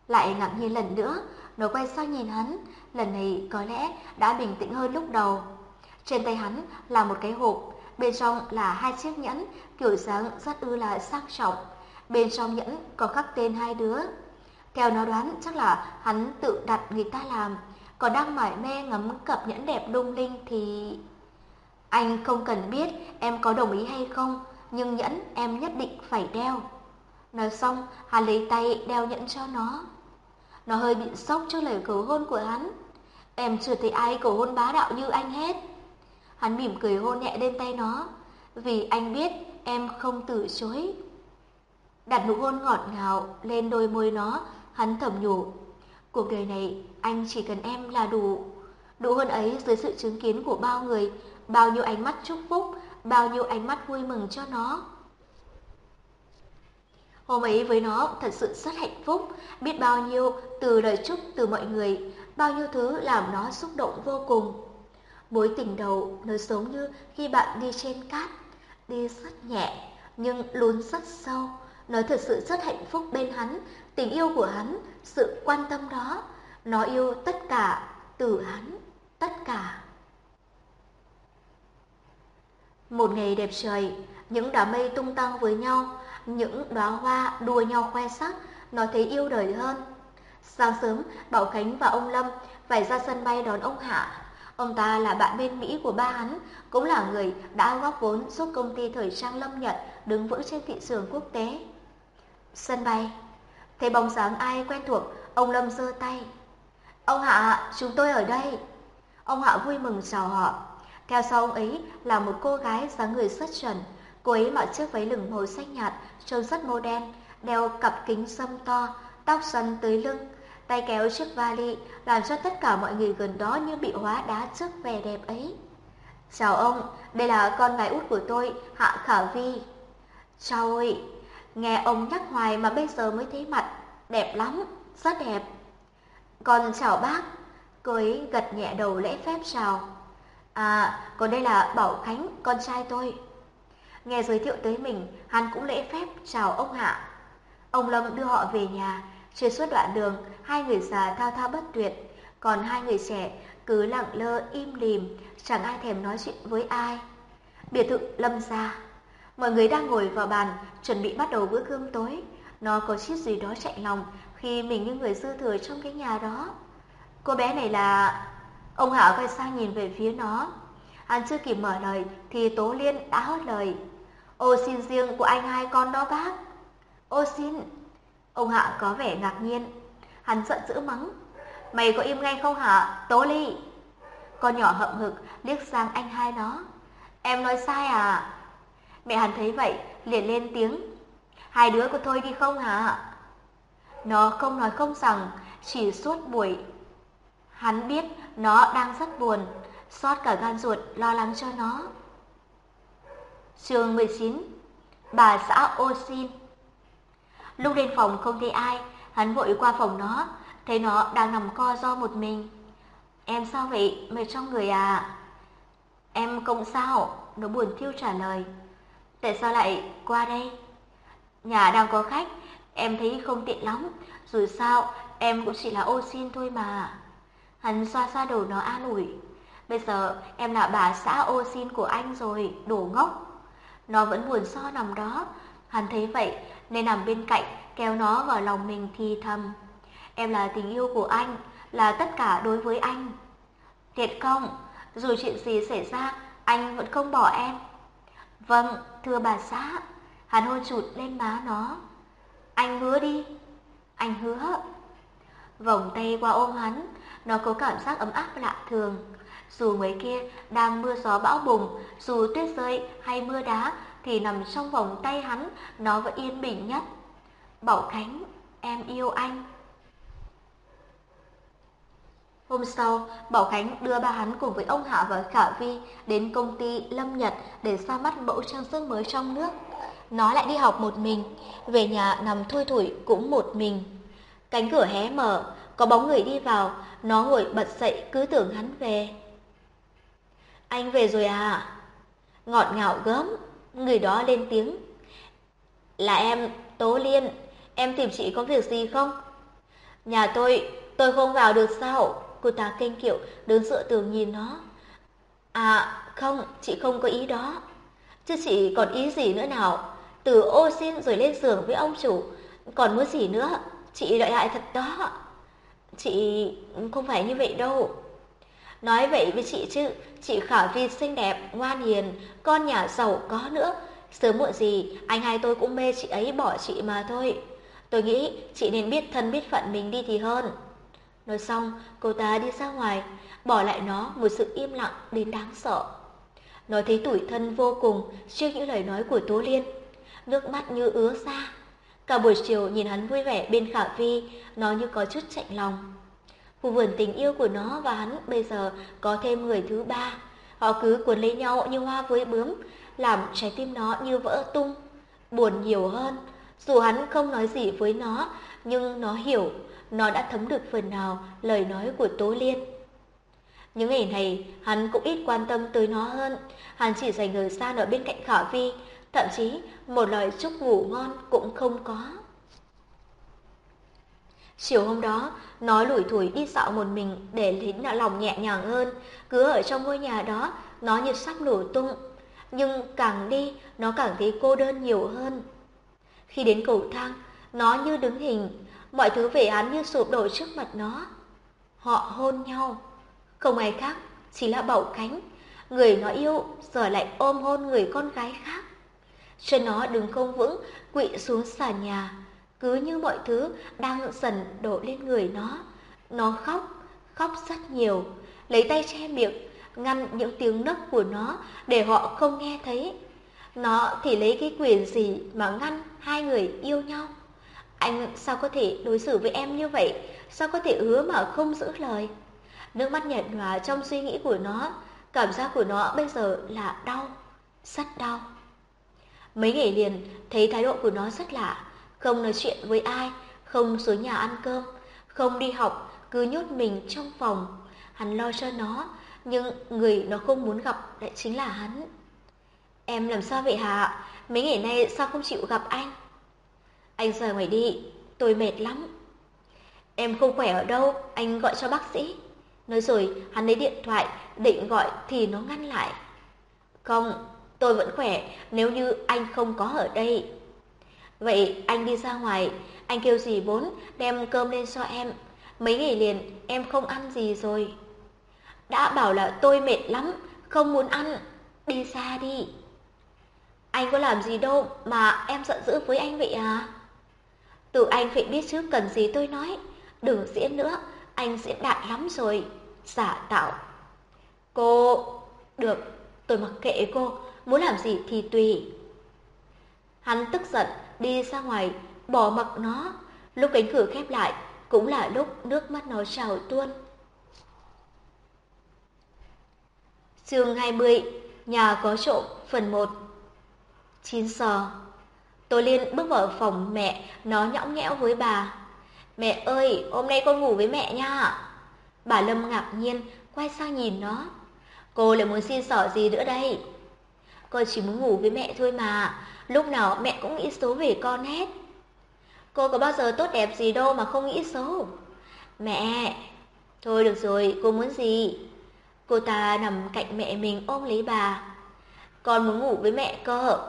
Lại ngạc nhiên lần nữa, nó quay sang nhìn hắn, lần này có lẽ đã bình tĩnh hơn lúc đầu. Trên tay hắn là một cái hộp, bên trong là hai chiếc nhẫn, kiểu dáng rất ư là sang trọng. Bên trong nhẫn có khắc tên hai đứa. Theo nó đoán chắc là hắn tự đặt người ta làm, còn đang mải mê ngắm cặp nhẫn đẹp lung linh thì... Anh không cần biết em có đồng ý hay không, nhưng nhẫn em nhất định phải đeo. Nói xong, hắn lấy tay đeo nhẫn cho nó. Nó hơi bị sốc trước lời cầu hôn của hắn. Em chưa thấy ai cầu hôn bá đạo như anh hết. Hắn mỉm cười hôn nhẹ lên tay nó, vì anh biết em không từ chối. Đặt nụ hôn ngọt ngào lên đôi môi nó, hắn thầm nhủ. Cuộc đời này anh chỉ cần em là đủ. Đủ hôn ấy dưới sự chứng kiến của bao người, bao nhiêu ánh mắt chúc phúc, bao nhiêu ánh mắt vui mừng cho nó. Hôm ấy với nó thật sự rất hạnh phúc, biết bao nhiêu từ lời chúc từ mọi người, bao nhiêu thứ làm nó xúc động vô cùng. Mối tình đầu nó giống như khi bạn đi trên cát, đi rất nhẹ nhưng lún rất sâu. Nó thật sự rất hạnh phúc bên hắn, tình yêu của hắn, sự quan tâm đó. Nó yêu tất cả từ hắn, tất cả. Một ngày đẹp trời, những đám mây tung tăng với nhau, những đóa hoa đua nhau khoe sắc, nó thấy yêu đời hơn. Sáng sớm, Bảo Khánh và ông Lâm phải ra sân bay đón ông Hạ. Ông ta là bạn bên Mỹ của ba hắn, cũng là người đã góp vốn giúp công ty thời trang Lâm Nhật đứng vững trên thị trường quốc tế. Sân bay, thấy bóng dáng ai quen thuộc, ông Lâm giơ tay. Ông Hạ, chúng tôi ở đây. Ông Hạ vui mừng chào họ. Theo sau ông ấy là một cô gái dáng người xuất chuẩn. Cô ấy mặc chiếc váy lửng màu xanh nhạt, trông rất mô đen, đeo cặp kính sâm to, tóc xoăn tới lưng, tay kéo chiếc vali, làm cho tất cả mọi người gần đó như bị hóa đá trước vẻ đẹp ấy. Chào ông, đây là con gái út của tôi, Hạ Khả Vi. Chào ơi, nghe ông nhắc hoài mà bây giờ mới thấy mặt, đẹp lắm, rất đẹp. Con chào bác, cô ấy gật nhẹ đầu lễ phép chào. À, còn đây là Bảo Khánh, con trai tôi. Nghe giới thiệu tới mình, hắn cũng lễ phép chào ông Hạ. Ông Lâm đưa họ về nhà, trên suốt đoạn đường, hai người già thao thao bất tuyệt, còn hai người trẻ cứ lặng lơ im lìm, chẳng ai thèm nói chuyện với ai. Biệt thự Lâm gia. Mọi người đang ngồi vào bàn, chuẩn bị bắt đầu bữa cơm tối. Nó có chiếc gì đó chạy lòng khi mình như người dư thừa trong cái nhà đó. Cô bé này là... Ông hạ quay sang nhìn về phía nó. Hắn chưa kịp mở lời thì Tố Liên đã hốt lời. Ô xin riêng của anh hai con đó bác. Ô xin. Ông Hạ có vẻ ngạc nhiên. Hắn giận dữ mắng. Mày có im ngay không hả, Tố Ly? Con nhỏ hậm hực liếc sang anh hai nó. Em nói sai à? Mẹ hắn thấy vậy, liền lên tiếng. Hai đứa của thôi đi không hả? Nó không nói không rằng, chỉ suốt buổi. Hắn biết nó đang rất buồn, xót cả gan ruột lo lắng cho nó. Chương 19 Bà xã ô xin Lúc lên phòng không thấy ai, hắn vội qua phòng nó, thấy nó đang nằm co do một mình. Em sao vậy, mệt trong người à? Em không sao, nó buồn thiêu trả lời. Tại sao lại qua đây? Nhà đang có khách, em thấy không tiện lắm, dù sao em cũng chỉ là ô xin thôi mà. Hắn xoa xoa đầu nó an ủi. Bây giờ em là bà xã ô xin của anh rồi, đổ ngốc. Nó vẫn buồn so nằm đó. Hắn thấy vậy nên nằm bên cạnh kéo nó vào lòng mình thì thầm. Em là tình yêu của anh, là tất cả đối với anh. Thiệt không, dù chuyện gì xảy ra, anh vẫn không bỏ em. Vâng, thưa bà xã. Hắn hôn chụt lên má nó. Anh hứa đi. Anh hứa. Vòng tay qua ôm hắn, nó có cảm giác ấm áp lạ thường. Dù ngoài kia đang mưa gió bão bùng, dù tuyết rơi hay mưa đá, thì nằm trong vòng tay hắn, nó vẫn yên bình nhất. Bảo Khánh, em yêu anh. Hôm sau, Bảo Khánh đưa ba hắn cùng với ông Hạ và Khả Vi đến công ty Lâm Nhật để ra mắt mẫu trang sức mới trong nước. Nó lại đi học một mình, về nhà nằm thui thủi cũng một mình. Cánh cửa hé mở, có bóng người đi vào, nó ngồi bật dậy cứ tưởng hắn về. Anh về rồi à? Ngọt ngào gớm, người đó lên tiếng. Là em, Tố Liên, em tìm chị có việc gì không? Nhà tôi, tôi không vào được sao? Cô ta kênh kiệu, đứng dựa tường nhìn nó. À, không, chị không có ý đó. Chứ chị còn ý gì nữa nào? Từ ô xin rồi lên giường với ông chủ, còn muốn gì nữa? Chị đợi lại thật đó. Chị không phải như vậy đâu. Nói vậy với chị chứ, chị Khả Vi xinh đẹp, ngoan hiền, con nhà giàu có nữa. Sớm muộn gì, anh hai tôi cũng mê chị ấy bỏ chị mà thôi. Tôi nghĩ chị nên biết thân biết phận mình đi thì hơn. Nói xong, cô ta đi ra ngoài, bỏ lại nó một sự im lặng đến đáng sợ. Nó thấy tủi thân vô cùng trước những lời nói của Tố Liên. Nước mắt như ứa ra. Cả buổi chiều nhìn hắn vui vẻ bên Khả Vi, nó như có chút chạnh lòng. Khu vườn tình yêu của nó và hắn bây giờ có thêm người thứ ba. Họ cứ cuốn lấy nhau như hoa với bướm, làm trái tim nó như vỡ tung. Buồn nhiều hơn, dù hắn không nói gì với nó, nhưng nó hiểu, nó đã thấm được phần nào lời nói của Tố Liên. Những ngày này, hắn cũng ít quan tâm tới nó hơn, hắn chỉ dành thời gian ở bên cạnh Khả Vi, thậm chí một lời chúc ngủ ngon cũng không có. Chiều hôm đó, nó lủi thủi đi dạo một mình để lấy lòng nhẹ nhàng hơn, cứ ở trong ngôi nhà đó, nó như sắp nổ tung. Nhưng càng đi, nó càng thấy cô đơn nhiều hơn. Khi đến cầu thang, nó như đứng hình, mọi thứ về án như sụp đổ trước mặt nó. Họ hôn nhau, không ai khác, chỉ là Bảo Khánh, người nó yêu giờ lại ôm hôn người con gái khác. Chân nó đứng không vững, quỵ xuống sàn nhà, cứ như mọi thứ đang dần đổ lên người nó. Nó khóc, khóc rất nhiều, lấy tay che miệng, ngăn những tiếng nấc của nó để họ không nghe thấy. Nó thì lấy cái quyền gì mà ngăn hai người yêu nhau? Anh sao có thể đối xử với em như vậy? Sao có thể hứa mà không giữ lời? Nước mắt nhạt nhòa trong suy nghĩ của nó, cảm giác của nó bây giờ là đau, rất đau. Mấy ngày liền thấy thái độ của nó rất lạ, không nói chuyện với ai, không xuống nhà ăn cơm, không đi học, cứ nhốt mình trong phòng. Hắn lo cho nó, nhưng người nó không muốn gặp lại chính là hắn. Em làm sao vậy hả? Mấy ngày nay sao không chịu gặp anh? Anh rời ngoài đi, tôi mệt lắm. Em không khỏe ở đâu, anh gọi cho bác sĩ. Nói rồi, hắn lấy điện thoại, định gọi thì nó ngăn lại. Không, tôi vẫn khỏe nếu như anh không có ở đây. Vậy anh đi ra ngoài, anh kêu gì bốn đem cơm lên cho em. Mấy ngày liền em không ăn gì rồi. Đã bảo là tôi mệt lắm, không muốn ăn, đi xa đi. Anh có làm gì đâu mà em giận dữ với anh vậy à? Tự anh phải biết chứ cần gì tôi nói. Đừng diễn nữa, anh diễn đại lắm rồi. Giả tạo. Cô... Được, tôi mặc kệ cô, muốn làm gì thì tùy. Hắn tức giận, đi ra ngoài, bỏ mặc nó. Lúc cánh cửa khép lại, cũng là lúc nước mắt nó trào tuôn. Chương 20, nhà có trộm, phần 1 chín giờ. tôi Liên bước vào phòng mẹ, nó nhõng nhẽo với bà. Mẹ ơi, hôm nay con ngủ với mẹ nha. Bà Lâm ngạc nhiên, quay sang nhìn nó. Cô lại muốn xin sỏ gì nữa đây? Con chỉ muốn ngủ với mẹ thôi mà, lúc nào mẹ cũng nghĩ xấu về con hết. Cô có bao giờ tốt đẹp gì đâu mà không nghĩ xấu. Mẹ, thôi được rồi, cô muốn gì? Cô ta nằm cạnh mẹ mình ôm lấy bà. Con muốn ngủ với mẹ cơ.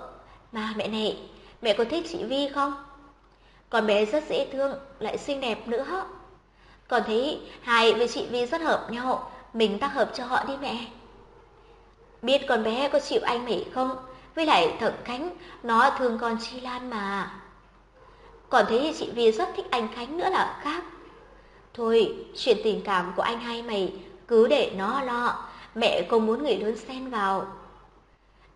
Mà mẹ này, mẹ có thích chị Vi không? Con bé rất dễ thương, lại xinh đẹp nữa. còn thấy hai với chị Vi rất hợp nhau, mình tác hợp cho họ đi mẹ. Biết con bé có chịu anh mày không? Với lại thận Khánh, nó thương con Chi Lan mà. Còn thấy chị Vi rất thích anh Khánh nữa là khác. Thôi, chuyện tình cảm của anh hai mày cứ để nó lo, mẹ không muốn người lớn xen vào.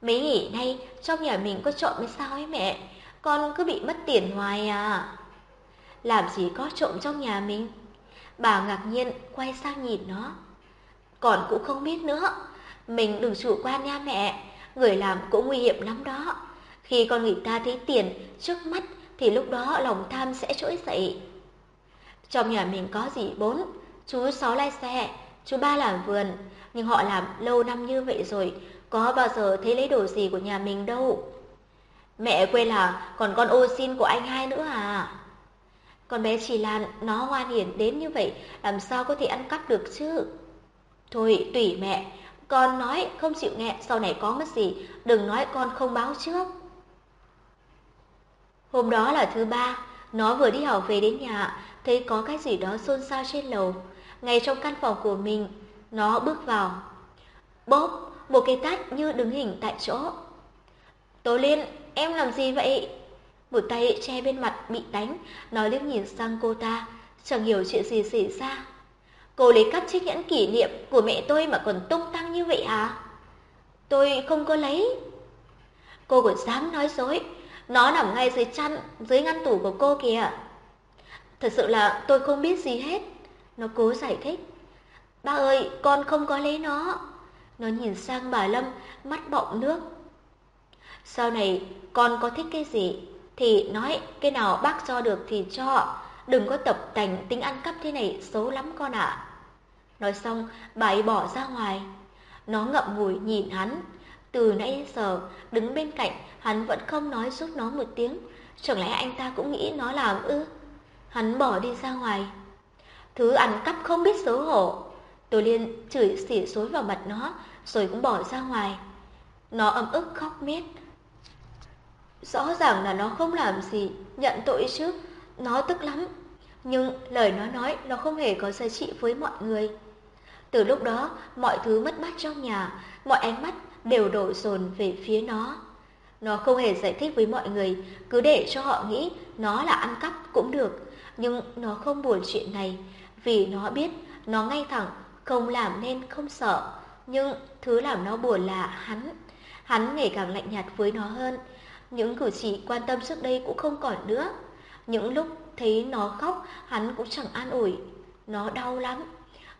Mấy ngày nay trong nhà mình có trộm hay sao ấy mẹ? Con cứ bị mất tiền hoài à. Làm gì có trộm trong nhà mình? Bà ngạc nhiên quay sang nhìn nó. Còn cũng không biết nữa. Mình đừng chủ quan nha mẹ. Người làm cũng nguy hiểm lắm đó. Khi con người ta thấy tiền trước mắt thì lúc đó lòng tham sẽ trỗi dậy. Trong nhà mình có gì bốn, chú sáu lái xe, chú ba làm vườn, nhưng họ làm lâu năm như vậy rồi, có bao giờ thấy lấy đồ gì của nhà mình đâu. Mẹ quên là còn con ô xin của anh hai nữa à? Con bé chỉ Lan nó ngoan hiền đến như vậy, làm sao có thể ăn cắp được chứ? Thôi, tùy mẹ, con nói không chịu nghe, sau này có mất gì, đừng nói con không báo trước. Hôm đó là thứ ba, nó vừa đi học về đến nhà, thấy có cái gì đó xôn xao trên lầu. Ngay trong căn phòng của mình, nó bước vào. Bốp, một cái tát như đứng hình tại chỗ. Tố Liên, em làm gì vậy? Một tay che bên mặt bị đánh, nó liếc nhìn sang cô ta, chẳng hiểu chuyện gì xảy ra. Cô lấy cắp chiếc nhẫn kỷ niệm của mẹ tôi mà còn tung tăng như vậy à? Tôi không có lấy. Cô còn dám nói dối, nó nằm ngay dưới chăn, dưới ngăn tủ của cô kìa. Thật sự là tôi không biết gì hết. Nó cố giải thích. Ba ơi, con không có lấy nó. Nó nhìn sang bà Lâm, mắt bọng nước. Sau này, con có thích cái gì? Thì nói cái nào bác cho được thì cho. Đừng có tập tành tính ăn cắp thế này xấu lắm con ạ. Nói xong, bà ấy bỏ ra ngoài. Nó ngậm ngùi nhìn hắn. Từ nãy đến giờ, đứng bên cạnh, hắn vẫn không nói giúp nó một tiếng. Chẳng lẽ anh ta cũng nghĩ nó làm ư? Hắn bỏ đi ra ngoài. Thứ ăn cắp không biết xấu hổ. Tô Liên chửi xỉ xối vào mặt nó, rồi cũng bỏ ra ngoài. Nó ấm ức khóc miết. Rõ ràng là nó không làm gì, nhận tội chứ, nó tức lắm. Nhưng lời nó nói nó không hề có giá trị với mọi người. Từ lúc đó, mọi thứ mất mát trong nhà, mọi ánh mắt đều đổ dồn về phía nó. Nó không hề giải thích với mọi người, cứ để cho họ nghĩ nó là ăn cắp cũng được. Nhưng nó không buồn chuyện này, vì nó biết nó ngay thẳng, không làm nên không sợ. Nhưng thứ làm nó buồn là hắn. Hắn ngày càng lạnh nhạt với nó hơn. Những cử chỉ quan tâm trước đây cũng không còn nữa. Những lúc thấy nó khóc, hắn cũng chẳng an ủi. Nó đau lắm.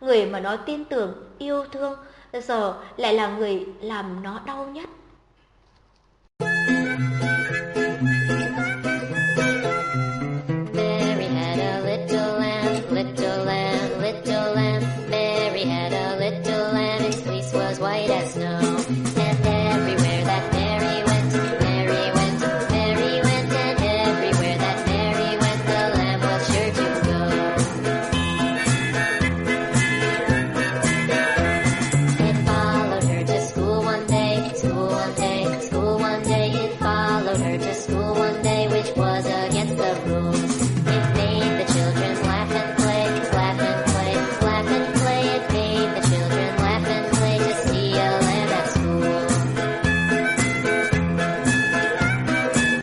Người mà nó tin tưởng, yêu thương, giờ lại là người làm nó đau nhất.